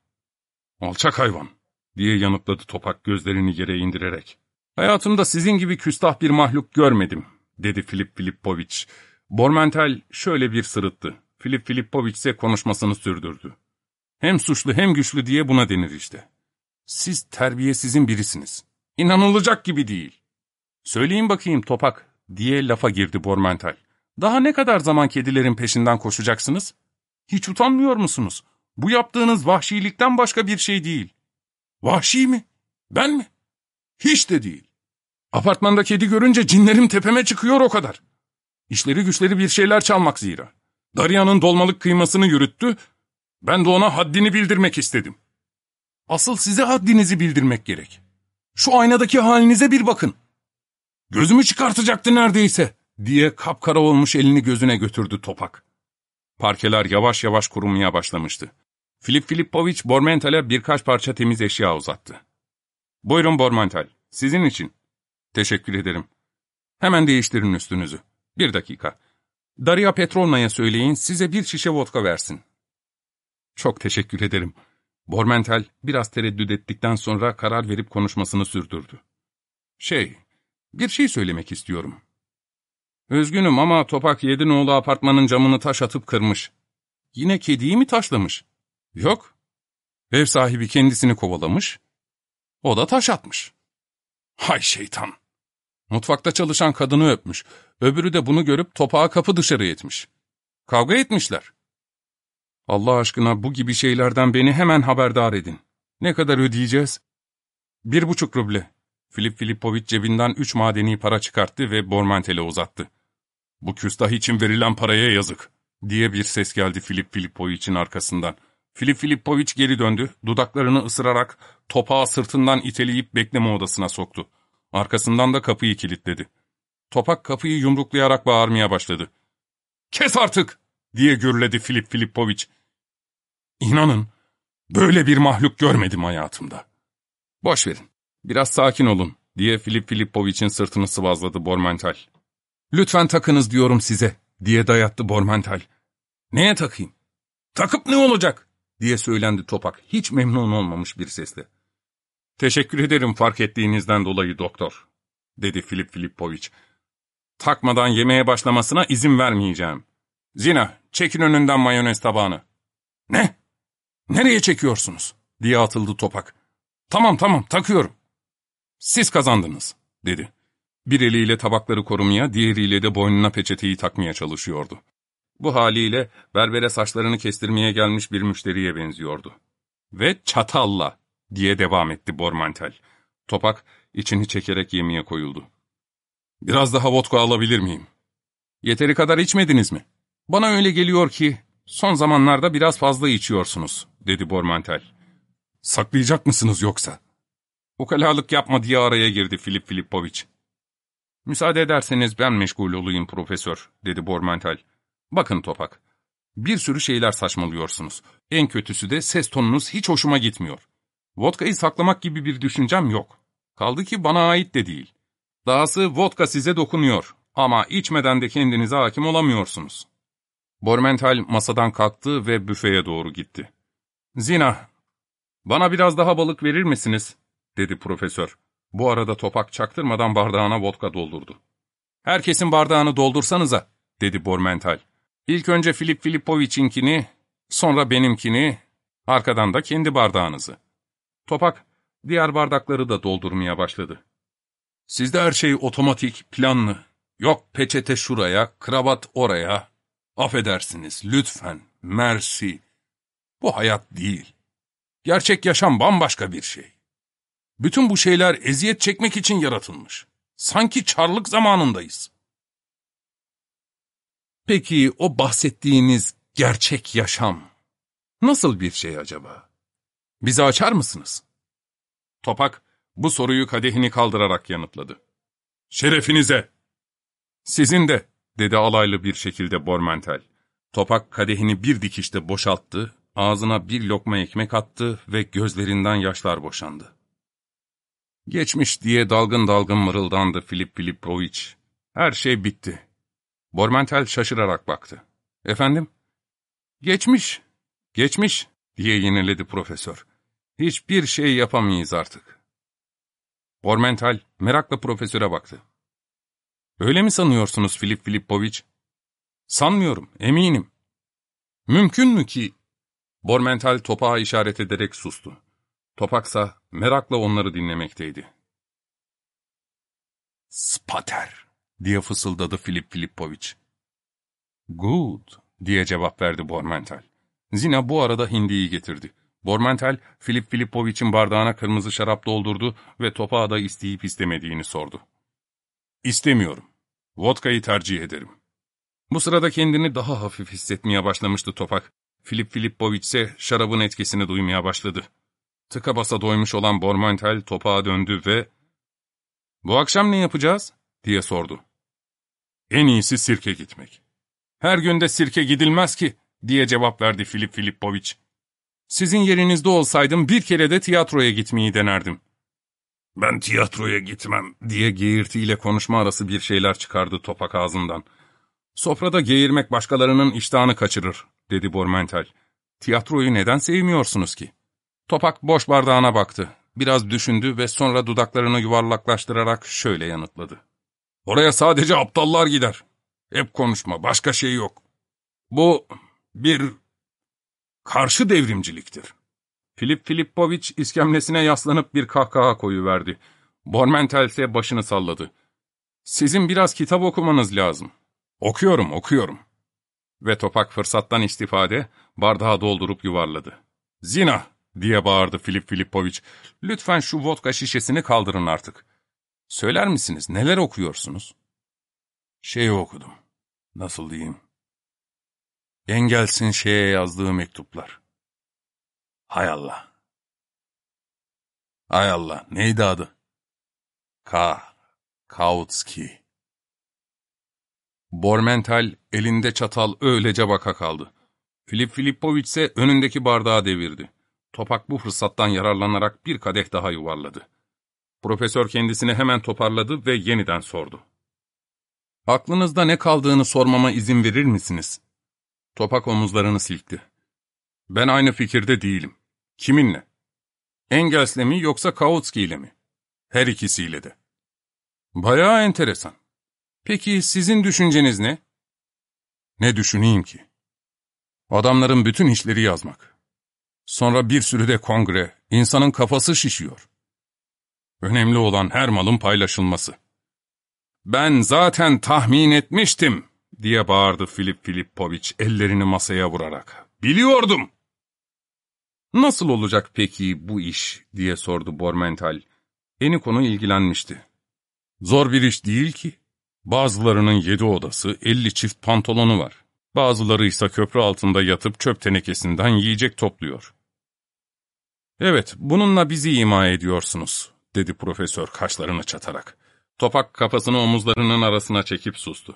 Speaker 1: Alçak hayvan, diye yanıtladı Topak gözlerini yere indirerek. Hayatımda sizin gibi küstah bir mahluk görmedim, dedi Filip Filipoviç. Bormentel şöyle bir sırıttı. Filip Filipoviç ise konuşmasını sürdürdü. Hem suçlu hem güçlü diye buna denir işte. Siz terbiyesizin birisiniz. İnanılacak gibi değil. Söyleyin bakayım Topak, diye lafa girdi Bormental. Daha ne kadar zaman kedilerin peşinden koşacaksınız? Hiç utanmıyor musunuz? Bu yaptığınız vahşilikten başka bir şey değil. Vahşi mi? Ben mi? Hiç de değil. Apartmanda kedi görünce cinlerim tepeme çıkıyor o kadar. İşleri güçleri bir şeyler çalmak zira. Darya'nın dolmalık kıymasını yürüttü, ben de ona haddini bildirmek istedim. Asıl size haddinizi bildirmek gerek. Şu aynadaki halinize bir bakın. Gözümü çıkartacaktı neredeyse, diye kapkara olmuş elini gözüne götürdü topak. Parkeler yavaş yavaş kurumaya başlamıştı. Filip Filipoviç Bormental'e birkaç parça temiz eşya uzattı. Buyurun Bormental, sizin için. Teşekkür ederim. Hemen değiştirin üstünüzü. Bir dakika. Daria Petrovna'ya söyleyin size bir şişe vodka versin. Çok teşekkür ederim. Bormental biraz tereddüt ettikten sonra karar verip konuşmasını sürdürdü. Şey, bir şey söylemek istiyorum. Üzgünüm ama Topak Yedinoğlu apartmanın camını taş atıp kırmış. Yine kediyi mi taşlamış? Yok. Ev sahibi kendisini kovalamış. O da taş atmış. Hay şeytan! Mutfakta çalışan kadını öpmüş. Öbürü de bunu görüp topağa kapı dışarı etmiş. Kavga etmişler. Allah aşkına bu gibi şeylerden beni hemen haberdar edin. Ne kadar ödeyeceğiz? Bir buçuk ruble. Filip Filipovic cebinden üç madeni para çıkarttı ve Bormentel'e uzattı. Bu küstah için verilen paraya yazık, diye bir ses geldi Filip Filipovic'in arkasından. Filip Filipovic geri döndü, dudaklarını ısırarak topağı sırtından iteleyip bekleme odasına soktu. Arkasından da kapıyı kilitledi. Topak kapıyı yumruklayarak bağırmaya başladı. ''Kes artık!'' diye gürledi Filip Filipovic. İnanın, böyle bir mahluk görmedim hayatımda. Boş verin, biraz sakin olun, diye Filip Filipovic'in sırtını sıvazladı Bormental. Lütfen takınız diyorum size, diye dayattı Bormental. Neye takayım? Takıp ne olacak? diye söylendi Topak, hiç memnun olmamış bir sesle. Teşekkür ederim fark ettiğinizden dolayı doktor, dedi Filip Filipovic. Takmadan yemeğe başlamasına izin vermeyeceğim. Zina, çekin önünden mayonez tabağını. Ne? Nereye çekiyorsunuz? diye atıldı Topak. Tamam tamam takıyorum. Siz kazandınız, dedi. Bir eliyle tabakları korumaya, diğeriyle de boynuna peçeteyi takmaya çalışıyordu. Bu haliyle berbere saçlarını kestirmeye gelmiş bir müşteriye benziyordu. Ve çatalla diye devam etti Bormantel. Topak içini çekerek yemeğe koyuldu. Biraz daha vodka alabilir miyim? Yeteri kadar içmediniz mi? Bana öyle geliyor ki son zamanlarda biraz fazla içiyorsunuz, dedi Bormantel. Saklayacak mısınız yoksa? Ukalalık yapma diye araya girdi Filip Filipoviç. Müsaade ederseniz ben meşgul olayım profesör, dedi Bormantel. Bakın Topak, bir sürü şeyler saçmalıyorsunuz. En kötüsü de ses tonunuz hiç hoşuma gitmiyor. Vodkayı saklamak gibi bir düşüncem yok. Kaldı ki bana ait de değil. Dahası vodka size dokunuyor ama içmeden de kendinize hakim olamıyorsunuz. Bormental masadan kalktı ve büfeye doğru gitti. Zina, bana biraz daha balık verir misiniz? dedi profesör. Bu arada topak çaktırmadan bardağına vodka doldurdu. Herkesin bardağını doldursanıza, dedi Bormental. İlk önce Filip Filipoviç'inkini, sonra benimkini, arkadan da kendi bardağınızı. Topak, diğer bardakları da doldurmaya başladı. Sizde her şey otomatik, planlı. Yok peçete şuraya, kravat oraya. Affedersiniz, lütfen, mersi. Bu hayat değil. Gerçek yaşam bambaşka bir şey. Bütün bu şeyler eziyet çekmek için yaratılmış. Sanki çarlık zamanındayız. Peki o bahsettiğiniz gerçek yaşam nasıl bir şey acaba? Bize açar mısınız? Topak bu soruyu kadehini kaldırarak yanıtladı. Şerefinize! Sizin de, dedi alaylı bir şekilde Bormentel. Topak kadehini bir dikişte boşalttı, ağzına bir lokma ekmek attı ve gözlerinden yaşlar boşandı. Geçmiş diye dalgın dalgın mırıldandı Filip Filipoviç. Her şey bitti. Bormentel şaşırarak baktı. Efendim? Geçmiş, geçmiş diye yeniledi profesör. Hiçbir şey yapamayız artık. Bormental merakla profesöre baktı. Öyle mi sanıyorsunuz Filip Filipoviç? Sanmıyorum, eminim. Mümkün mü ki? Bormental topağa işaret ederek sustu. Topaksa merakla onları dinlemekteydi. Spater diye fısıldadı Filip Filipoviç. Good diye cevap verdi Bormental. Zina bu arada hindiyi getirdi. Bormental, Filip Filipoviç'in bardağına kırmızı şarap doldurdu ve topağa da isteyip istemediğini sordu. İstemiyorum. Vodka'yı tercih ederim. Bu sırada kendini daha hafif hissetmeye başlamıştı Topak. Filip Filipoviç ise şarabın etkisini duymaya başladı. Tıka basa doymuş olan Bormental topağa döndü ve ''Bu akşam ne yapacağız?'' diye sordu. ''En iyisi sirke gitmek.'' ''Her günde sirke gidilmez ki.'' diye cevap verdi Filip Filipoviç. ''Sizin yerinizde olsaydım bir kere de tiyatroya gitmeyi denerdim.'' ''Ben tiyatroya gitmem.'' diye geğirtiyle konuşma arası bir şeyler çıkardı topak ağzından. ''Sofrada geğirmek başkalarının iştahını kaçırır.'' Dedi Bormental. ''Tiyatroyu neden sevmiyorsunuz ki?'' Topak boş bardağına baktı. Biraz düşündü ve sonra dudaklarını yuvarlaklaştırarak şöyle yanıtladı. Oraya sadece aptallar gider. Hep konuşma, başka şey yok. Bu bir karşı devrimciliktir. Filip Filipoviç iskemlesine yaslanıp bir kahkaha koyuverdi. Bormentel ise başını salladı. Sizin biraz kitap okumanız lazım. Okuyorum, okuyorum. Ve topak fırsattan istifade bardağı doldurup yuvarladı. Zina! diye bağırdı Filip Filipoviç. Lütfen şu vodka şişesini kaldırın artık. Söyler misiniz neler okuyorsunuz? Şeyi okudum. Nasıl diyeyim? Engels'in şeye yazdığı mektuplar. Hay Allah. Hay Allah. Neydi adı? Ka. Kautski. Bormental elinde çatal öylece baka kaldı. Filip Filipoviç ise önündeki bardağı devirdi. Topak bu fırsattan yararlanarak bir kadeh daha yuvarladı. Profesör kendisini hemen toparladı ve yeniden sordu. Aklınızda ne kaldığını sormama izin verir misiniz? Topak omuzlarını silkti. Ben aynı fikirde değilim. Kiminle? Engels'le mi yoksa Kautsky ile mi? Her ikisiyle de. Bayağı enteresan. Peki sizin düşünceniz ne? Ne düşüneyim ki? Adamların bütün işleri yazmak. Sonra bir sürü de kongre, insanın kafası şişiyor. Önemli olan her malın paylaşılması. Ben zaten tahmin etmiştim, diye bağırdı Filip Filipoviç ellerini masaya vurarak. Biliyordum. Nasıl olacak peki bu iş, diye sordu Bormental. Eniko'nu ilgilenmişti. Zor bir iş değil ki. Bazılarının yedi odası, elli çift pantolonu var. Bazıları ise köprü altında yatıp çöp tenekesinden yiyecek topluyor. Evet, bununla bizi ima ediyorsunuz, dedi profesör kaşlarını çatarak. Topak kafasını omuzlarının arasına çekip sustu.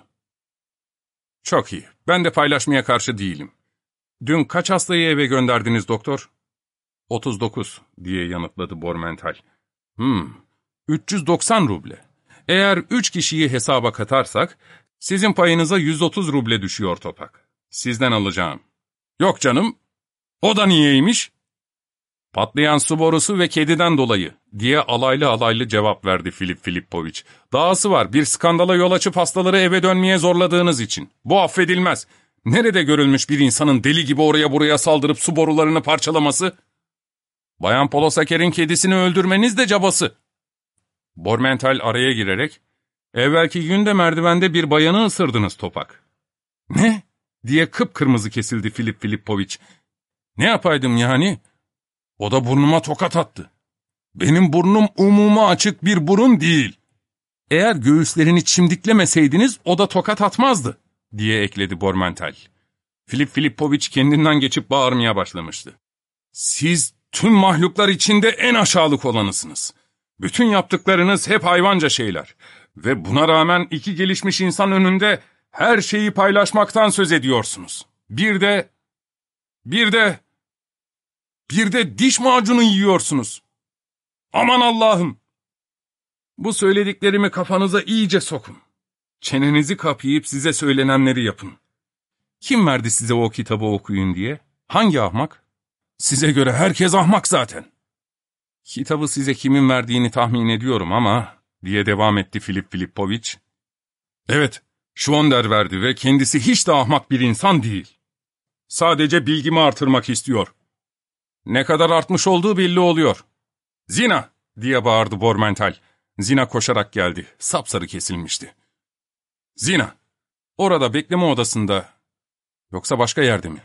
Speaker 1: Çok iyi, ben de paylaşmaya karşı değilim. Dün kaç hastayı eve gönderdiniz doktor? 39 diye yanıtladı Bormental. Hmm, 390 ruble. Eğer üç kişiyi hesaba katarsak, sizin payınıza 130 ruble düşüyor Topak. Sizden alacağım. Yok canım, o da niyeymiş? Patlayan su borusu ve kediden dolayı diye alaylı alaylı cevap verdi Filip Filipoviç. Dahası var bir skandala yol açıp hastaları eve dönmeye zorladığınız için. Bu affedilmez. Nerede görülmüş bir insanın deli gibi oraya buraya saldırıp su borularını parçalaması? Bayan Polosaker'in kedisini öldürmeniz de cabası. Bormental araya girerek, evvelki günde merdivende bir bayanı ısırdınız topak. Ne? diye kıpkırmızı kesildi Filip Filipoviç. Ne yapaydım yani? O da burnuma tokat attı. Benim burnum umuma açık bir burun değil. Eğer göğüslerini çimdiklemeseydiniz o da tokat atmazdı. diye ekledi Bormentel. Filip Filipoviç kendinden geçip bağırmaya başlamıştı. Siz tüm mahluklar içinde en aşağılık olanısınız. Bütün yaptıklarınız hep hayvanca şeyler. Ve buna rağmen iki gelişmiş insan önünde her şeyi paylaşmaktan söz ediyorsunuz. Bir de, bir de, bir de diş macunu yiyorsunuz. Aman Allah'ım! Bu söylediklerimi kafanıza iyice sokun. Çenenizi kapayıp size söylenenleri yapın. Kim verdi size o kitabı okuyun diye? Hangi ahmak? Size göre herkes ahmak zaten. Kitabı size kimin verdiğini tahmin ediyorum ama, diye devam etti Filip Filipoviç. Evet, Schwonder verdi ve kendisi hiç de ahmak bir insan değil. Sadece bilgimi artırmak istiyor. Ne kadar artmış olduğu belli oluyor. Zina, diye bağırdı Bormental. Zina koşarak geldi, sapsarı kesilmişti. Zina, orada bekleme odasında, yoksa başka yerde mi?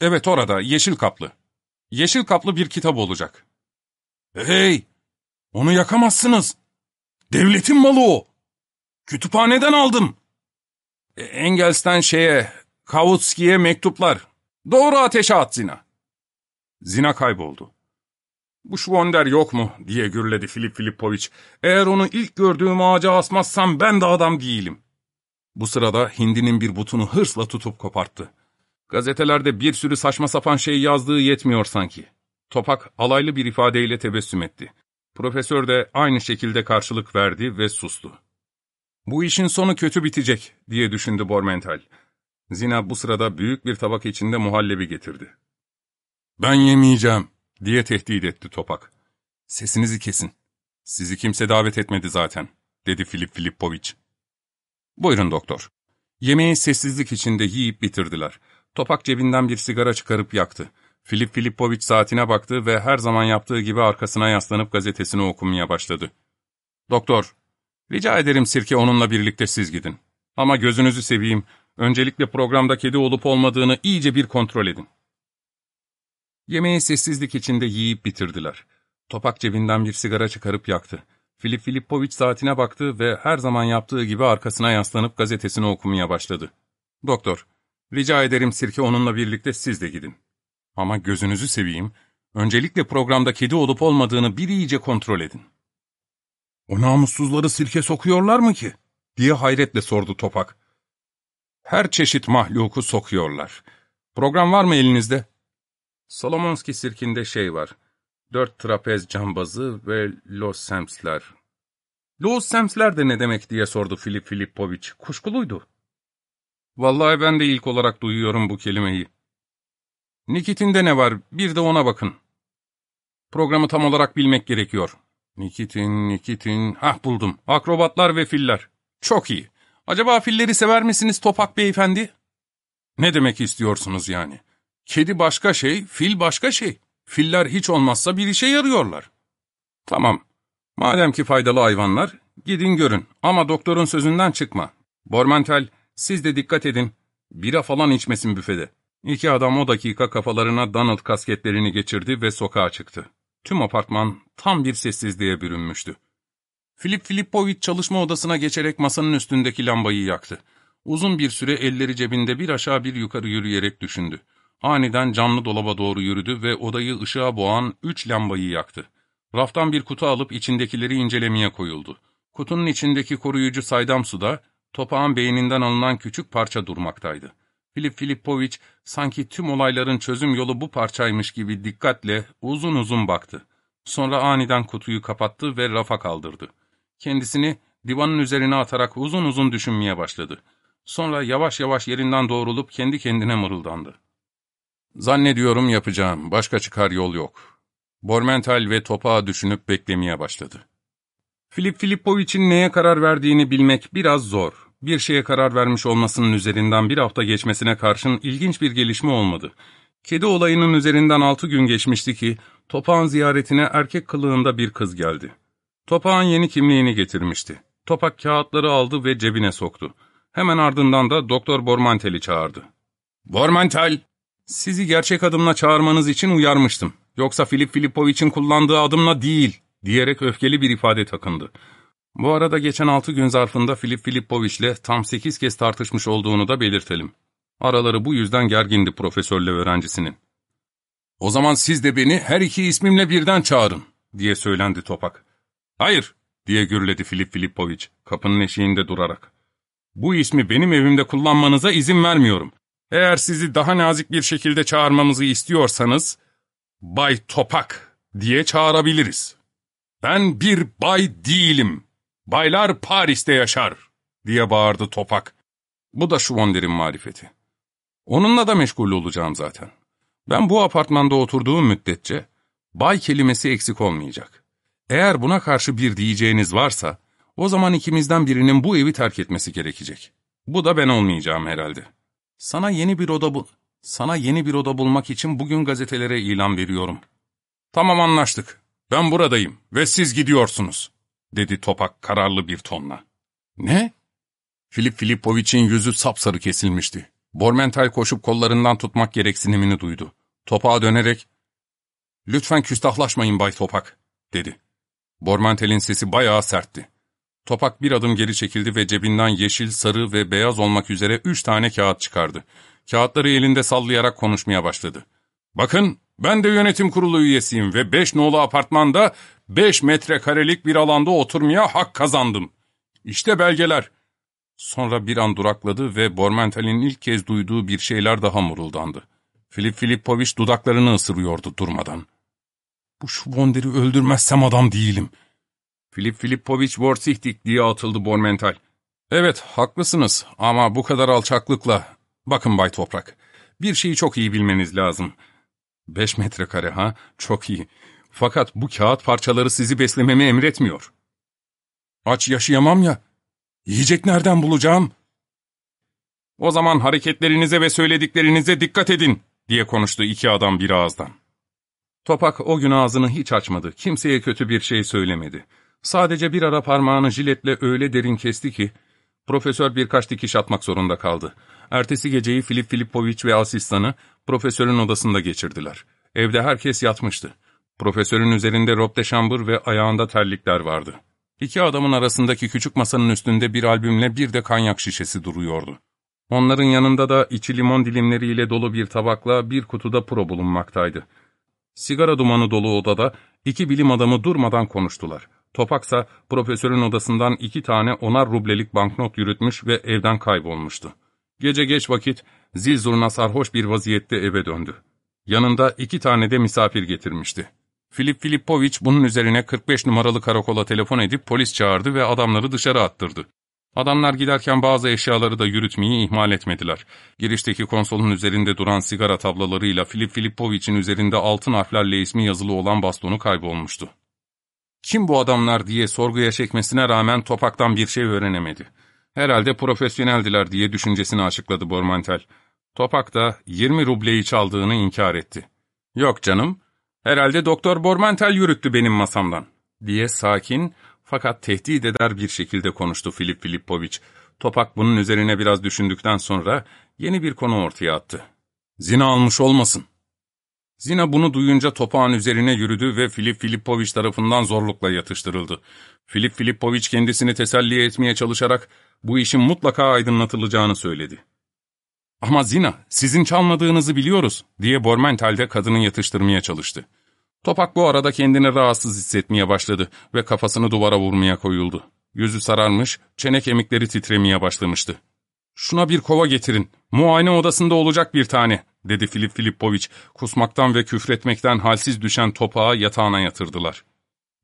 Speaker 1: Evet orada, yeşil kaplı. Yeşil kaplı bir kitap olacak. Hey! Onu yakamazsınız. Devletin malı o. Kütüphaneden aldım. E, Engels'ten şeye, Kavutski'ye mektuplar. Doğru ateşe at Zina. Zina kayboldu. Bu Schwonder yok mu diye gürledi Filip Filipoviç. Eğer onu ilk gördüğüm ağaca asmazsam ben de adam değilim. Bu sırada hindinin bir butunu hırsla tutup koparttı. Gazetelerde bir sürü saçma sapan şey yazdığı yetmiyor sanki. Topak alaylı bir ifadeyle tebessüm etti. Profesör de aynı şekilde karşılık verdi ve sustu. Bu işin sonu kötü bitecek diye düşündü Bormental. Zina bu sırada büyük bir tabak içinde muhallebi getirdi. Ben yemeyeceğim diye tehdit etti Topak. Sesinizi kesin. Sizi kimse davet etmedi zaten dedi Filip Filipoviç. Buyurun doktor. Yemeği sessizlik içinde yiyip bitirdiler. Topak cebinden bir sigara çıkarıp yaktı. Filip Filipoviç saatine baktı ve her zaman yaptığı gibi arkasına yaslanıp gazetesini okumaya başladı. Doktor, rica ederim Sirke onunla birlikte siz gidin. Ama gözünüzü seveyim, öncelikle programda kedi olup olmadığını iyice bir kontrol edin. Yemeği sessizlik içinde yiyip bitirdiler. Topak cebinden bir sigara çıkarıp yaktı. Filip Filipoviç saatine baktı ve her zaman yaptığı gibi arkasına yaslanıp gazetesini okumaya başladı. Doktor, rica ederim Sirke onunla birlikte siz de gidin. Ama gözünüzü seveyim, öncelikle programda kedi olup olmadığını bir iyice kontrol edin. O namussuzları sirke sokuyorlar mı ki? diye hayretle sordu Topak. Her çeşit mahluku sokuyorlar. Program var mı elinizde? Solomonski sirkinde şey var. Dört trapez cambazı ve Los Sams'ler. Los Sams'ler de ne demek diye sordu Filip Filipoviç. Kuşkuluydu. Vallahi ben de ilk olarak duyuyorum bu kelimeyi. Nikitin'de ne var? Bir de ona bakın. Programı tam olarak bilmek gerekiyor. Nikitin, Nikitin... Hah buldum. Akrobatlar ve filler. Çok iyi. Acaba filleri sever misiniz Topak Beyefendi? Ne demek istiyorsunuz yani? Kedi başka şey, fil başka şey. Filler hiç olmazsa bir işe yarıyorlar. Tamam. Madem ki faydalı hayvanlar, gidin görün. Ama doktorun sözünden çıkma. Bormentel, siz de dikkat edin. Bira falan içmesin büfede. İki adam o dakika kafalarına Donald kasketlerini geçirdi ve sokağa çıktı. Tüm apartman tam bir sessizliğe bürünmüştü. Filip Filipoviç çalışma odasına geçerek masanın üstündeki lambayı yaktı. Uzun bir süre elleri cebinde bir aşağı bir yukarı yürüyerek düşündü. Aniden camlı dolaba doğru yürüdü ve odayı ışığa boğan üç lambayı yaktı. Raftan bir kutu alıp içindekileri incelemeye koyuldu. Kutunun içindeki koruyucu saydam suda, topağın beyninden alınan küçük parça durmaktaydı. Filip Filipoviç sanki tüm olayların çözüm yolu bu parçaymış gibi dikkatle uzun uzun baktı. Sonra aniden kutuyu kapattı ve rafa kaldırdı. Kendisini divanın üzerine atarak uzun uzun düşünmeye başladı. Sonra yavaş yavaş yerinden doğrulup kendi kendine mırıldandı. Zannediyorum yapacağım, başka çıkar yol yok. Bormental ve topağı düşünüp beklemeye başladı. Filip Filipoviç'in neye karar verdiğini bilmek biraz zor. Bir şeye karar vermiş olmasının üzerinden bir hafta geçmesine karşın ilginç bir gelişme olmadı. Kedi olayının üzerinden altı gün geçmişti ki, Topağın ziyaretine erkek kılığında bir kız geldi. Topağın yeni kimliğini getirmişti. Topak kağıtları aldı ve cebine soktu. Hemen ardından da Doktor Bormantel'i çağırdı. ''Bormantel, sizi gerçek adımla çağırmanız için uyarmıştım. Yoksa Filip Filipoviç'in kullandığı adımla değil.'' diyerek öfkeli bir ifade takındı. Bu arada geçen altı gün zarfında Filip Filipoviç'le tam sekiz kez tartışmış olduğunu da belirtelim. Araları bu yüzden gergindi profesörle öğrencisinin. O zaman siz de beni her iki ismimle birden çağırın, diye söylendi Topak. Hayır, diye gürledi Filip Filipoviç, kapının eşiğinde durarak. Bu ismi benim evimde kullanmanıza izin vermiyorum. Eğer sizi daha nazik bir şekilde çağırmamızı istiyorsanız, Bay Topak diye çağırabiliriz. Ben bir bay değilim. Baylar Paris'te yaşar, diye bağırdı Topak. Bu da Şuvonder'in marifeti. Onunla da meşgul olacağım zaten. Ben bu apartmanda oturduğum müddetçe, bay kelimesi eksik olmayacak. Eğer buna karşı bir diyeceğiniz varsa, o zaman ikimizden birinin bu evi terk etmesi gerekecek. Bu da ben olmayacağım herhalde. Sana yeni bir oda bul... Sana yeni bir oda bulmak için bugün gazetelere ilan veriyorum. Tamam anlaştık. Ben buradayım ve siz gidiyorsunuz, dedi Topak kararlı bir tonla. Ne? Filip Filipoviç'in yüzü sapsarı kesilmişti. Bormental koşup kollarından tutmak gereksinimini duydu. Topağa dönerek, ''Lütfen küstahlaşmayın Bay Topak.'' dedi. Bormental'in sesi bayağı sertti. Topak bir adım geri çekildi ve cebinden yeşil, sarı ve beyaz olmak üzere üç tane kağıt çıkardı. Kağıtları elinde sallayarak konuşmaya başladı. ''Bakın, ben de yönetim kurulu üyesiyim ve beş nolu apartmanda beş metrekarelik bir alanda oturmaya hak kazandım. İşte belgeler.'' Sonra bir an durakladı ve Bormental'in ilk kez duyduğu bir şeyler daha mırıldandı. Filip Filipoviç dudaklarını ısırıyordu durmadan. ''Bu Şubonder'i öldürmezsem adam değilim.'' Filip Filipoviç Vorsihtik diye atıldı Bormental. ''Evet, haklısınız ama bu kadar alçaklıkla... Bakın Bay Toprak, bir şeyi çok iyi bilmeniz lazım. Beş metrekare ha, çok iyi. Fakat bu kağıt parçaları sizi beslememi emretmiyor. Aç yaşayamam ya, yiyecek nereden bulacağım?'' ''O zaman hareketlerinize ve söylediklerinize dikkat edin.'' diye konuştu iki adam bir ağızdan. Topak o gün ağzını hiç açmadı, kimseye kötü bir şey söylemedi. Sadece bir ara parmağını jiletle öyle derin kesti ki, profesör birkaç dikiş atmak zorunda kaldı. Ertesi geceyi Filip Filipoviç ve asistanı profesörün odasında geçirdiler. Evde herkes yatmıştı. Profesörün üzerinde robe de şambur ve ayağında terlikler vardı. İki adamın arasındaki küçük masanın üstünde bir albümle bir de kanyak şişesi duruyordu. Onların yanında da içi limon dilimleriyle dolu bir tabakla bir kutuda pro bulunmaktaydı. Sigara dumanı dolu odada iki bilim adamı durmadan konuştular. Topaksa profesörün odasından iki tane onar rublelik banknot yürütmüş ve evden kaybolmuştu. Gece geç vakit zil zurna sarhoş bir vaziyette eve döndü. Yanında iki tane de misafir getirmişti. Filip Filipoviç bunun üzerine 45 numaralı karakola telefon edip polis çağırdı ve adamları dışarı attırdı. Adamlar giderken bazı eşyaları da yürütmeyi ihmal etmediler. Girişteki konsolun üzerinde duran sigara tablalarıyla Filip Filipoviç'in üzerinde altın harflerle ismi yazılı olan bastonu kaybolmuştu. Kim bu adamlar diye sorguya çekmesine rağmen Topak'tan bir şey öğrenemedi. Herhalde profesyoneldiler diye düşüncesini açıkladı Bormantel. Topak da 20 rubleyi çaldığını inkar etti. Yok canım, herhalde Doktor Bormantel yürüttü benim masamdan, diye sakin fakat tehdit eder bir şekilde konuştu Filip Filipoviç. Topak bunun üzerine biraz düşündükten sonra yeni bir konu ortaya attı. Zina almış olmasın. Zina bunu duyunca topağın üzerine yürüdü ve Filip Filipoviç tarafından zorlukla yatıştırıldı. Filip Filipoviç kendisini teselli etmeye çalışarak bu işin mutlaka aydınlatılacağını söyledi. ''Ama Zina, sizin çalmadığınızı biliyoruz.'' diye Bormental de kadını yatıştırmaya çalıştı. Topak bu arada kendini rahatsız hissetmeye başladı ve kafasını duvara vurmaya koyuldu. Yüzü sararmış, çene kemikleri titremeye başlamıştı. ''Şuna bir kova getirin, muayene odasında olacak bir tane.'' Dedi Filip Filipoviç, kusmaktan ve küfretmekten halsiz düşen topağı yatağına yatırdılar.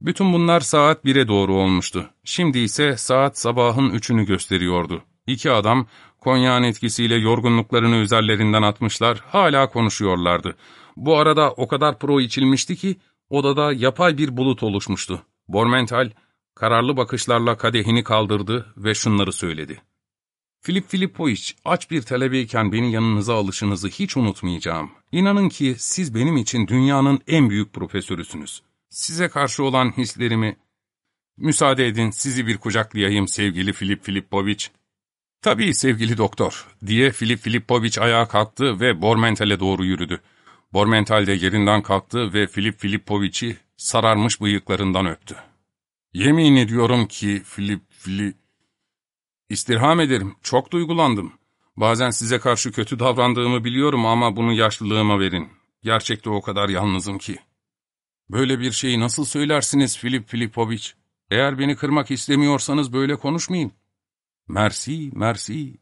Speaker 1: Bütün bunlar saat bire doğru olmuştu. Şimdi ise saat sabahın üçünü gösteriyordu. İki adam, konyağın etkisiyle yorgunluklarını üzerlerinden atmışlar, hala konuşuyorlardı. Bu arada o kadar pro içilmişti ki, odada yapay bir bulut oluşmuştu. Bormental, kararlı bakışlarla kadehini kaldırdı ve şunları söyledi. Filip Filipoviç, aç bir talebeyken beni yanınıza alışınızı hiç unutmayacağım. İnanın ki siz benim için dünyanın en büyük profesörüsünüz. Size karşı olan hislerimi... Müsaade edin sizi bir kucaklayayım sevgili Filip Filipoviç. Tabii sevgili doktor, diye Filip Filipoviç ayağa kalktı ve Bormental'e doğru yürüdü. Bormental de yerinden kalktı ve Filip Filipoviç'i sararmış bıyıklarından öptü. Yemin ediyorum ki Filip, Filip... İstirham ederim, çok duygulandım. Bazen size karşı kötü davrandığımı biliyorum ama bunu yaşlılığıma verin. Gerçekte o kadar yalnızım ki. Böyle bir şeyi nasıl söylersiniz Filip Filipoviç? Eğer beni kırmak istemiyorsanız böyle konuşmayın. Mersi, mersi.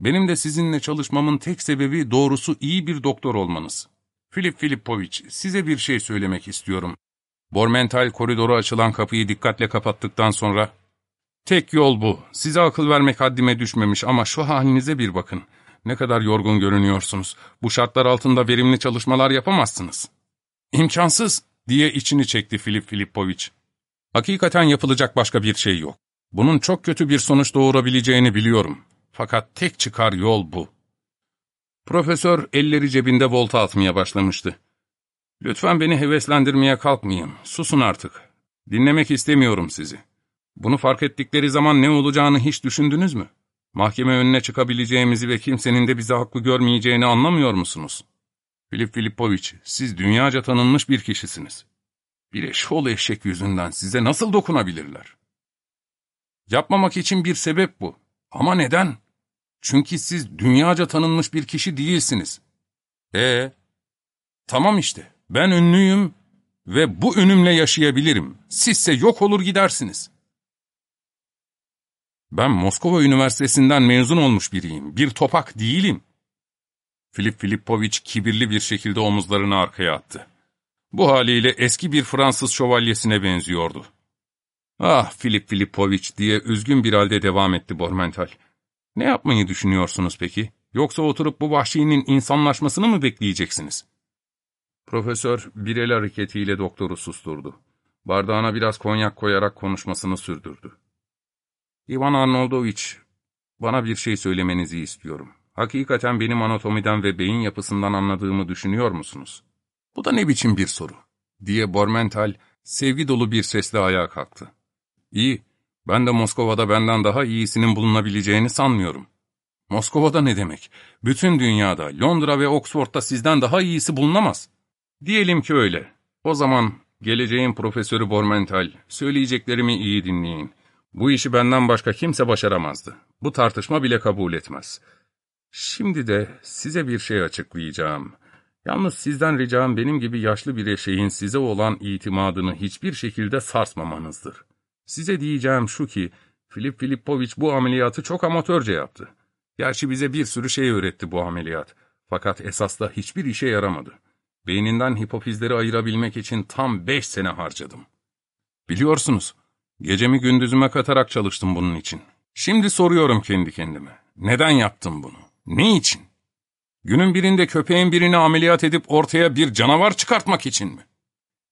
Speaker 1: Benim de sizinle çalışmamın tek sebebi doğrusu iyi bir doktor olmanız. Filip Filipoviç, size bir şey söylemek istiyorum. Bormental koridoru açılan kapıyı dikkatle kapattıktan sonra... Tek yol bu. Size akıl vermek haddime düşmemiş ama şu halinize bir bakın. Ne kadar yorgun görünüyorsunuz. Bu şartlar altında verimli çalışmalar yapamazsınız. İmkansız diye içini çekti Filip Filipoviç. Hakikaten yapılacak başka bir şey yok. Bunun çok kötü bir sonuç doğurabileceğini biliyorum. Fakat tek çıkar yol bu. Profesör elleri cebinde volta atmaya başlamıştı. Lütfen beni heveslendirmeye kalkmayın. Susun artık. Dinlemek istemiyorum sizi. Bunu fark ettikleri zaman ne olacağını hiç düşündünüz mü? Mahkeme önüne çıkabileceğimizi ve kimsenin de bizi haklı görmeyeceğini anlamıyor musunuz? Filip Filipoviç, siz dünyaca tanınmış bir kişisiniz. Bir eşol eşek yüzünden size nasıl dokunabilirler? Yapmamak için bir sebep bu. Ama neden? Çünkü siz dünyaca tanınmış bir kişi değilsiniz. E Tamam işte, ben ünlüyüm ve bu ünümle yaşayabilirim. Sizse yok olur gidersiniz. Ben Moskova Üniversitesi'nden mezun olmuş biriyim. Bir topak değilim. Filip Filipoviç kibirli bir şekilde omuzlarını arkaya attı. Bu haliyle eski bir Fransız şövalyesine benziyordu. Ah Filip Filipoviç diye üzgün bir halde devam etti Bormental. Ne yapmayı düşünüyorsunuz peki? Yoksa oturup bu vahşinin insanlaşmasını mı bekleyeceksiniz? Profesör bir el hareketiyle doktoru susturdu. Bardağına biraz konyak koyarak konuşmasını sürdürdü. İvan Arnoldoviç, bana bir şey söylemenizi istiyorum. Hakikaten benim anatomiden ve beyin yapısından anladığımı düşünüyor musunuz? Bu da ne biçim bir soru? diye Bormental sevgi dolu bir sesle ayağa kalktı. İyi, ben de Moskova'da benden daha iyisinin bulunabileceğini sanmıyorum. Moskova'da ne demek? Bütün dünyada, Londra ve Oxford'da sizden daha iyisi bulunamaz. Diyelim ki öyle. O zaman geleceğin profesörü Bormental, söyleyeceklerimi iyi dinleyin. Bu işi benden başka kimse başaramazdı. Bu tartışma bile kabul etmez. Şimdi de size bir şey açıklayacağım. Yalnız sizden ricam benim gibi yaşlı bir eşeğin size olan itimadını hiçbir şekilde sarsmamanızdır. Size diyeceğim şu ki, Filip Filipoviç bu ameliyatı çok amatörce yaptı. Gerçi bize bir sürü şey öğretti bu ameliyat. Fakat esasda hiçbir işe yaramadı. Beyninden hipofizleri ayırabilmek için tam beş sene harcadım. Biliyorsunuz, gecemi gündüzüme katarak çalıştım bunun için. Şimdi soruyorum kendi kendime, neden yaptım bunu? Ne için? Günün birinde köpeğin birini ameliyat edip ortaya bir canavar çıkartmak için mi?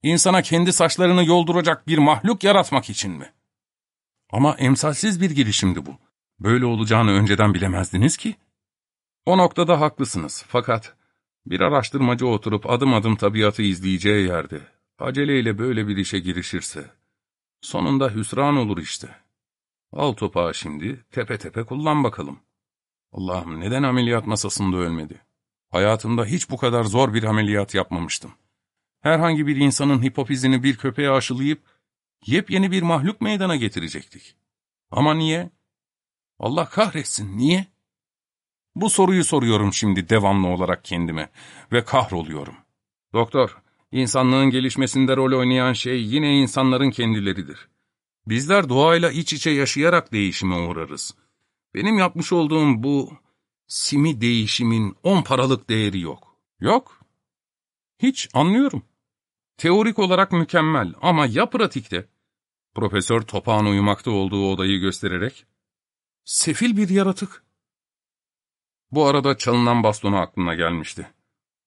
Speaker 1: İnsana kendi saçlarını yolduracak bir mahluk yaratmak için mi? Ama emsalsiz bir girişimdi bu. Böyle olacağını önceden bilemezdiniz ki. O noktada haklısınız fakat bir araştırmacı oturup adım adım tabiatı izleyeceği yerde aceleyle böyle bir işe girişirse sonunda hüsran olur işte. Al topağı şimdi tepe tepe kullan bakalım. Allah'ım neden ameliyat masasında ölmedi? Hayatımda hiç bu kadar zor bir ameliyat yapmamıştım. Herhangi bir insanın hipofizini bir köpeğe aşılayıp yepyeni bir mahluk meydana getirecektik. Ama niye? Allah kahretsin, niye? Bu soruyu soruyorum şimdi devamlı olarak kendime ve kahroluyorum. Doktor, insanlığın gelişmesinde rol oynayan şey yine insanların kendileridir. Bizler doğayla iç içe yaşayarak değişime uğrarız. Benim yapmış olduğum bu simi değişimin on paralık değeri yok. Yok. Hiç anlıyorum. Teorik olarak mükemmel ama ya pratikte? Profesör topağın uyumakta olduğu odayı göstererek, sefil bir yaratık. Bu arada çalınan bastonu aklına gelmişti.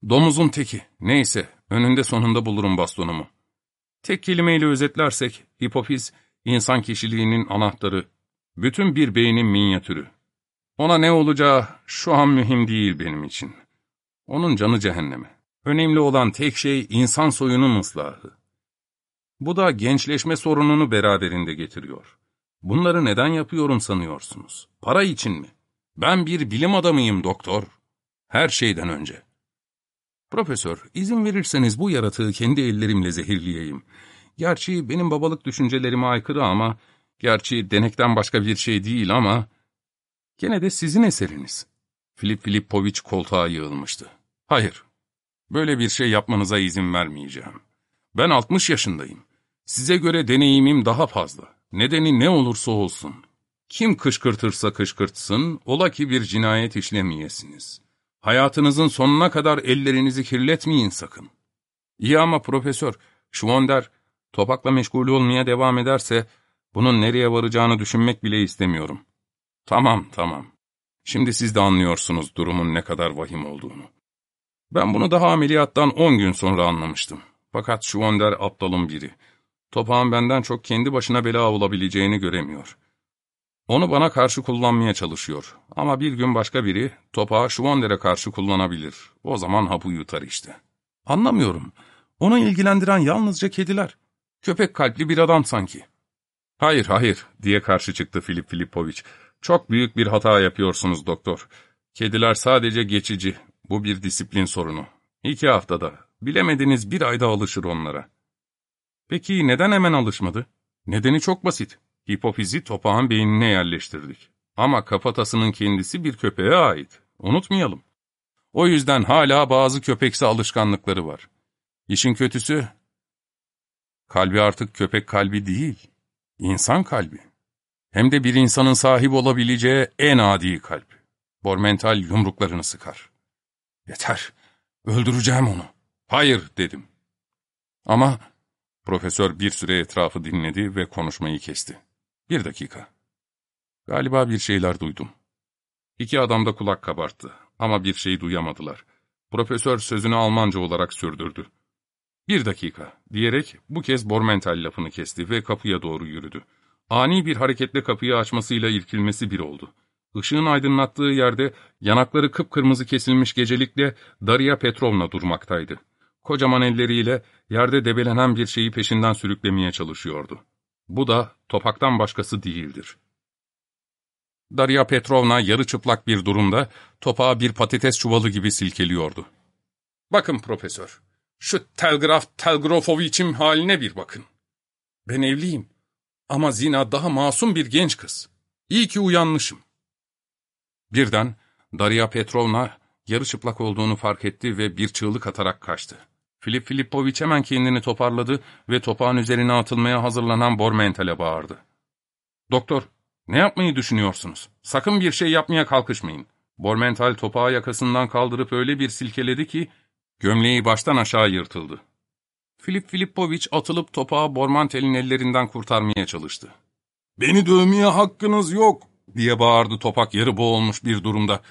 Speaker 1: Domuzun teki, neyse, önünde sonunda bulurum bastonumu. Tek kelimeyle özetlersek, hipofiz, insan kişiliğinin anahtarı, bütün bir beynin minyatürü. Ona ne olacağı şu an mühim değil benim için. Onun canı cehenneme. Önemli olan tek şey insan soyunun ıslahı. Bu da gençleşme sorununu beraberinde getiriyor. Bunları neden yapıyorum sanıyorsunuz? Para için mi? Ben bir bilim adamıyım doktor. Her şeyden önce. Profesör, izin verirseniz bu yaratığı kendi ellerimle zehirleyeyim. Gerçi benim babalık düşüncelerime aykırı ama, gerçi denekten başka bir şey değil ama, gene de sizin eseriniz. Filip Filipoviç koltuğa yığılmıştı. Hayır, böyle bir şey yapmanıza izin vermeyeceğim. Ben 60 yaşındayım. Size göre deneyimim daha fazla. Nedeni ne olursa olsun. Kim kışkırtırsa kışkırtsın, ola ki bir cinayet işlemeyesiniz. Hayatınızın sonuna kadar ellerinizi kirletmeyin sakın. İyi ama profesör, Schwonder, topakla meşgul olmaya devam ederse, bunun nereye varacağını düşünmek bile istemiyorum. Tamam, tamam. Şimdi siz de anlıyorsunuz durumun ne kadar vahim olduğunu. Ben bunu daha ameliyattan on gün sonra anlamıştım. Fakat Schwonder aptalın biri. Topağın benden çok kendi başına bela olabileceğini göremiyor. Onu bana karşı kullanmaya çalışıyor. Ama bir gün başka biri topağı Schwonder'e karşı kullanabilir. O zaman hapı yutar işte. Anlamıyorum. Onu ilgilendiren yalnızca kediler. Köpek kalpli bir adam sanki. Hayır, hayır diye karşı çıktı Filip Filipoviç. Çok büyük bir hata yapıyorsunuz doktor. Kediler sadece geçici. Bu bir disiplin sorunu. İki haftada, bilemediniz bir ayda alışır onlara. Peki neden hemen alışmadı? Nedeni çok basit. Hipofizi topağın beynine yerleştirdik. Ama kafatasının kendisi bir köpeğe ait. Unutmayalım. O yüzden hala bazı köpeksi alışkanlıkları var. İşin kötüsü, kalbi artık köpek kalbi değil, insan kalbi. Hem de bir insanın sahip olabileceği en adi kalp. Bormental yumruklarını sıkar. Yeter, öldüreceğim onu. Hayır dedim. Ama profesör bir süre etrafı dinledi ve konuşmayı kesti. Bir dakika. Galiba bir şeyler duydum. İki adam da kulak kabarttı ama bir şey duyamadılar. Profesör sözünü Almanca olarak sürdürdü. Bir dakika diyerek bu kez Bormental lafını kesti ve kapıya doğru yürüdü. Ani bir hareketle kapıyı açmasıyla irkilmesi bir oldu. Işığın aydınlattığı yerde yanakları kıpkırmızı kesilmiş gecelikle Daria Petrovna durmaktaydı. Kocaman elleriyle yerde debelenen bir şeyi peşinden sürüklemeye çalışıyordu. Bu da topaktan başkası değildir. Daria Petrovna yarı çıplak bir durumda topağı bir patates çuvalı gibi silkeliyordu. Bakın profesör, şu telgraf Telgrofoviç'im haline bir bakın. Ben evliyim ama Zina daha masum bir genç kız. İyi ki uyanmışım. Birden Daria Petrovna yarı çıplak olduğunu fark etti ve bir çığlık atarak kaçtı. Filip Filipoviç hemen kendini toparladı ve topağın üzerine atılmaya hazırlanan Bormental'e bağırdı. ''Doktor, ne yapmayı düşünüyorsunuz? Sakın bir şey yapmaya kalkışmayın.'' Bormental topağı yakasından kaldırıp öyle bir silkeledi ki, gömleği baştan aşağı yırtıldı. Filip Filipoviç atılıp topağı Bormental'in ellerinden kurtarmaya çalıştı. ''Beni dövmeye hakkınız yok!'' diye bağırdı topak yarı boğulmuş bir durumda.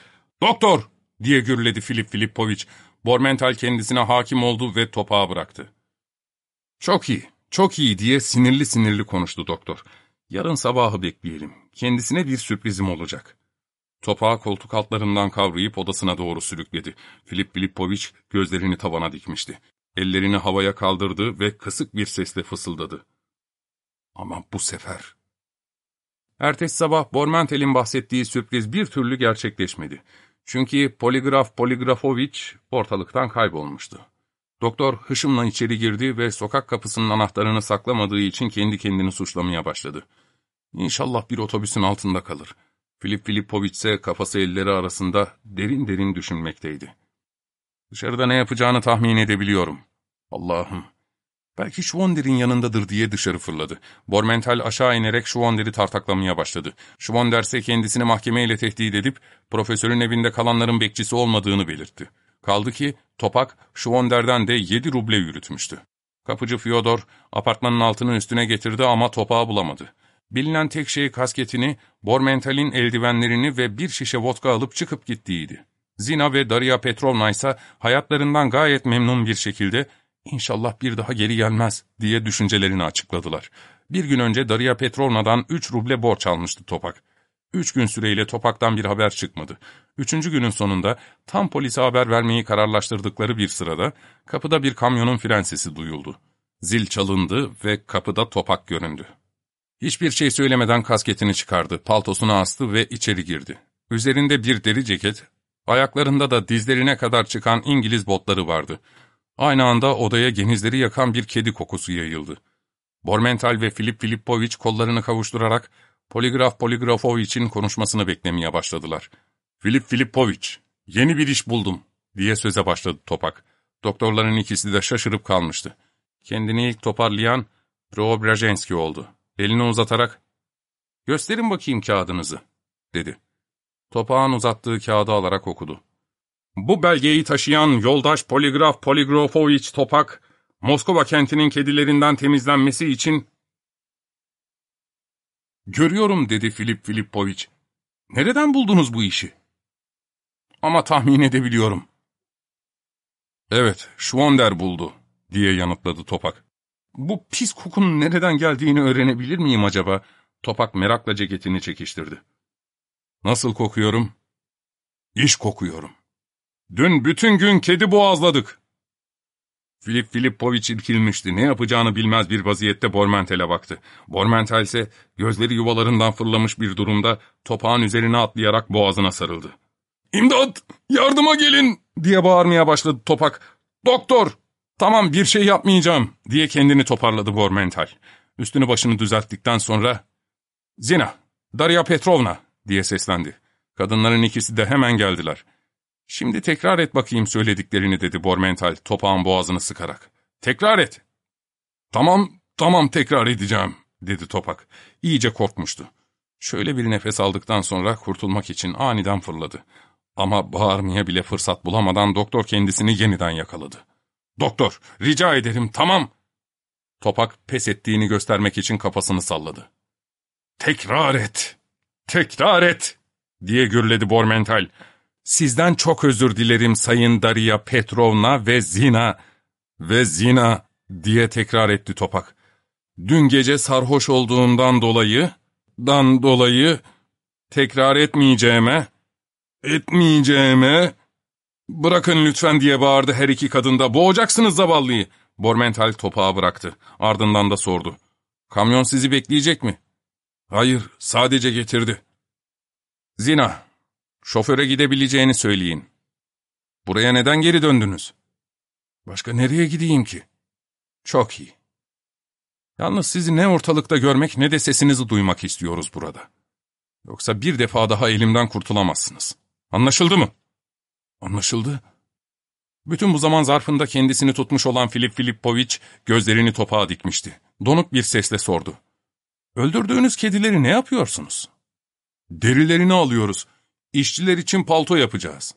Speaker 1: ''Doktor!'' diye gürledi Filip Filipoviç. Bormental kendisine hakim oldu ve topağı bıraktı. ''Çok iyi, çok iyi.'' diye sinirli sinirli konuştu doktor. ''Yarın sabahı bekleyelim. Kendisine bir sürprizim olacak.'' Topağı koltuk altlarından kavrayıp odasına doğru sürükledi. Filip Filipoviç gözlerini tavana dikmişti. Ellerini havaya kaldırdı ve kısık bir sesle fısıldadı. Ama bu sefer... Ertesi sabah Bormentel'in bahsettiği sürpriz bir türlü gerçekleşmedi. Çünkü poligraf Poligrafoviç ortalıktan kaybolmuştu. Doktor hışımla içeri girdi ve sokak kapısının anahtarını saklamadığı için kendi kendini suçlamaya başladı. İnşallah bir otobüsün altında kalır. Filip Filipoviç ise kafası elleri arasında derin derin düşünmekteydi. Dışarıda ne yapacağını tahmin edebiliyorum. Allah'ım. Belki Schwonder'in yanındadır diye dışarı fırladı. Bormental aşağı inerek Schwonder'i tartaklamaya başladı. Schwonder ise kendisini mahkemeyle tehdit edip profesörün evinde kalanların bekçisi olmadığını belirtti. Kaldı ki Topak Schwonder'den de yedi ruble yürütmüştü. Kapıcı Fyodor apartmanın altını üstüne getirdi ama topağı bulamadı. Bilinen tek şey kasketini, Bormental'in eldivenlerini ve bir şişe vodka alıp çıkıp gittiğiydi. Zina ve Daria Petrovna ise hayatlarından gayet memnun bir şekilde İnşallah bir daha geri gelmez diye düşüncelerini açıkladılar. Bir gün önce Daria Petrovna'dan üç ruble borç almıştı Topak. Üç gün süreyle Topak'tan bir haber çıkmadı. Üçüncü günün sonunda tam polise haber vermeyi kararlaştırdıkları bir sırada kapıda bir kamyonun fren sesi duyuldu. Zil çalındı ve kapıda Topak göründü. Hiçbir şey söylemeden kasketini çıkardı, paltosunu astı ve içeri girdi. Üzerinde bir deri ceket, ayaklarında da dizlerine kadar çıkan İngiliz botları vardı. Aynı anda odaya genizleri yakan bir kedi kokusu yayıldı. Bormental ve Filip Filipoviç kollarını kavuşturarak Poligraf Poligrafoviç'in konuşmasını beklemeye başladılar. Filip Filipoviç, yeni bir iş buldum diye söze başladı Topak. Doktorların ikisi de şaşırıp kalmıştı. Kendini ilk toparlayan Preobrajenski oldu. Elini uzatarak, ''Gösterin bakayım kağıdınızı.'' dedi. Topağın uzattığı kağıdı alarak okudu. ''Bu belgeyi taşıyan yoldaş poligraf Poligrafoviç Topak, Moskova kentinin kedilerinden temizlenmesi için Görüyorum dedi Filip Filipoviç. Nereden buldunuz bu işi? Ama tahmin edebiliyorum. Evet, Schwonder buldu diye yanıtladı Topak. Bu pis kokunun nereden geldiğini öğrenebilir miyim acaba? Topak merakla ceketini çekiştirdi. Nasıl kokuyorum? İş kokuyorum. Dün bütün gün kedi boğazladık. Filip Filipoviç irkilmişti. Ne yapacağını bilmez bir vaziyette Bormentel'e baktı. Bormentel ise gözleri yuvalarından fırlamış bir durumda topağın üzerine atlayarak boğazına sarıldı. ''İmdat! Yardıma gelin!'' diye bağırmaya başladı topak. ''Doktor! Tamam bir şey yapmayacağım!'' diye kendini toparladı Bormental. Üstünü başını düzelttikten sonra ''Zina, Darya Petrovna!'' diye seslendi. Kadınların ikisi de hemen geldiler. ''Şimdi tekrar et bakayım söylediklerini.'' dedi Bormental topağın boğazını sıkarak. ''Tekrar et.'' ''Tamam, tamam tekrar edeceğim.'' dedi topak. İyice korkmuştu. Şöyle bir nefes aldıktan sonra kurtulmak için aniden fırladı. Ama bağırmaya bile fırsat bulamadan doktor kendisini yeniden yakaladı. ''Doktor, rica ederim, tamam.'' Topak pes ettiğini göstermek için kafasını salladı. ''Tekrar et, tekrar et.'' diye gürledi Bormental. ''Sizden çok özür dilerim Sayın Daria Petrovna ve Zina ve Zina.'' diye tekrar etti Topak. ''Dün gece sarhoş olduğumdan dolayı, dan dolayı tekrar etmeyeceğime, etmeyeceğime, bırakın lütfen diye bağırdı her iki kadın da. Boğacaksınız zavallıyı. Bormental topağı bıraktı. Ardından da sordu. Kamyon sizi bekleyecek mi? Hayır, sadece getirdi. Zina, şoföre gidebileceğini söyleyin. Buraya neden geri döndünüz? Başka nereye gideyim ki? Çok iyi. Yalnız sizi ne ortalıkta görmek ne de sesinizi duymak istiyoruz burada. Yoksa bir defa daha elimden kurtulamazsınız. Anlaşıldı mı? Anlaşıldı. Bütün bu zaman zarfında kendisini tutmuş olan Filip Filipoviç gözlerini topağa dikmişti. Donuk bir sesle sordu. Öldürdüğünüz kedileri ne yapıyorsunuz? Derilerini alıyoruz. İşçiler için palto yapacağız.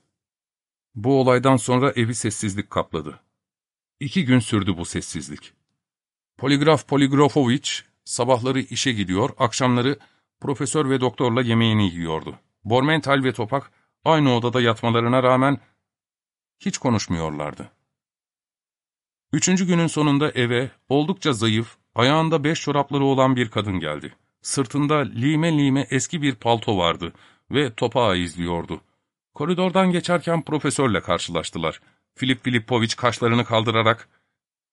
Speaker 1: Bu olaydan sonra evi sessizlik kapladı. İki gün sürdü bu sessizlik. Poligraf Poligrafoviç sabahları işe gidiyor, akşamları profesör ve doktorla yemeğini yiyordu. Bormental ve Topak aynı odada yatmalarına rağmen hiç konuşmuyorlardı. Üçüncü günün sonunda eve oldukça zayıf, ayağında beş çorapları olan bir kadın geldi. Sırtında lime lime eski bir palto vardı ve Topağı izliyordu. Koridordan geçerken profesörle karşılaştılar. Filip Filipoviç kaşlarını kaldırarak,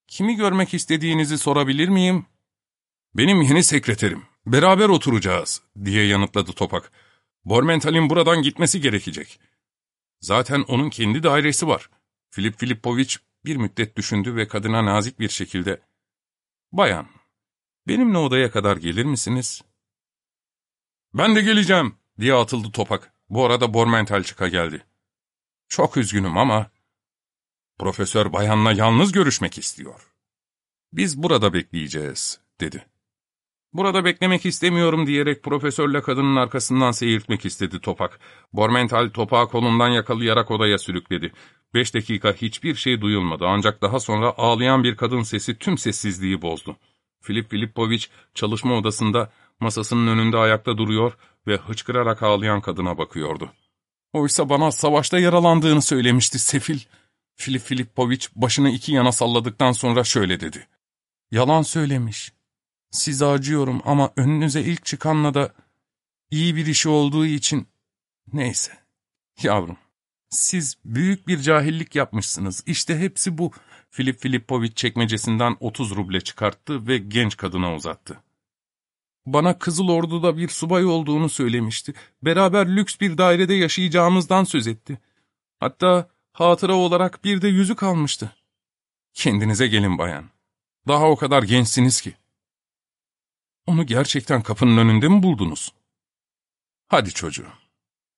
Speaker 1: ''Kimi görmek istediğinizi sorabilir miyim?'' ''Benim yeni sekreterim, beraber oturacağız.'' diye yanıtladı Topak. ''Bormental'in buradan gitmesi gerekecek.'' Zaten onun kendi dairesi var. Filip Filipoviç bir müddet düşündü ve kadına nazik bir şekilde, ''Bayan, benimle odaya kadar gelir misiniz?'' ''Ben de geleceğim.'' Diye atıldı Topak. Bu arada Bormental çıka geldi. ''Çok üzgünüm ama Profesör bayanla yalnız görüşmek istiyor. Biz burada bekleyeceğiz, dedi. Burada beklemek istemiyorum diyerek profesörle kadının arkasından seyirtmek istedi Topak. Bormental topağı kolundan yakalayarak odaya sürükledi. Beş dakika hiçbir şey duyulmadı ancak daha sonra ağlayan bir kadın sesi tüm sessizliği bozdu. Filip Filipoviç çalışma odasında masasının önünde ayakta duruyor ve hıçkırarak ağlayan kadına bakıyordu. Oysa bana savaşta yaralandığını söylemişti Sefil. Filip Filipoviç başını iki yana salladıktan sonra şöyle dedi. Yalan söylemiş. Size acıyorum ama önünüze ilk çıkanla da iyi bir işi olduğu için... Neyse. Yavrum, siz büyük bir cahillik yapmışsınız. İşte hepsi bu. Filip Filipoviç çekmecesinden 30 ruble çıkarttı ve genç kadına uzattı. Bana Kızıl Ordu'da bir subay olduğunu söylemişti. Beraber lüks bir dairede yaşayacağımızdan söz etti. Hatta hatıra olarak bir de yüzük almıştı. Kendinize gelin bayan. Daha o kadar gençsiniz ki. Onu gerçekten kapının önünde mi buldunuz? Hadi çocuğum,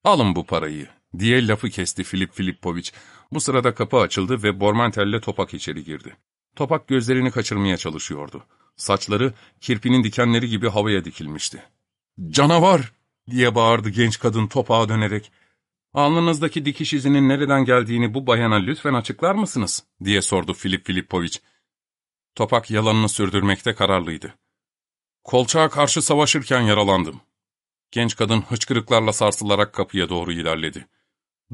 Speaker 1: alın bu parayı, diye lafı kesti Filip Filipoviç. Bu sırada kapı açıldı ve Bormantel'le Topak içeri girdi. Topak gözlerini kaçırmaya çalışıyordu. Saçları kirpinin dikenleri gibi havaya dikilmişti. ''Canavar!'' diye bağırdı genç kadın topağa dönerek. ''Alnınızdaki dikiş izinin nereden geldiğini bu bayana lütfen açıklar mısınız?'' diye sordu Filip Filipoviç. Topak yalanını sürdürmekte kararlıydı. ''Kolçağa karşı savaşırken yaralandım.'' Genç kadın hıçkırıklarla sarsılarak kapıya doğru ilerledi.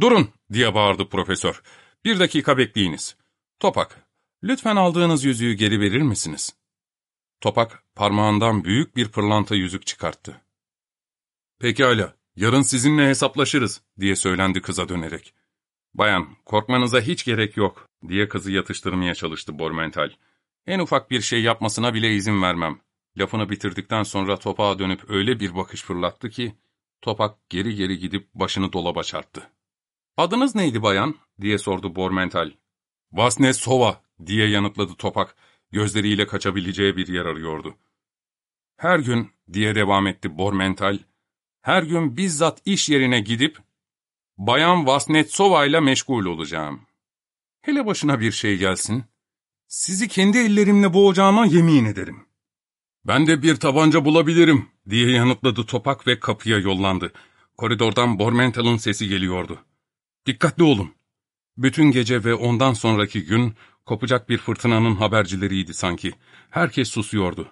Speaker 1: ''Durun!'' diye bağırdı profesör. ''Bir dakika bekleyiniz. Topak, lütfen aldığınız yüzüğü geri verir misiniz?'' Topak parmağından büyük bir pırlanta yüzük çıkarttı. ''Pekala, yarın sizinle hesaplaşırız.'' diye söylendi kıza dönerek. ''Bayan, korkmanıza hiç gerek yok.'' diye kızı yatıştırmaya çalıştı Bormental. ''En ufak bir şey yapmasına bile izin vermem.'' Lafını bitirdikten sonra topağa dönüp öyle bir bakış fırlattı ki, topak geri geri gidip başını dolaba çarptı. ''Adınız neydi bayan?'' diye sordu Bormental. ''Vasne Sova'' diye yanıtladı topak, gözleriyle kaçabileceği bir yer arıyordu. ''Her gün'' diye devam etti Bormental, ''her gün bizzat iş yerine gidip, Bayan Vasnetsova ile meşgul olacağım. Hele başına bir şey gelsin, sizi kendi ellerimle boğacağıma yemin ederim. Ben de bir tabanca bulabilirim, diye yanıtladı Topak ve kapıya yollandı. Koridordan Bormental'ın sesi geliyordu. Dikkatli olun. Bütün gece ve ondan sonraki gün kopacak bir fırtınanın habercileriydi sanki. Herkes susuyordu.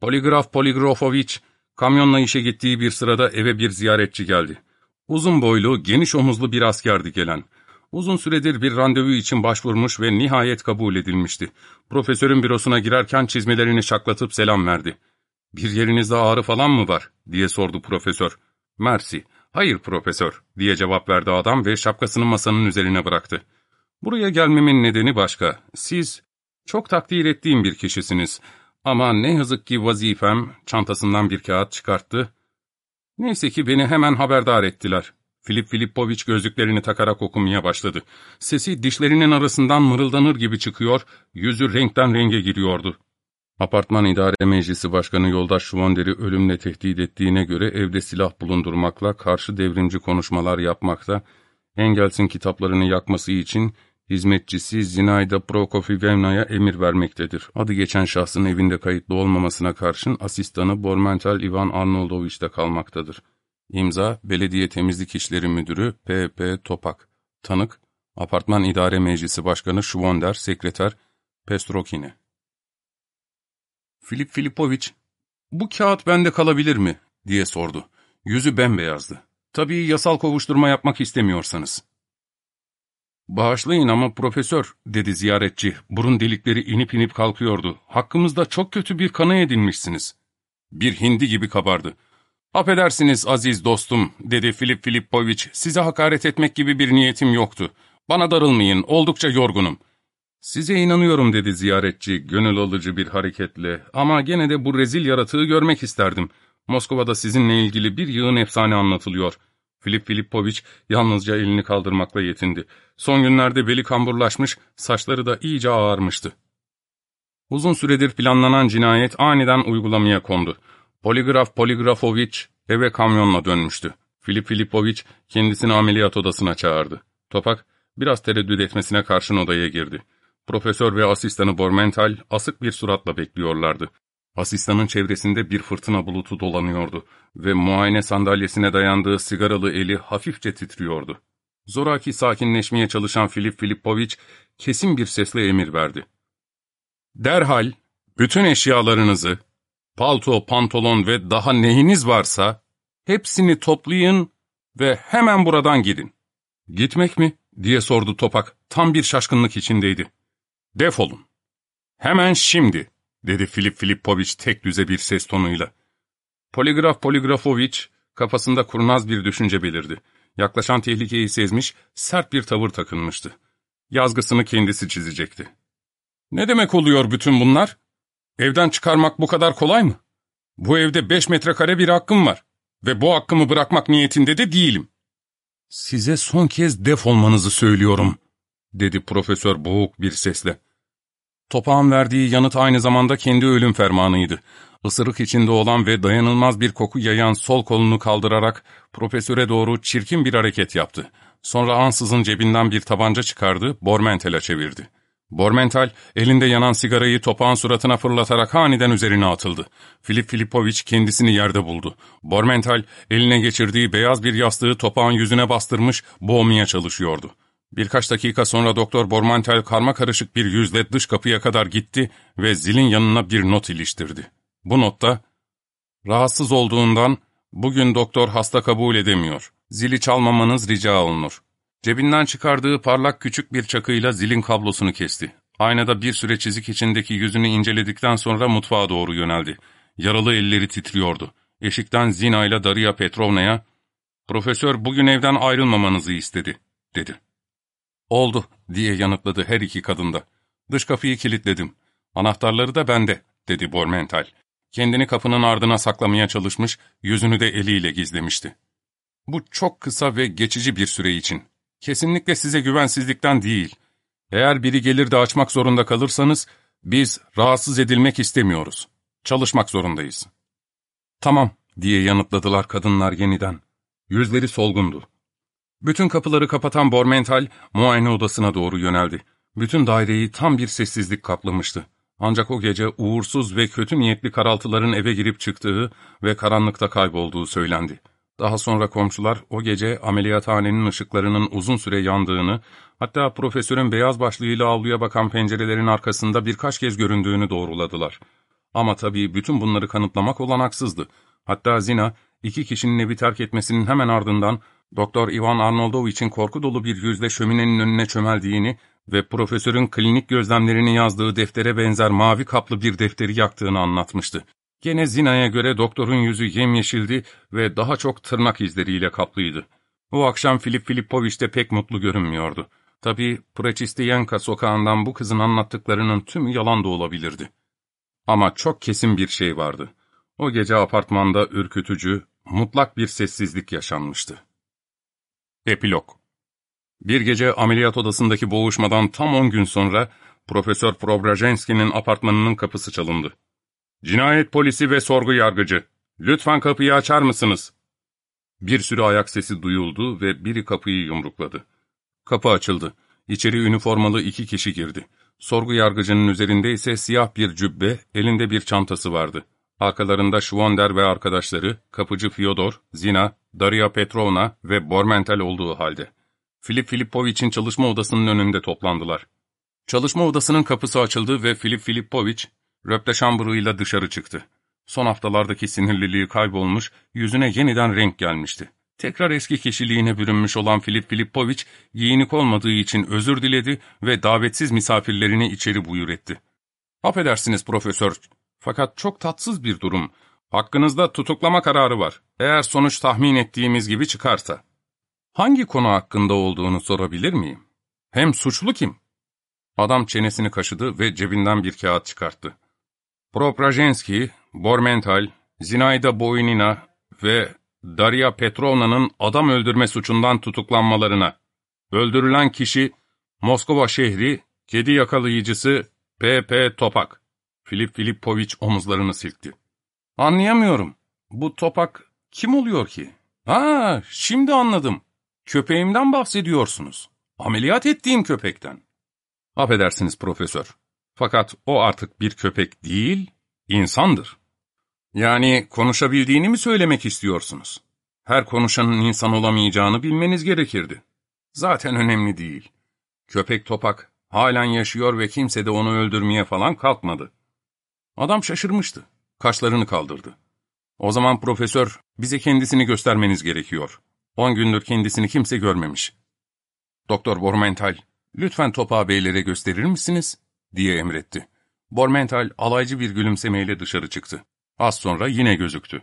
Speaker 1: Poligraf Poligrofoviç, kamyonla işe gittiği bir sırada eve bir ziyaretçi geldi. Uzun boylu, geniş omuzlu bir askerdi gelen. Uzun süredir bir randevu için başvurmuş ve nihayet kabul edilmişti. Profesörün bürosuna girerken çizmelerini şaklatıp selam verdi. ''Bir yerinizde ağrı falan mı var?'' diye sordu profesör. ''Mersi, hayır profesör'' diye cevap verdi adam ve şapkasını masanın üzerine bıraktı. ''Buraya gelmemin nedeni başka. Siz çok takdir ettiğim bir kişisiniz. Ama ne yazık ki vazifem çantasından bir kağıt çıkarttı. Neyse ki beni hemen haberdar ettiler. Filip Filipoviç gözlüklerini takarak okumaya başladı. Sesi dişlerinin arasından mırıldanır gibi çıkıyor, yüzü renkten renge giriyordu. Apartman İdare Meclisi Başkanı Yoldaş Şuvonder'i ölümle tehdit ettiğine göre evde silah bulundurmakla, karşı devrimci konuşmalar yapmakta, Engels'in kitaplarını yakması için hizmetçisi Zinayda Prokofyevna'ya emir vermektedir. Adı geçen şahsın evinde kayıtlı olmamasına karşın asistanı Bormental Ivan Arnoldoviç'te kalmaktadır. İmza Belediye Temizlik İşleri Müdürü P.P. Topak Tanık Apartman İdare Meclisi Başkanı Şuvonder Sekreter Pestrokine Filip Filipoviç, ''Bu kağıt bende kalabilir mi?'' diye sordu. Yüzü bembeyazdı. ''Tabii yasal kovuşturma yapmak istemiyorsanız.'' ''Bağışlayın ama profesör'' dedi ziyaretçi. Burun delikleri inip inip kalkıyordu. ''Hakkımızda çok kötü bir kanı edinmişsiniz.'' Bir hindi gibi kabardı. ''Affedersiniz aziz dostum'' dedi Filip Filipoviç. ''Size hakaret etmek gibi bir niyetim yoktu. Bana darılmayın, oldukça yorgunum.'' ''Size inanıyorum'' dedi ziyaretçi gönül alıcı bir hareketle. ''Ama gene de bu rezil yaratığı görmek isterdim. Moskova'da sizinle ilgili bir yığın efsane anlatılıyor.'' Filip Filipoviç yalnızca elini kaldırmakla yetindi. Son günlerde beli kamburlaşmış, saçları da iyice ağarmıştı. Uzun süredir planlanan cinayet aniden uygulamaya kondu. Poligraf Poligrafoviç eve kamyonla dönmüştü. Filip Filipoviç kendisini ameliyat odasına çağırdı. Topak biraz tereddüt etmesine karşın odaya girdi. Profesör ve asistanı Bormental asık bir suratla bekliyorlardı. Asistanın çevresinde bir fırtına bulutu dolanıyordu ve muayene sandalyesine dayandığı sigaralı eli hafifçe titriyordu. Zoraki sakinleşmeye çalışan Filip Filipoviç kesin bir sesle emir verdi. Derhal bütün eşyalarınızı, palto, pantolon ve daha neyiniz varsa hepsini toplayın ve hemen buradan gidin. Gitmek mi? diye sordu Topak. Tam bir şaşkınlık içindeydi. Defolun. Hemen şimdi, dedi Filip Filipoviç tek düze bir ses tonuyla. Poligraf Poligrafoviç kafasında kurnaz bir düşünce belirdi. Yaklaşan tehlikeyi sezmiş, sert bir tavır takınmıştı. Yazgısını kendisi çizecekti. Ne demek oluyor bütün bunlar? Evden çıkarmak bu kadar kolay mı? Bu evde beş metrekare bir hakkım var ve bu hakkımı bırakmak niyetinde de değilim. Size son kez defolmanızı söylüyorum, dedi profesör boğuk bir sesle. Topağın verdiği yanıt aynı zamanda kendi ölüm fermanıydı. Isırık içinde olan ve dayanılmaz bir koku yayan sol kolunu kaldırarak profesöre doğru çirkin bir hareket yaptı. Sonra ansızın cebinden bir tabanca çıkardı, Bormentel'e çevirdi. Bormental, elinde yanan sigarayı topağın suratına fırlatarak aniden üzerine atıldı. Filip Filipoviç kendisini yerde buldu. Bormental, eline geçirdiği beyaz bir yastığı topağın yüzüne bastırmış, boğmaya çalışıyordu. Birkaç dakika sonra Doktor Bormental karma karışık bir yüzle dış kapıya kadar gitti ve zilin yanına bir not iliştirdi. Bu notta, ''Rahatsız olduğundan bugün doktor hasta kabul edemiyor. Zili çalmamanız rica olunur. Cebinden çıkardığı parlak küçük bir çakıyla zilin kablosunu kesti. Aynada bir süre çizik içindeki yüzünü inceledikten sonra mutfağa doğru yöneldi. Yaralı elleri titriyordu. Eşikten Zina ile Daria Petrovna'ya, ''Profesör bugün evden ayrılmamanızı istedi.'' dedi. ''Oldu.'' diye yanıtladı her iki kadında. ''Dış kapıyı kilitledim. Anahtarları da bende.'' dedi Bormental. Kendini kapının ardına saklamaya çalışmış, yüzünü de eliyle gizlemişti. ''Bu çok kısa ve geçici bir süre için. Kesinlikle size güvensizlikten değil. Eğer biri gelir de açmak zorunda kalırsanız, biz rahatsız edilmek istemiyoruz. Çalışmak zorundayız. Tamam, diye yanıtladılar kadınlar yeniden. Yüzleri solgundu. Bütün kapıları kapatan Bormental, muayene odasına doğru yöneldi. Bütün daireyi tam bir sessizlik kaplamıştı. Ancak o gece uğursuz ve kötü niyetli karaltıların eve girip çıktığı ve karanlıkta kaybolduğu söylendi. Daha sonra komşular o gece ameliyathanenin ışıklarının uzun süre yandığını, hatta profesörün beyaz başlığıyla avluya bakan pencerelerin arkasında birkaç kez göründüğünü doğruladılar. Ama tabii bütün bunları kanıtlamak olanaksızdı. Hatta Zina, iki kişinin evi terk etmesinin hemen ardından Doktor Ivan Arnoldovich'in korku dolu bir yüzle şöminenin önüne çömeldiğini ve profesörün klinik gözlemlerini yazdığı deftere benzer mavi kaplı bir defteri yaktığını anlatmıştı. Gene Zina'ya göre doktorun yüzü yemyeşildi ve daha çok tırnak izleriyle kaplıydı. O akşam Filip Filipoviç de pek mutlu görünmüyordu. Tabii Preçistiyenka sokağından bu kızın anlattıklarının tümü yalan da olabilirdi. Ama çok kesin bir şey vardı. O gece apartmanda ürkütücü, mutlak bir sessizlik yaşanmıştı. Epilog Bir gece ameliyat odasındaki boğuşmadan tam on gün sonra Profesör Probrajenski'nin apartmanının kapısı çalındı. Cinayet polisi ve sorgu yargıcı. Lütfen kapıyı açar mısınız? Bir sürü ayak sesi duyuldu ve biri kapıyı yumrukladı. Kapı açıldı. İçeri üniformalı iki kişi girdi. Sorgu yargıcının üzerinde ise siyah bir cübbe, elinde bir çantası vardı. Arkalarında Schwonder ve arkadaşları, kapıcı Fyodor, Zina, Daria Petrovna ve Bormentel olduğu halde. Filip Filipovich'in çalışma odasının önünde toplandılar. Çalışma odasının kapısı açıldı ve Filip Filipoviç, röpte şambırıyla dışarı çıktı. Son haftalardaki sinirliliği kaybolmuş, yüzüne yeniden renk gelmişti. Tekrar eski kişiliğine bürünmüş olan Filip Filipoviç, giyinik olmadığı için özür diledi ve davetsiz misafirlerini içeri buyur etti. ''Affedersiniz profesör, fakat çok tatsız bir durum. Hakkınızda tutuklama kararı var. Eğer sonuç tahmin ettiğimiz gibi çıkarsa. Hangi konu hakkında olduğunu sorabilir miyim? Hem suçlu kim? Adam çenesini kaşıdı ve cebinden bir kağıt çıkarttı. Proprajenski, Bormental, Zinayda Boynina ve Daria Petrovna'nın adam öldürme suçundan tutuklanmalarına. Öldürülen kişi Moskova şehri, kedi yakalayıcısı P.P. Topak. Filip Filipoviç omuzlarını silkti. Anlayamıyorum. Bu Topak kim oluyor ki? Ha, şimdi anladım. Köpeğimden bahsediyorsunuz. Ameliyat ettiğim köpekten. Affedersiniz profesör. Fakat o artık bir köpek değil, insandır. Yani konuşabildiğini mi söylemek istiyorsunuz? Her konuşanın insan olamayacağını bilmeniz gerekirdi. Zaten önemli değil. Köpek Topak halen yaşıyor ve kimse de onu öldürmeye falan kalkmadı. Adam şaşırmıştı. Kaşlarını kaldırdı. O zaman profesör, bize kendisini göstermeniz gerekiyor. On gündür kendisini kimse görmemiş. Doktor Bormental, lütfen Topa beylere gösterir misiniz? diye emretti. Bormental alaycı bir gülümsemeyle dışarı çıktı. Az sonra yine gözüktü.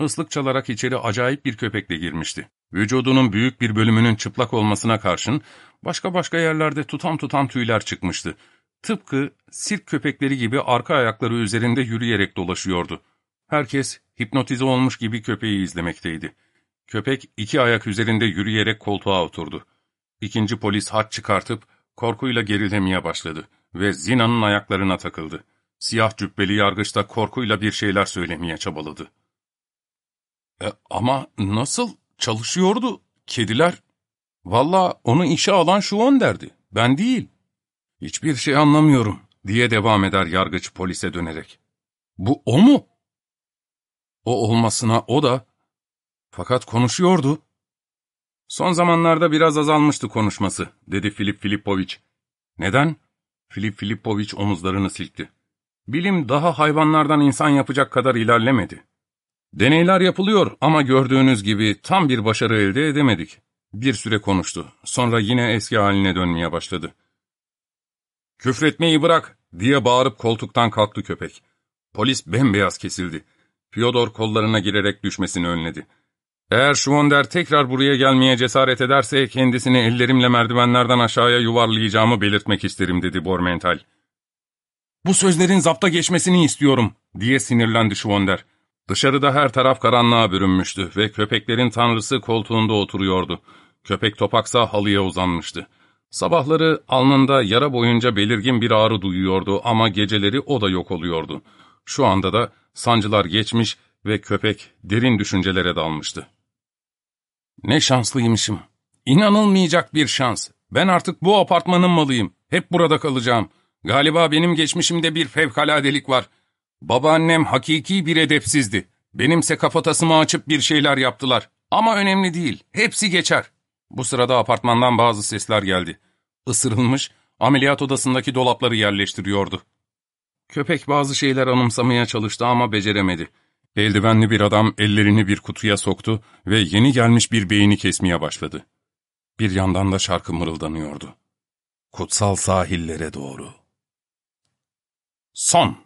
Speaker 1: Islık çalarak içeri acayip bir köpekle girmişti. Vücudunun büyük bir bölümünün çıplak olmasına karşın başka başka yerlerde tutam tutam tüyler çıkmıştı. Tıpkı sirk köpekleri gibi arka ayakları üzerinde yürüyerek dolaşıyordu. Herkes hipnotize olmuş gibi köpeği izlemekteydi. Köpek iki ayak üzerinde yürüyerek koltuğa oturdu. İkinci polis hat çıkartıp korkuyla gerilemeye başladı. ve Zina'nın ayaklarına takıldı. Siyah cübbeli yargıç da korkuyla bir şeyler söylemeye çabaladı. E, ama nasıl? Çalışıyordu. Kediler. Valla onu işe alan şu on derdi. Ben değil. Hiçbir şey anlamıyorum diye devam eder yargıç polise dönerek. Bu o mu? O olmasına o da. Fakat konuşuyordu. Son zamanlarda biraz azalmıştı konuşması, dedi Filip Filipoviç. Neden? Filip Filipoviç omuzlarını silkti. Bilim daha hayvanlardan insan yapacak kadar ilerlemedi. Deneyler yapılıyor ama gördüğünüz gibi tam bir başarı elde edemedik. Bir süre konuştu. Sonra yine eski haline dönmeye başladı. Küfretmeyi bırak diye bağırıp koltuktan kalktı köpek. Polis bembeyaz kesildi. Fyodor kollarına girerek düşmesini önledi. Eğer Schwonder tekrar buraya gelmeye cesaret ederse kendisini ellerimle merdivenlerden aşağıya yuvarlayacağımı belirtmek isterim dedi Bormental. Bu sözlerin zapta geçmesini istiyorum diye sinirlendi Schwonder. Dışarıda her taraf karanlığa bürünmüştü ve köpeklerin tanrısı koltuğunda oturuyordu. Köpek topaksa halıya uzanmıştı. Sabahları alnında yara boyunca belirgin bir ağrı duyuyordu ama geceleri o da yok oluyordu. Şu anda da sancılar geçmiş ve köpek derin düşüncelere dalmıştı. Ne şanslıymışım. İnanılmayacak bir şans. Ben artık bu apartmanın malıyım. Hep burada kalacağım. Galiba benim geçmişimde bir fevkaladelik var. Babaannem hakiki bir edepsizdi. Benimse kafatasımı açıp bir şeyler yaptılar. Ama önemli değil. Hepsi geçer. Bu sırada apartmandan bazı sesler geldi. Isırılmış, ameliyat odasındaki dolapları yerleştiriyordu. Köpek bazı şeyler anımsamaya çalıştı ama beceremedi. Eldivenli bir adam ellerini bir kutuya soktu ve yeni gelmiş bir beyni kesmeye başladı. Bir yandan da şarkı mırıldanıyordu. Kutsal sahillere doğru. Son